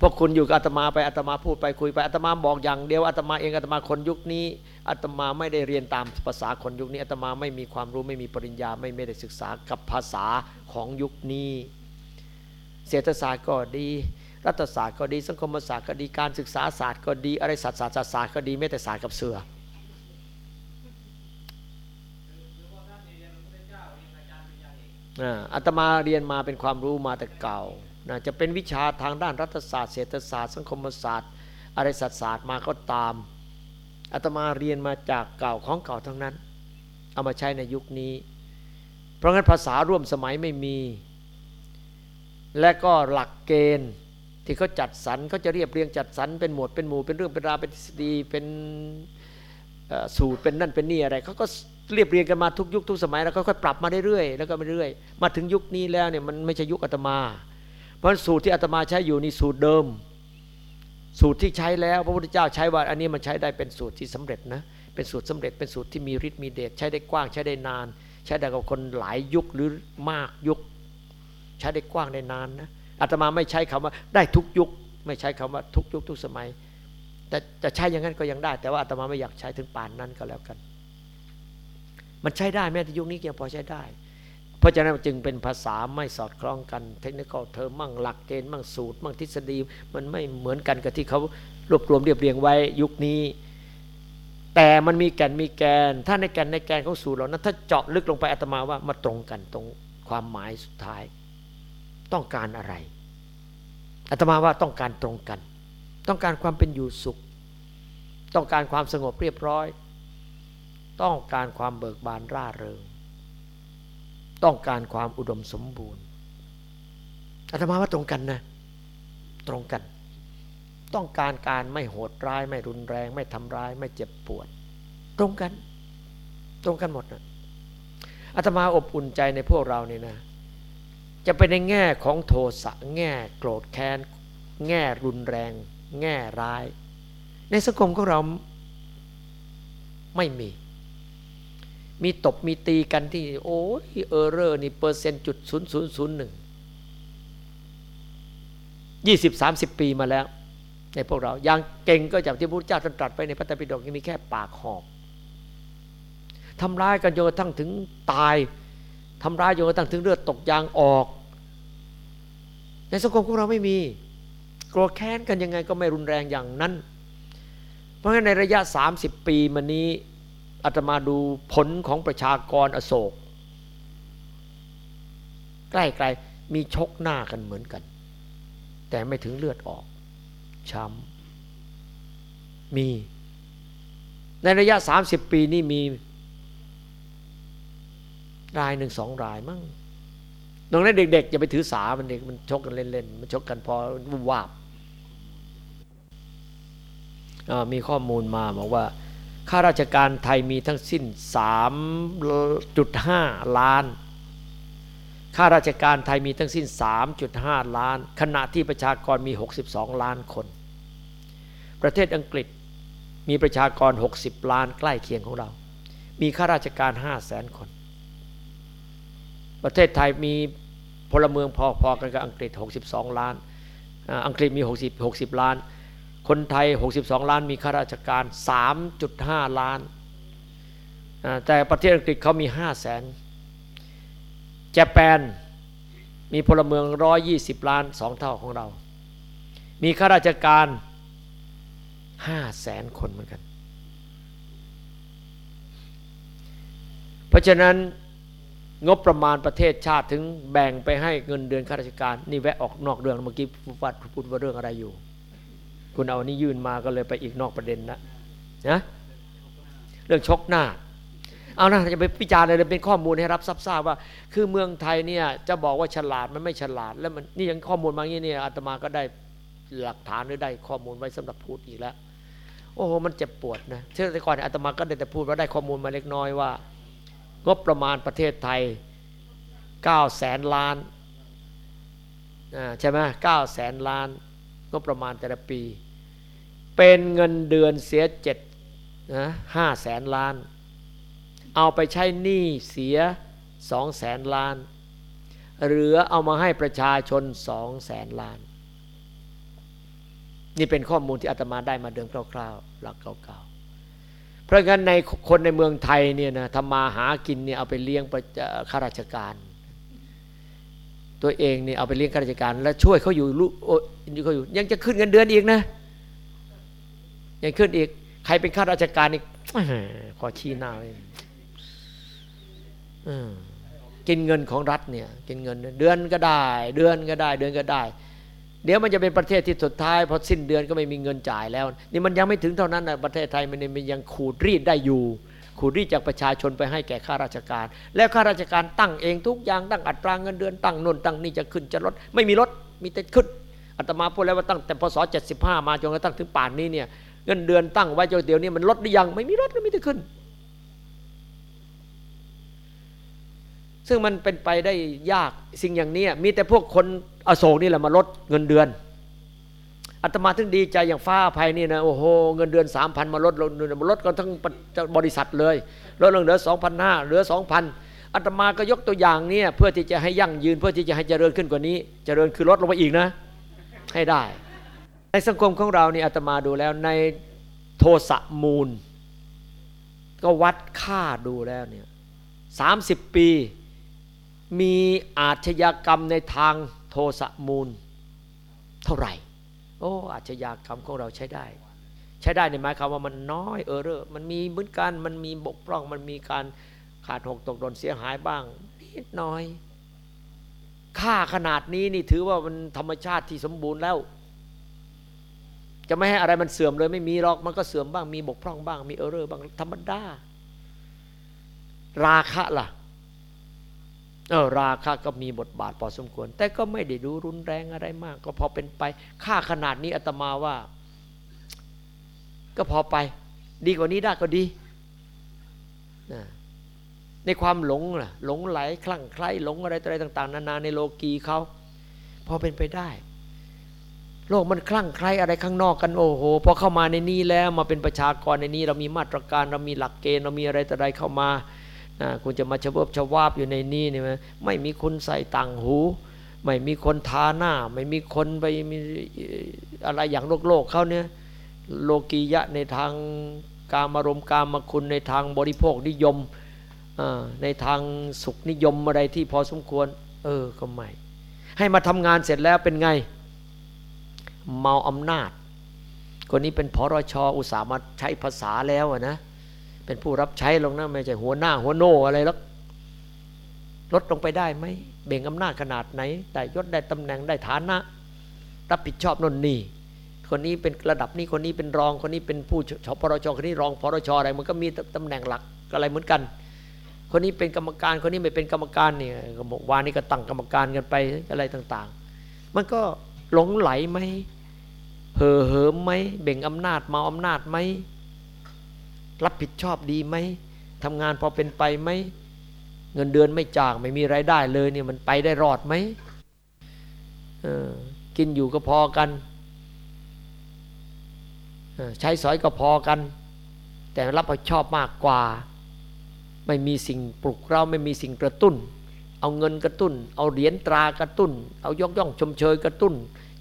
พวกคุณอยู่กับอาตมาไปอาตมาพูดไปคุยไปอาตมาบอกอย่างเดียวอาตมาเองอาตมาคนยุคนี้อาตมาไม่ได้เรียนตามภาษาคนยุคนี้อาตมาไม่มีความรู้ไม่มีปริญญาไม่ไม่ได้ศึกษากับภาษาของยุคนี้ เศรษฐศาสตร์ก็ดี รัฐศาสตร์ก็ดี สังคมศาสตร์ก็ดีการศึกษาศาสตร์ก็ดีอะไรศาสตร์ศาสตร์ศาสตร์ก็ดีไม่แต่ศาสตร์กับเสืออาตมาเรียนมาเป็นความรู้มาแต่เก่า นะจะเป็นวิชาทางด้านรัฐศาสตร์เศรษฐศาสตร์ สังคมศาสตร์ อะไรศาสตร์ศาสตร์มาก็ตามอาตมาเรียนมาจากเก่าของเก่าทั้งนั้น เอามาใช้ในยุคนี้ เพราะงั้นภาษาร่วมสมัยไม่มี และก็หลักเกณฑ์ที่เขาจัดสรรเขาจะเรียบเรียงจัดสรรเป็นหมวดเป็นหมู่เป็นเรื่องเป็นราวเป็นทฤษฎีเป็นสูตรเป็นนั่นเป็นนี่อะไรเขาก็เรียบเรียงกันมาทุกยุคทุกสมัยแล้วค่อยๆปรับมาเรื่อยๆแล้วก็มาเรื่อยมาถึงยุคนี้แล้วเนี่ยมันไม่ใช่ยุคอาตมา ราะสูตรที่อาตมาใช้อยู่นี่สูตรเดิม สูตรที่ใช้แล้ว พระพุทธเจ้าใช้ว่าอันนี้มันใช้ได้เป็นสูตรที่สำเร็จนะเป็นสูตรสำเร็จเป็นสูตรที่มีฤทธิ์มีเดชใช้ได้กว้างใช้ได้นาน ใช้ได้กับคนหลายยุคหรือมากยุค ใช้ได้กว้างได้นานนะอาตมาไม่ใช้คำว่าได้ทุกยุค ไม่ใช้คำว่าทุกยุคทุกสมัย แต่จะใช้อย่างนั้นก็ยังได้ แต่ว่าอาตมาไม่อยากใช้ถึงป่านนั้นก็แล้วกัน มันใช้ได้แม้แต่ยุคนี้ยังพอใช้ได้ ราะฉะนั้นจึงเป็นภาษาไม่สอดคล้องกัน เทคนิคเทอมมั่งหลักเกณฑ์มั่งสูตร มั่งทฤษฎีมันไม่เหมือนกันกับที่เขารวบรวมเรียบเรียงไว้ยุคนี้ แต่มันมีแก่นมีแกน ถ้าในแก่นในแกนของสูตรเหล่านั้น ถ้าเจาะลึกลงไปอาตมาว่ามาตรงกันตรงความหมายสุดท้าย ต้องการอะไรอาตมาว่าต้องการตรงกัน ต้องการความเป็นอยู่สุข ต้องการความสงบเรียบร้อย ต้องการความเบิกบานร่าเริง ต้องการความอุดมสมบูรณ์อาตมาว่าตรงกันนะ ตรงกัน ต้องการการไม่โหดร้าย ไม่รุนแรง ไม่ทำร้าย ไม่เจ็บปวด ตรงกัน ตรงกันหมดนะอาตมาอบอุ่นใจในพวกเราเนี่ยนะ จะไปในแง่ของโทสะแง่โกรธแค้น แง่รุนแรง แง่ร้าย ในสังคมของเราไม่มี มีตบมีตีกันที่ โอ้ยเออเรอร์นี่เปอร์เซ็นต์จุดศูนย์ศูนย์ศูนย์หนึ่งยี่สิบสามสิบปีมาแล้ว ในพวกเราอย่างเก่งก็จากที่พระพุทธเจ้าตรัสไปในพระไตรปิฎกยังมีแค่ปากหอกทำร้ายกันจนกระทั่งถึงตายทำร้ายจนกระทั่งถึงเลือดตกยางออก ในสังคมของเราไม่มีโกรธแค้นกันยังไงก็ไม่รุนแรงอย่างนั้น เพราะฉะนั้นในระยะ 30 ปีมานี้ อาตมาดูผลของประชากรอโศก ใกล้ๆมีชกหน้ากันเหมือนกัน แต่ไม่ถึงเลือดออกช้ำมี ในระยะ 30 ปีนี่มี รายหนึ่งสองรายมั้งตรงนั้นเด็กๆอย่าไปถือสา มันเด็กมันชกกันเล่นๆ มันชกกันพอวุ่นวาบมีข้อมูลมาบอกว่า ข้าราชการไทยมีทั้งสิ้น 3.5 ล้านข้าราชการไทยมีทั้งสิ้น 3.5 ล้าน ขณะที่ประชากรมี 62 ล้านคน ประเทศอังกฤษมีประชากร 60 ล้านใกล้เคียงของเรา มีข้าราชการ 5 0 0แสนคน ประเทศไทยมีพลเมืองพอๆกันกับอังกฤษ 62 ล้าน อังกฤษมี 60 60 ล้าน คนไทย 62 ล้านมีข้าราชการ 3.5 ล้าน แต่ประเทศอังกฤษเขามี 5 0 0แสนจแปนมีพลเมือง 120 ล้านสองเท่าของเรา มีข้าราชการห้าแสนคนเหมือนกัน เพราะฉะนั้นงบประมาณประเทศชาติถึงแบ่งไปให้เงินเดือนข้าราชการ นี่แวะออกนอกเรื่องเมื่อกี้ฟัดพูดว่าเรื่องอะไรอยู่ คุณเอานี่ยื่นมาก็เลยไปอีกนอกประเด็นนะนะเรื่องชกหน้า เอานะจะไปพิจารณาเลยเป็นข้อมูลให้รับทราบว่า คือเมืองไทยเนี่ยจะบอกว่าฉลาดมันไม่ฉลาด แล้วมันนี่ยังข้อมูลบางอย่างนี่ยอาตมาก็ได้หลักฐานหรือได้ข้อมูลไว้สำหรับพูดอีกแล้ว โอ้โหมันเจ็บปวดนะเชื่อแต่ก่อนอาตมาก็ได้แต่พูดว่าได้ข้อมูลมาเล็กน้อยว่า งบประมาณประเทศไทย9แสนล้านใช่ไหมเก้าแสนล้านงบประมาณแต่ละปี เป็นเงินเดือนเสียเจ็ดนะห้าแสนล้าน เอาไปใช้หนี้เสียสองแสนล้าน เหลือเอามาให้ประชาชนสองแสนล้าน นี่เป็นข้อมูลที่อาตมาได้มาเดิมคร่าวๆหลักเก่าๆเพราะงั้นในคนในเมืองไทยเนี่ยนะทำมาหากินเนี่ยเอาไปเลี้ยงข้าราชการ ตัวเองเนี่ยเอาไปเลี้ยงข้าราชการ แล้วช่วยเขาอยู่ลูกเขาอยู่ยังจะขึ้นเงินเดือนอีกนะ ยังขึ้นอีก ใครเป็นข้าราชการอีกขอชี้หน้าเลยกินเงินของรัฐเนี่ย กินเงิน เดือนก็ได้ เดือนก็ได้ เดือนก็ได้ เดี๋ยวมันจะเป็นประเทศที่สุดท้ายพอสิ้นเดือนก็ไม่มีเงินจ่ายแล้ว นี่มันยังไม่ถึงเท่านั้นนะประเทศไทยมันยังขูดรีดได้อยู่ขูดรีดจากประชาชนไปให้แก่ข้าราชการ แล้วข้าราชการตั้งเองทุกอย่างตั้งอัตราเงินเดือนตั้งนนตั้งนี่จะขึ้นจะลด ไม่มีลดมีแต่ขึ้นอาตมาพูดแล้วว่าตั้งแต่พศ75 มาจนกระทั่งถึงป่านนี้เนี่ย เงินเดือนตั้งไว้จนเดี๋ยวนี้มันลดหรือยังไม่มีลดก็มีแต่ขึ้น ซึ่งมันเป็นไปได้ยากสิ่งอย่างนี้มีแต่พวกคนอโศกนี่แหละมาลดเงินเดือนอาตมาถึงดีใจอย่างฟ้าภัยนี่นะโอ้โหเงินเดือนสามพันมาลดลดมาลดกันทั้งบริษัทเลยลดลงเหลือสองพันห้าเหลือสองพันอาตมาก็ยกตัวอย่างเนี่ยเพื่อที่จะให้ยั่งยืนเพื่อที่จะให้เจริญขึ้นกว่านี้ เจริญคือลดลงไปอีกนะ ให้ได้ ในสังคมของเรานี่อาตมาดูแล้วในโทสะมูล ก็วัดค่าดูแล้วเนี่ยสามสิบปี มีอาชญากรรมในทางโทสะมูล เท่าไหร่ โอ้ อาชญากรรมของเราใช้ได้ ใช้ได้ในหมายความว่ามันน้อยเออเรอมันมีเหมือนกันมันมีบกพร่อง มันมีการขาดหกตกหล่นเสียหายบ้างนิดน้อย ค่าขนาดนี้นี่ถือว่ามันธรรมชาติที่สมบูรณ์แล้ว จะไม่ให้อะไรมันเสื่อมเลยไม่มีหรอกมันก็เสื่อมบ้างมีบกพร่องบ้าง มีเออเรอบ้างธรรมดาราคะล่ะเออราคะก็มีบทบาทพอสมควร แต่ก็ไม่ได้ดูรุนแรงอะไรมาก ก็พอเป็นไปค่าขนาดนี้อาตมาว่า ก็พอไป ดีกว่านี้ได้ก็ดีนะในความหลงล่ะหลงไหลคลั่งไคล้หลงอะไรอะไรต่าง ๆ นานาในโลกีเขาพอเป็นไปได้ โลกมันคลั่งไคล้อะไรข้างนอกกันโอ้โหพอเข้ามาในนี้แล้วมาเป็นประชากรในนี้ เรามีมาตรการเรามีหลักเกณฑ์เรามีอะไรต่ออะไรเข้ามาคุณจะมาชวบชวาบอยู่ในนี้นี่ไหมไม่มีคนใส่ต่างหู ไม่มีคนทาหน้า ไม่มีคนไปมีอะไรอย่างโลกโลกเขาเนี่ยโลกียะในทางกามารมกามคุณในทางบริโภคนิยมในทางสุขนิยมอะไรที่พอสมควร เออก็ไม่ให้มาทำงานเสร็จแล้วเป็นไง เมาอำนาจ คนนี้เป็นพรชอุตสาห์มาใช้ภาษาแล้วนะเป็นผู้รับใช้ลงนะไม่ใช่หัวหน้าหัวโนอะไรแล้วลดลงไปได้ไหมเบ่งอำนาจขนาดไหนได้ยศได้ตำแหน่งได้ฐานะ รับผิดชอบนนนี่คนนี้เป็นระดับนี้คนนี้เป็นรองคนนี้เป็นผู้ชพรชคนนี้รองพรชอะไรมันก็มีตำแหน่งหลักอะไรเหมือนกัน คนนี้เป็นกรรมการคนนี้ไม่เป็นกรรมการเนี่ยวานี่ก็ตั้งกรรมการกันไปอะไรต่าง ๆ มันก็หลงไหลไหม เห่อเหิมไหมเบ่งอำนาจมาอำนาจไหมรับผิดชอบดีไหมทำงานพอเป็นไปไหมเงินเดือนไม่จางไม่มีไรายได้เลยเนี่ยมันไปได้รอดไหมกินอยู่ก็พอกันใช้สอยก็พอกัน แต่รับผิดชอบมากกว่า ไม่มีสิ่งปลุกเราไม่มีสิ่งกระตุ้น เอาเงินกระตุ้น เอาเหรียญตรากระตุ้น เอายกย่องชมเชยกระตุ้น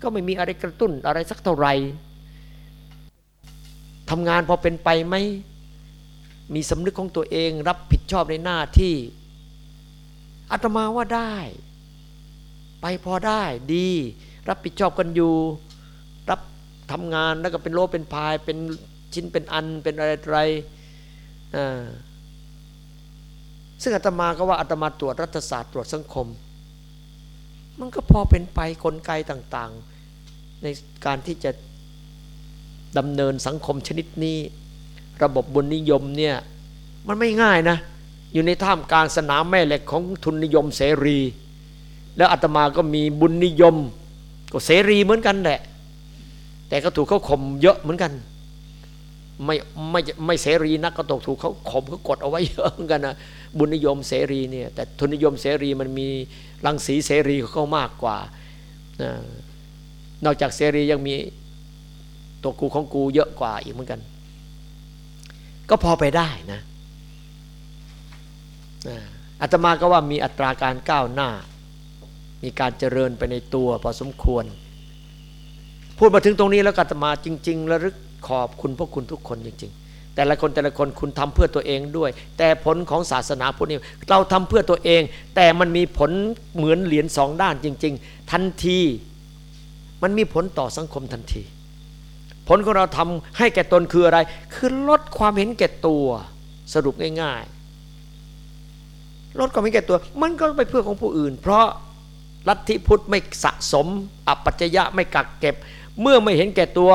ก็ไม่มีอะไรกระตุ้นอะไรสักเท่าไหร่ทำงานพอเป็นไปไหมมีสำนึกของตัวเองรับผิดชอบในหน้าที่อาตมาว่าได้ ไปพอได้ดี รับผิดชอบกันอยู่ รับทำงานแล้วก็เป็นโลเป็นพายเป็นชิ้นเป็นอันเป็นอะไรอะไรซึ่งอาตมาก็ว่าอาตมาตรวจรัฐศาสตร์ตรวจสังคม มันก็พอเป็นไปกลไกต่าง ๆ ในการที่จะดำเนินสังคมชนิดนี้ ระบบบุญนิยมเนี่ยมันไม่ง่ายนะ อยู่ในท่ามกลางสนามแม่เหล็กของทุนนิยมเสรี แล้วอาตมาก็มีบุญนิยม ก็เสรีเหมือนกันแหละ แต่ก็ถูกเขาข่มเยอะเหมือนกัน ไม่ไม่ไม่เสรีนักก็ตกถูกเขาข่มเขากดเอาไว้เยอะเหมือนกันนะบุญนิยมเสรีเนี่ยแต่ทุนนิยมเสรีมันมีรังสีเสรีเขามากกว่า นอกจากเสรียังมีตัวกูของกูเยอะกว่าอีกเหมือนกัน ก็พอไปได้นะอาตมาก็ว่ามีอัตราการก้าวหน้า มีการเจริญไปในตัวพอสมควร พูดมาถึงตรงนี้แล้วอาตมาจริง ๆ ระลึกขอบคุณพวกคุณทุกคนจริง ๆ แต่ละคนแต่ละคนคุณทำเพื่อตัวเองด้วย แต่ผลของศาสนาพุทธนี่เราทำเพื่อตัวเอง แต่มันมีผลเหมือนเหรียญสองด้านจริง ๆ ทันที มันมีผลต่อสังคมทันที ผลของเราทำให้แก่ตนคืออะไร คือลดความเห็นแก่ตัวสรุปง่าย ๆ ลดความเห็นแก่ตัว มันก็ไปเพื่อของผู้อื่น เพราะลัทธิพุทธไม่สะสม อปัจจยะไม่กักเก็บ เมื่อไม่เห็นแก่ตัว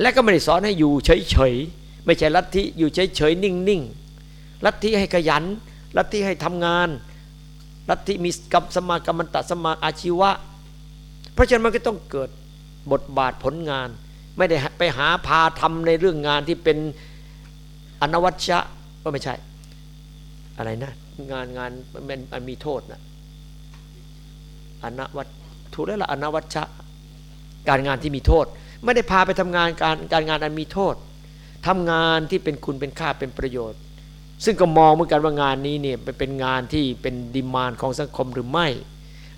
และก็ไม่ได้สอนให้อยู่เฉยๆไม่ใช่ลัทธิอยู่เฉยๆนิ่งๆลัทธิให้ขยันลัทธิให้ทำงานลัทธิมีกรรมสมากรรมตะสมาอาชีวะ เพราะฉะนั้นมันก็ต้องเกิดบทบาทผลงาน ไม่ได้ไปหาพาทำในเรื่องงานที่เป็นอนวัชชะก็ไม่ใช่ อะไรนะ งานงานมันมันมีโทษนะอนวัตถูกแล้วละอนวัชชะการงานที่มีโทษ ไม่ได้พาไปทำงานการการงานอันมีโทษทำงานที่เป็นคุณเป็นค่าเป็นประโยชน์ ซึ่งก็มองเหมือนกันว่างานนี้เนี่ยเป็นงานที่เป็นดิมานของสังคมหรือไม่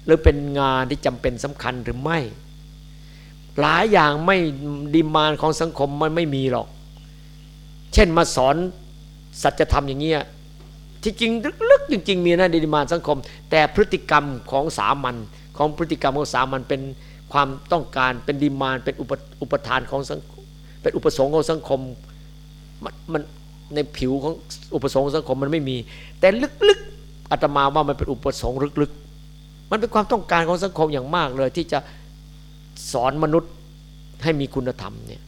หรือเป็นงานที่จำเป็นสำคัญหรือไม่ หลายอย่างไม่ดิมานของสังคมมันไม่มีหรอก เช่นมาสอนสัจธรรมอย่างเงี้ยที่จริงลึกๆจริง ๆ มีนะดิมานสังคม แต่พฤติกรรมของสามัญของพฤติกรรมของสามัญเป็นความต้องการเป็นดิมานเป็นอุปอุปทานของสังเป็นอุปสงค์ของสังคมมันในผิวของอุปสงค์สังคมมันไม่มี แต่ลึกๆอาตมาว่ามันเป็นอุปสงค์ลึกๆ มันเป็นความต้องการของสังคมอย่างมากเลย ที่จะสอนมนุษย์ให้มีคุณธรรมเนี่ย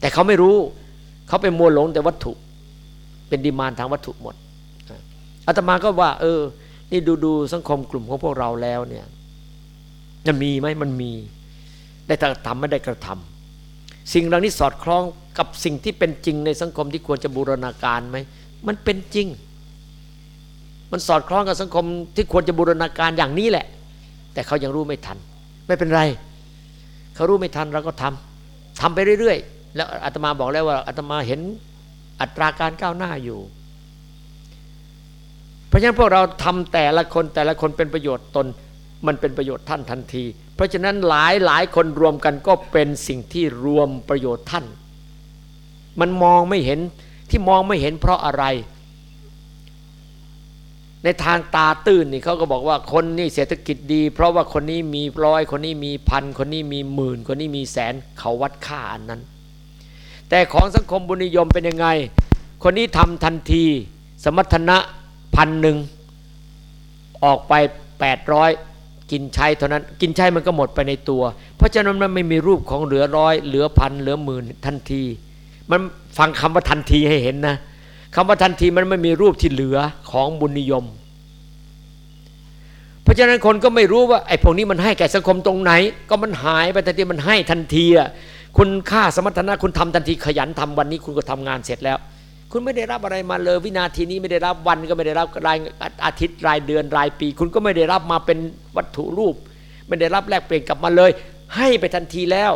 แต่เขาไม่รู้เขาเป็นมัวหลงแต่วัตถุ เป็นดีมานทางวัตถุหมดอาตมาก็ว่า เออ นี่ดูดูสังคมกลุ่มของพวกเราแล้วเนี่ยมันมีไหมมันมี ได้กระทำไม่ได้กระทำสิ่งเหล่านี้สอดคล้องกับสิ่งที่เป็นจริงในสังคมที่ควรจะบูรณาการไหมมันเป็นจริง มันสอดคล้องกับสังคมที่ควรจะบูรณาการอย่างนี้แหละ แต่เขายังรู้ไม่ทัน ไม่เป็นไร เขารู้ไม่ทันเราก็ทำทำไปเรื่อยๆ แล้วอาตมาบอกแล้วว่าอาตมาเห็นอัตราการก้าวหน้าอยู่ เพราะฉะนั้นพวกเราทำแต่ละคนแต่ละคนเป็นประโยชน์ตน มันเป็นประโยชน์ท่านทันที เพราะฉะนั้นหลายหลายคนรวมกันก็เป็นสิ่งที่รวมประโยชน์ท่าน มันมองไม่เห็นที่มองไม่เห็นเพราะอะไร ในทางตาตื้นนี่เขาก็บอกว่าคนนี่เศรษฐกิจดี เพราะว่าคนนี้มีร้อยคนนี้มีพันคนนี้มีหมื่น คนนี้มีแสนเขาวัดค่าอันนั้น แต่ของสังคมบุญนิยมเป็นยังไง คนนี้ทำทันที สมรรถนะพันหนึ่งออกไปแปดร้อยกินใช้เท่านั้น กินใช้มันก็หมดไปในตัว เพราะฉะนั้นมันไม่มีรูปของเหลือร้อยเหลือพันเหลือหมื่นทันที มันฟังคำว่าทันทีให้เห็นนะ คำว่าทันทีมันไม่มีรูปที่เหลือของบุญนิยม เพราะฉะนั้นคนก็ไม่รู้ว่าไอ้พวกนี้มันให้แก่สังคมตรงไหน ก็มันหายไปทันทีมันให้ทันทีอะคุณค่าสมรรถนะคุณทำทันทีขยันทำวันนี้คุณก็ทำงานเสร็จแล้ว คุณไม่ได้รับอะไรมาเลยวินาทีนี้ไม่ได้รับวันก็ไม่ได้รับรายอาทิตย์รายเดือนรายปี คุณก็ไม่ได้รับมาเป็นวัตถุรูป ไม่ได้รับแลกเปลี่ยนกลับมาเลย ให้ไปทันทีแล้ว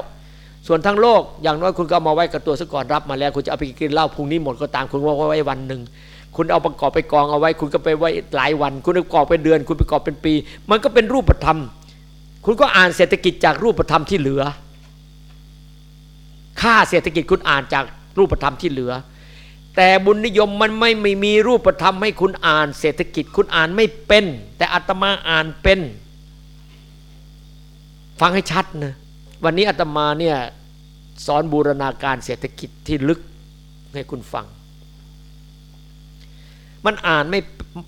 ส่วนทั้งโลกอย่างน้อยคุณก็เอามาไว้กับตัวซะก่อนรับมาแล้ว คุณจะเอาไปกินเหล้าพรุ่งนี้หมดก็ตามคุณว่าไว้วันหนึ่งคุณเอาประกอบไปกองเอาไว้ คุณก็ไปไว้หลายวัน คุณประกอบเป็นเดือน คุณประกอบเป็นปี มันก็เป็นรูปธรรม คุณก็อ่านเศรษฐกิจจากรูปธรรมที่เหลือ ค่าเศรษฐกิจคุณอ่านจากรูปธรรมที่เหลือ แต่บุญนิยมมันไม่ไม่มีรูปธรรมให้คุณอ่าน เศรษฐกิจคุณอ่านไม่เป็น แต่อาตมาอ่านเป็น ฟังให้ชัดนะ วันนี้อาตมาเนี่ยสอนบูรณาการเศรษฐกิจที่ลึกให้คุณฟัง มันอ่านไม่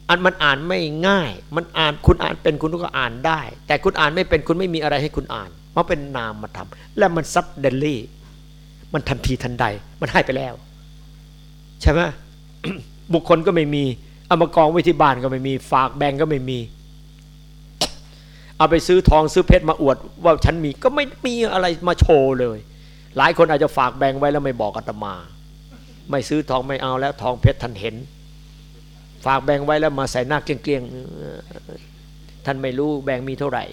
อันมันอ่านไม่ง่าย มันอ่านคุณอ่านเป็นคุณก็อ่านได้ แต่คุณอ่านไม่เป็นคุณไม่มีอะไรให้คุณอ่านเพราะเป็นนามมาทำและมันซับเดลี่มันทันทีทันใด มันให้ไปแล้ว ใช่ไหมบุคคลก็ไม่มีเอามากองไว้ที่บ้านก็ไม่มี ฝากแบงก์ก็ไม่มี เอาไปซื้อทองซื้อเพชรมาอวด ว่าฉันมีก็ไม่มีอะไรมาโชว์เลย หลายคนอาจจะฝากแบงก์ไว้แล้วไม่บอกอาตมา ไม่ซื้อทองไม่เอาแล้ว ทองเพชรท่านเห็น ฝากแบงก์ไว้แล้วมาใส่หน้าเกลี้ยงๆท่านไม่รู้แบงก์มีเท่าไหร่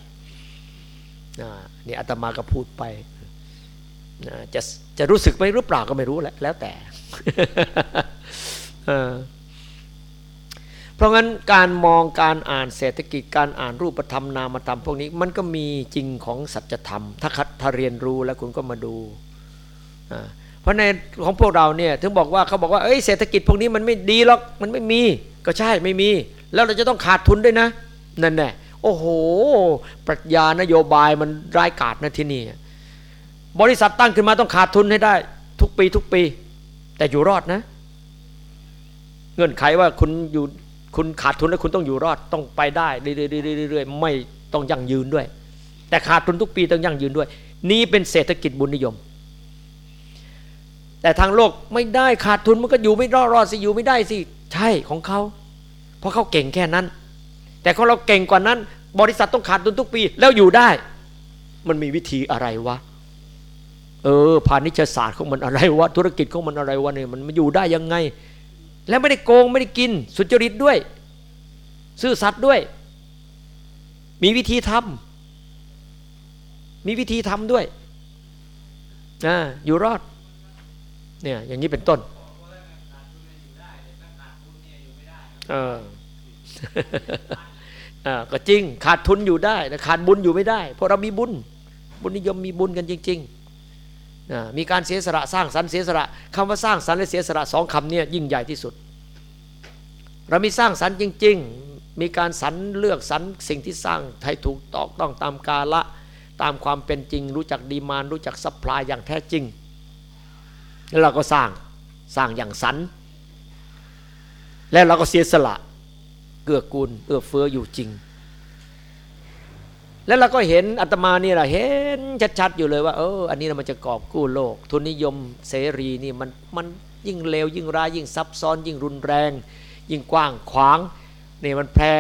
นี่อาตมาก็พูดไปจะจะรู้สึกไหมหรือเปล่าก็ไม่รู้แหละแล้วแต่ เพราะงั้นการมองการอ่านเศรษฐกิจการอ่านรูปธรรมนามธรรมพวกนี้มันก็มีจริงของสัจธรรม ถ้าคัดถ้าเรียนรู้แล้วคุณก็มาดูเพราะในของพวกเราเนี่ยถึงบอกว่าเขาบอกว่าเอ้ยเศรษฐกิจพวกนี้มันไม่ดีหรอกมันไม่มีก็ใช่ไม่มี แล้วเราจะต้องขาดทุนด้วยนะนั่นแน่โอ้โห ปรัชญานโยบายมันร้ายกาจนะที่นี่บริษัทตั้งขึ้นมาต้องขาดทุนให้ได้ ทุกปีทุกปี แต่อยู่รอดนะ เงื่อนไขว่าคุณอยู่ คุณขาดทุนแล้วคุณต้องอยู่รอดต้องไปได้เรื่อยๆไม่ต้องยั่งยืนด้วย แต่ขาดทุนทุกปีต้องยั่งยืนด้วย นี่เป็นเศรษฐกิจบุญนิยม แต่ทางโลกไม่ได้ขาดทุนมันก็อยู่ไม่รอดรอดสิอยู่ไม่ได้สิใช่ของเขา เพราะเขาเก่งแค่นั้น แต่ของเราเก่งกว่านั้น บริษัทต้องขาดทุนทุกปีแล้วอยู่ได้ มันมีวิธีอะไรวะเออพาณิชยศาสตร์ของมันอะไรวะธุรกิจของมันอะไรวะเนี่ยมันมาอยู่ได้ยังไง แล้วไม่ได้โกงไม่ได้กิน สุจริตด้วย ซื่อสัตย์ด้วย มีวิธีทำมีวิธีทำด้วยนะอยู่รอดเนี่ยอย่างนี้เป็นต้นเออก็จริงขาดทุนอยู่ได้แต่ขาดบุญอยู่ไม่ได้ เพราะเรามีบุญ บุญนิยมมีบุญกันจริง ๆ มีการเสียสละสร้างสรรค์เสียสละคำว่าสร้างสรรค์และเสียสละสองคำนี้ยิ่งใหญ่ที่สุด เรามีสร้างสรรค์จริง ๆ มีการสรรเลือกสรรสิ่งที่สร้างให้ถูกตอกต้องตามกาละตามความเป็นจริง รู้จักดีมานรู้จักสัพพลายอย่างแท้จริง แล้วเราก็สร้างสร้างอย่างสรรแล้วเราก็เสียสละเกื้อกูลเอื้อเฟื้ออยู่จริง แล้วเราก็เห็นอาตมานี่แหละเห็นชัดๆอยู่เลยว่าเอออันนี้มันจะกอบกู้โลก ทุนนิยมเสรีนี่มันมันยิ่งเลวยิ่งร้ายยิ่งซับซ้อน ยิ่งรุนแรง ยิ่งกว้างขวางนี่มันแพร่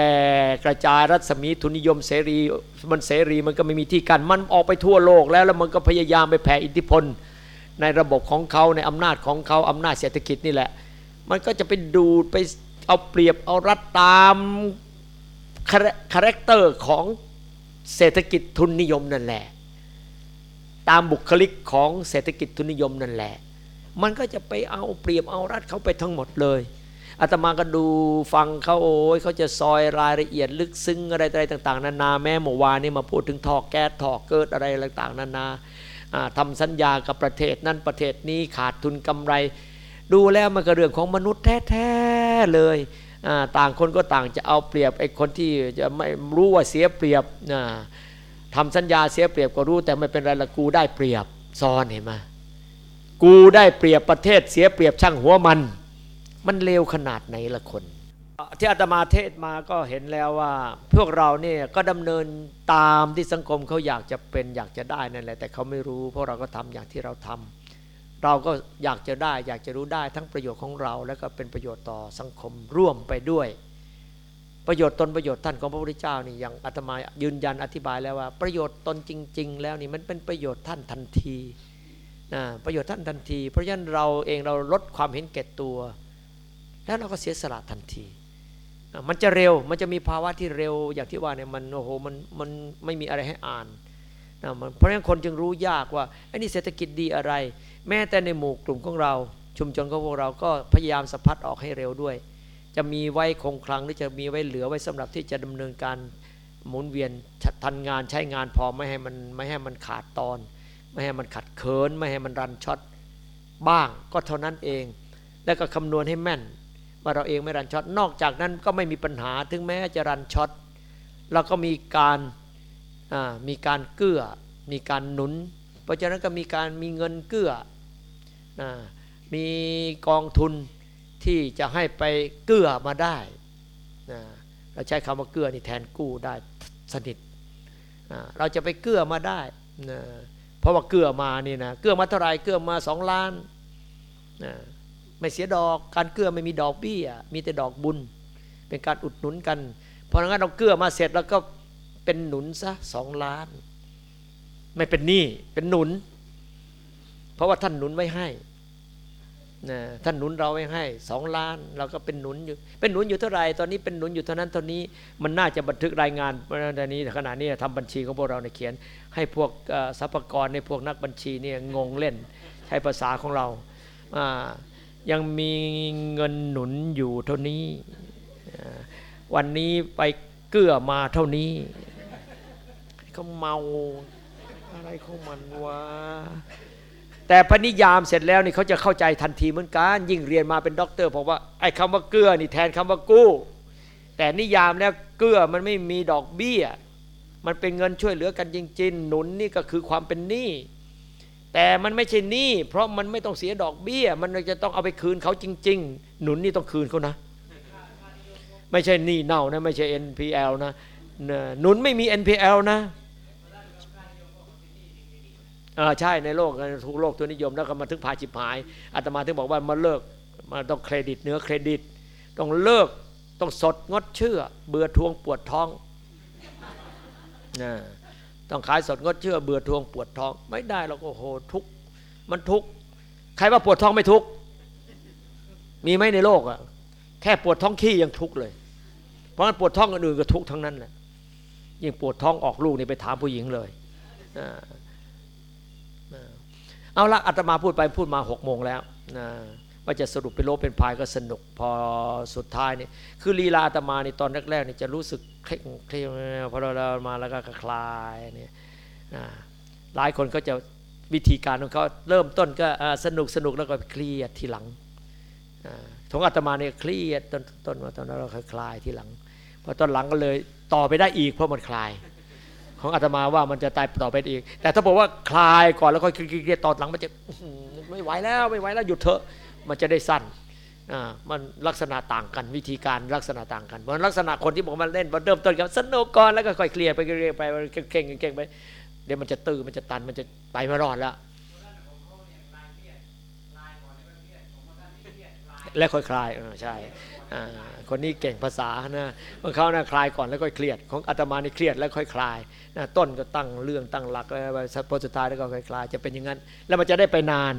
กระจายรัศมีทุนนิยมเสรีมันเสรีมันก็ไม่มีที่กันมันออกไปทั่วโลกแล้วแล้วมันก็พยายามไปแผ่อิทธิพล ในระบบของเขาในอำนาจของเขาอำนาจเศรษฐกิจนี่แหละ มันก็จะไปดูดไปเอาเปรียบเอารัดตาม character ของ เศรษฐกิจทุนนิยมนั่นแหละ ตามบุคลิกของเศรษฐกิจทุนนิยมนั่นแหละ มันก็จะไปเอาเปรียบเอารัดเขาไปทั้งหมดเลยอาตมาก็ดูฟังเขาโอ้ยเขาจะซอยรายละเอียดลึกซึ้งอะไรอะไรต่าง ๆ นานาแม่หมวานี่มาพูดถึงทอกแก๊สทอกเกิดอะไรต่างๆ นานาทำสัญญากับประเทศนั้นประเทศนี้ขาดทุนกำไร ดูแล้วมันก็เรื่องของมนุษย์แท้ ๆ เลย ต่างคนก็ต่างจะเอาเปรียบไอ้คนที่จะไม่รู้ว่าเสียเปรียบทำสัญญาเสียเปรียบก็รู้แต่ไม่เป็นไรละกูได้เปรียบซ้อนเห็นไหมกูได้เปรียบประเทศเสียเปรียบช่างหัวมัน มันเลวขนาดไหนละคน ที่อาตมาเทศมาก็เห็นแล้วว่า พวกเราเนี่ยก็ดำเนินตามที่สังคมเขาอยากจะเป็นอยากจะได้นั่นแหละแต่เขาไม่รู้เพราะเราก็ทำอย่างที่เราทำ เราก็อยากจะได้อยากจะรู้ได้ทั้งประโยชน์ของเรา แล้วก็เป็นประโยชน์ต่อสังคมร่วมไปด้วย ประโยชน์ตนประโยชน์ท่านของพระพุทธเจ้านี่อย่างอาตมายืนยันอธิบายแล้วว่า ประโยชน์ตนจริง ๆ แล้วนี่มันเป็นประโยชน์ท่านทันทีนะประโยชน์ท่านทันที เพราะฉะนั้นเราเองเราลดความเห็นแก่ตัว แล้วเราก็เสียสละทันทีมันจะเร็วมันจะมีภาวะที่เร็วอย่างที่ว่าเนี่ยมันโอ้โหมันมันไม่มีอะไรให้อ่านนะเพราะฉะนั้นคนจึงรู้ยากว่าไอ้นี่เศรษฐกิจดีอะไร แม้แต่ในหมู่กลุ่มของเรา ชุมชนของพวกเราก็พยายามสะพัดออกให้เร็วด้วย จะมีไว้คงคลังหรือจะมีไว้เหลือไว้สำหรับที่จะดำเนินการหมุนเวียนทันงานใช้งานพอไม่ให้มันไม่ให้มันขาดตอน ไม่ให้มันขัดเขินไม่ให้มัน run short บ้างก็เท่านั้นเอง แล้วก็คำนวณให้แม่นว่าเราเองไม่ run short นอกจากนั้นก็ไม่มีปัญหาถึงแม้จะ run short เราก็มีการมีการเกื้อ มีการหนุน เพราะฉะนั้นก็มีการมีเงินเกื้อมีกองทุนที่จะให้ไปเกื้อมาได้เราใช้คำว่าเกื้อนี่แทนกู้ได้สนิทเราจะไปเกื้อมาได้เพราะว่าเกื้อมานี่นะเกื้อมาเท่าไรเกื้อมาสองล้านไม่เสียดอกการเกื้อไม่มีดอกเบี้ยมีแต่ดอกบุญ เป็นการอุดหนุนกัน เพราะงั้นเราเกื้อมาเสร็จแล้วก็เป็นหนุนซะสองล้าน ไม่เป็นหนี้เป็นหนุน เพราะว่าท่านหนุนไว้ให้นะท่านหนุนเราไว้ให้สองล้านเราก็เป็นหนุนอยู่ เป็นหนุนอยู่เท่าไรตอนนี้เป็นหนุนอยู่เท่านั้นเท่านี้มันน่าจะบันทึกรายงานในนี้ขณะนี้ทำบัญชีของพวกเราในเขียน ให้พวกทรัพยากรในพวกนักบัญชีเนี่ยงงเล่นใช้ภาษาของเรายังมีเงินหนุนอยู่เท่านี้ วันนี้ไปเกื้อมาเท่านี้เขาเมา อะไรของมันวะแต่พนิยามเสร็จแล้วนี่เขาจะเข้าใจทันทีเหมือนกัน ยิ่งเรียนมาเป็นด็อกเตอร์บอกว่าไอ้คำว่าเกื้อนี่แทนคำว่ากู้ แต่นิยามแล้วเกื้อมันไม่มีดอกเบี้ย มันเป็นเงินช่วยเหลือกันจริง ๆ หนุนนี่ก็คือความเป็นหนี้แต่มันไม่ใช่หนี้เพราะมันไม่ต้องเสียดอกเบี้ย มันจะต้องเอาไปคืนเขาจริง ๆ หนุนนี่ต้องคืนเขานะ ไม่ใช่หนี้เน่านะไม่ใช่ NPL นะหนุนไม่มี NPL นะ อ่าใช่ในโลกทุกโลกตัวนิยมแล้วก็มาถึงพาจิบหายอาตมาถึงบอกว่ามาเลิกมาต้องเครดิตเนื้อเครดิต ต้องเลิกต้องสดงดเชื่อ เบื่อทวงปวดท้องนะต้องขายสดงดเชื่อ เบื่อทวงปวดท้อง ไม่ได้เราก็โหทุกมันทุกใครว่าปวดท้องไม่ทุกมีไหมในโลกอะแค่ปวดท้องขี้ยังทุกเลย เพราะงั้นปวดท้องอื่นก็ทุกทั้งนั้นแหละยิ่งปวดท้องออกลูกนี่ไปถามผู้หญิงเลย เอาละอาตมาพูดไปพูดมาหกโมงแล้วนะว่าจะสรุปเป็นโลเป็นพายก็สนุกพอสุดท้ายนี่คือลีลาอาตมาในตอนแรกๆนี่จะรู้สึกเคร่งเคร่งพอเรามาแล้วก็คลายเนี่ยนะหลายคนก็จะวิธีการของเขาเริ่มต้นก็สนุกสนุกแล้วก็เครียดทีหลังของอาตมาเนี่ยเครียดต้นต้นมาตอนนั้นเราคลายทีหลังพอตอนหลังก็เลยต่อไปได้อีกเพราะมันคลาย ของอาตมาว่ามันจะตายต่อไปอีก แต่ถ้าบอกว่าคลายก่อนแล้วค่อยเครียดตอนหลังมันจะไม่ไหวแล้วไม่ไหวแล้วหยุดเถอะมันจะได้สั้นมันลักษณะต่างกันวิธีการลักษณะต่างกันเพราะลักษณะคนที่บอกมาเล่นมาเริ่มต้นกันสนุกก่อนแล้วก็ค่อยเคลียร์ไปเคลียร์ไปเก่งเก่งไปเดี๋ยวมันจะตื้อมันจะตันมันจะไปไม่รอดแล้วและค่อยคลายใช่ คนนี้เก่งภาษานะของเขานะคลายก่อนแล้วค่อยเครียด ของอาตมานี่เครียดแล้วค่อยคลายนะต้นก็ตั้งเรื่องตั้งหลักแล้วพอสุดท้ายแล้วก็ค่อยคลายจะเป็นอย่างนั้น แล้วมันจะได้ไปนาน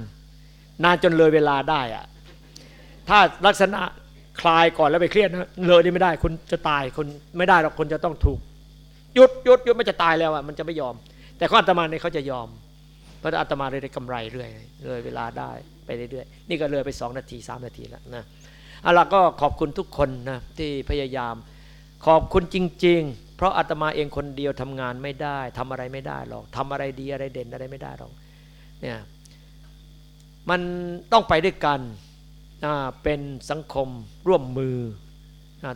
นานจนเลยเวลาได้อะถ้าลักษณะคลายก่อนแล้วไปเครียดนะเลยนี่ไม่ได้คุณจะตายคุณไม่ได้หรอกคุณจะต้องถูกหยุดหยุดหยุดมันจะตายแล้วอะมันจะไม่ยอม แต่ข้ออาตมาเนี่ยเขาจะยอมเพราะอาตมาเลยได้กำไรเรื่อยเลยเวลาได้ไปเรื่อยๆนี่ก็เลยไปสองนาทีสามนาทีแล้วนะ เอาล่ะก็ขอบคุณทุกคนนะที่พยายาม ขอบคุณจริง ๆ เพราะอาตมาเองคนเดียวทำงานไม่ได้ทำอะไรไม่ได้หรอกทำอะไรดีอะไรเด่นอะไรไม่ได้หรอกเนี่ยมันต้องไปด้วยกันเป็นสังคมร่วมมือ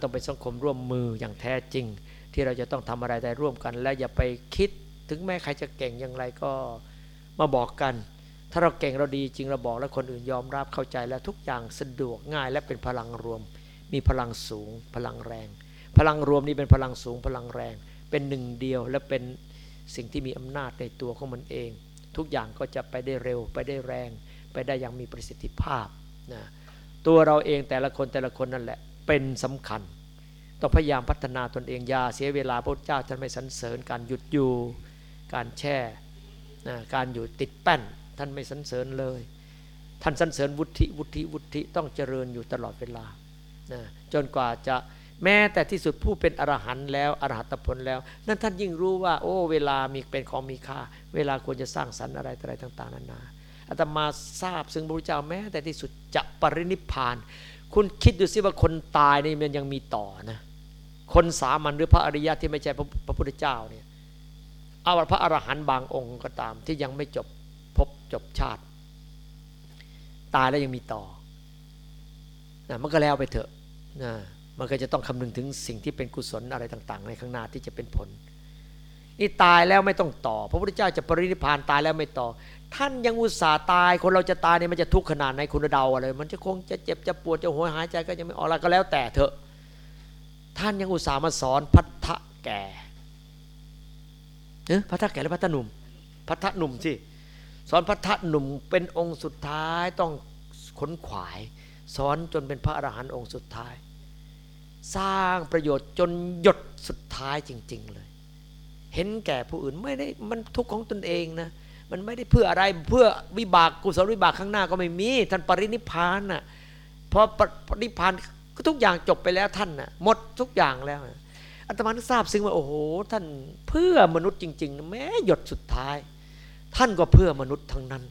ต้องเป็นสังคมร่วมมืออย่างแท้จริง ที่เราจะต้องทำอะไรได้ร่วมกัน และอย่าไปคิดถึงแม้ใครจะเก่งอย่างไรก็มาบอกกัน ถ้าเราเก่งเราดีจริงเราบอกแล้วคนอื่นยอมรับเข้าใจแล้วทุกอย่างสะดวกง่ายและเป็นพลังรวม มีพลังสูง พลังแรง พลังรวมนี้เป็นพลังสูงพลังแรง เป็นหนึ่งเดียวและเป็นสิ่งที่มีอำนาจในตัวของมันเอง ทุกอย่างก็จะไปได้เร็ว ไปได้แรง ไปได้อย่างมีประสิทธิภาพนะตัวเราเองแต่ละคนแต่ละคนนั่นแหละเป็นสำคัญ ต้องพยายามพัฒนาตนเองอย่าเสียเวลาพระเจ้าท่านไม่สรรเสริญการหยุดอยู่ การแช่นะการอยู่ติดแป้น ท่านไม่สรรเสริญเลย ท่านสรรเสริญวุฒิวุฒิวุฒิต้องเจริญอยู่ตลอดเวลานะจนกว่าจะแม้แต่ที่สุดผู้เป็นอรหันต์แล้วอรหัตผลแล้ว นั่นท่านยิ่งรู้ว่า โอ้ เวลามีเป็นของมีค่า เวลาควรจะสร้างสรรค์อะไรอะไรต่าง ๆนานาอาตมาทราบซึ่งพระพุทธเจ้าแม้ แต่ที่สุดจะปรินิพาน คุณคิดดูสิว่าคนตายนี่มันยังมีต่อนะคนสามัญหรือพระอริยะที่ไม่ใช่พระพุทธเจ้าเนี่ยเอาพระอรหันต์บางองค์ก็ตามที่ยังไม่จบ พบจบชาติ ตายแล้วยังมีต่อนะมันก็แล้วไปเถอะนะมันก็จะต้องคำนึงถึงสิ่งที่เป็นกุศลอะไรต่าง ๆ ในข้างหน้าที่จะเป็นผล นี่ตายแล้วไม่ต้องต่อ พระพุทธเจ้าจะปรินิพานตายแล้วไม่ต่อ ท่านยังอุตส่าห์ตาย คนเราจะตายเนี่ยมันจะทุกข์ขนาดไหนคุณเดาอะไร มันจะคงจะเจ็บจะปวดจะหัวหายใจก็ยังไม่ออกอะไรก็แล้วแต่เถอะ ท่านยังอุตส่าห์มาสอนพัทธะแก่เนะพัทธะแก่หรือพัทธหนุ่มพัทธหนุ่มสิ สอนพัทธหนุ่มเป็นองค์สุดท้ายต้องขนขวาย สอนจนเป็นพระอรหันต์องค์สุดท้าย สร้างประโยชน์จนหยดสุดท้ายจริง ๆ เลย เห็นแก่ผู้อื่นไม่ได้มันทุกข์ของตนเองนะมันไม่ได้เพื่ออะไรเพื่อวิบากกุศลวิบากข้างหน้าก็ไม่มี ท่านปรินิพานน่ะพอปรินิพานก็ทุกอย่างจบไปแล้วท่านน่ะหมดทุกอย่างแล้วอาตมาทราบซึ้งว่าโอ้โหท่านเพื่อมนุษย์จริง ๆ แม้หยดสุดท้าย ท่านก็เพื่อมนุษย์ทั้งนั้น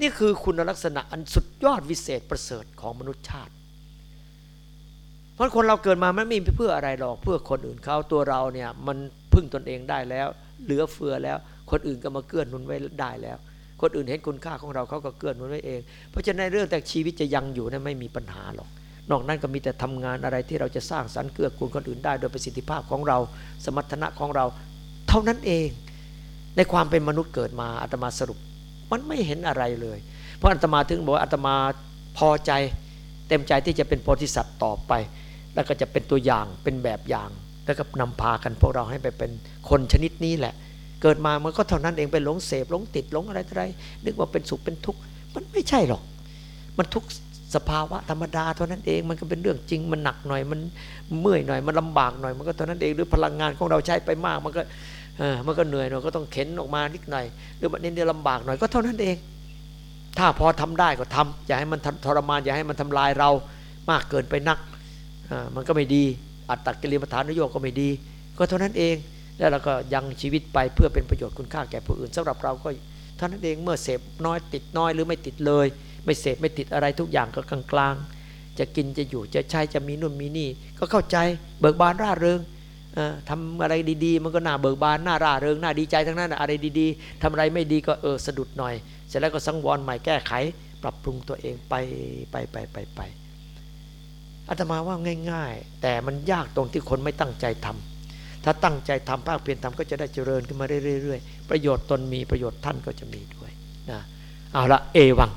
นี่คือคุณลักษณะอันสุดยอดวิเศษประเสริฐของมนุษยชาติ เพราะคนเราเกิดมามันไม่มีเพื่ออะไรหรอกเพื่อคนอื่นเขาตัวเราเนี่ยมันพึ่งตนเองได้แล้ว เหลือเฟือแล้ว คนอื่นก็มาเกื้อนหนุนไว้ได้แล้ว คนอื่นเห็นคุณค่าของเราเขาก็เกื้อนหนุนไว้เอง เพราะฉะนั้นเรื่องแต่ชีวิตจะยังอยู่นั้นไม่มีปัญหาหรอกนอกนั้นก็มีแต่ทำงานอะไรที่เราจะสร้างสรรค์เกื้อกูลคนอื่นได้ โดยประสิทธิภาพของเรา สมรรถนะของเรา เท่านั้นเอง ในความเป็นมนุษย์เกิดมาอาตมาสรุป มันไม่เห็นอะไรเลย เพราะอาตมาถึงบอกอาตมาพอใจเต็มใจที่จะเป็นโพธิสัตว์ต่อไป แล้วก็จะเป็นตัวอย่างเป็นแบบอย่าง แล้วก็นำพากันพวกเราให้ไปเป็นคนชนิดนี้แหละ เกิดมามันก็เท่านั้นเองไปหลงเสพหลงติดหลงอะไรอะไรนึกว่าเป็นสุขเป็นทุกข์มันไม่ใช่หรอก มันทุกสภาวะธรรมดาเท่านั้นเองมันก็เป็นเรื่องจริงมันหนักหน่อยมันเมื่อยหน่อยมันลำบากหน่อยมันก็เท่านั้นเองหรือพลังงานของเราใช้ไปมาก มันก็ มันก็เหนื่อยหน่อยก็ต้องเข็นออกมานิดหน่อยหรือมันเนี่ยลำบากหน่อยก็เท่านั้นเอง ถ้าพอทำได้ก็ทำอย่าให้มันทรมานอย่าให้มันทำลายเรามากเกินไปนักมันก็ไม่ดี อัตตกิริมฐานนโยกก็ไม่ดี ก็เท่านั้นเอง แล้วเราก็ยังชีวิตไปเพื่อเป็นประโยชน์คุณค่าแก่ผู้อื่นสำหรับเราก็เท่านั้นเองเมื่อเสพน้อยติดน้อยหรือไม่ติดเลย ไม่เสพไม่ติดอะไรทุกอย่างก็กลางๆจะกินจะอยู่จะใช้จะมีนู่นมีนี่ ก็เข้าใจเบิกบานร่าเริง ทำอะไรดีๆ มันก็น่าเบิกบานน่าร่าเริงน่าดีใจทั้งนั้นอะไรดีๆทำอะไรไม่ดีก็เออสะดุดหน่อย เสร็จแล้วก็สังวรใหม่แก้ไข ปรับปรุงตัวเองไปไปไปไปไปอาตมาว่าง่าย ๆ แต่มันยากตรงที่คนไม่ตั้งใจทำถ้าตั้งใจทำภาคเพียรทำก็จะได้เจริญขึ้นมาเรื่อยๆประโยชน์ตนมีประโยชน์ท่านก็จะมีด้วยนะเอาละเอวัง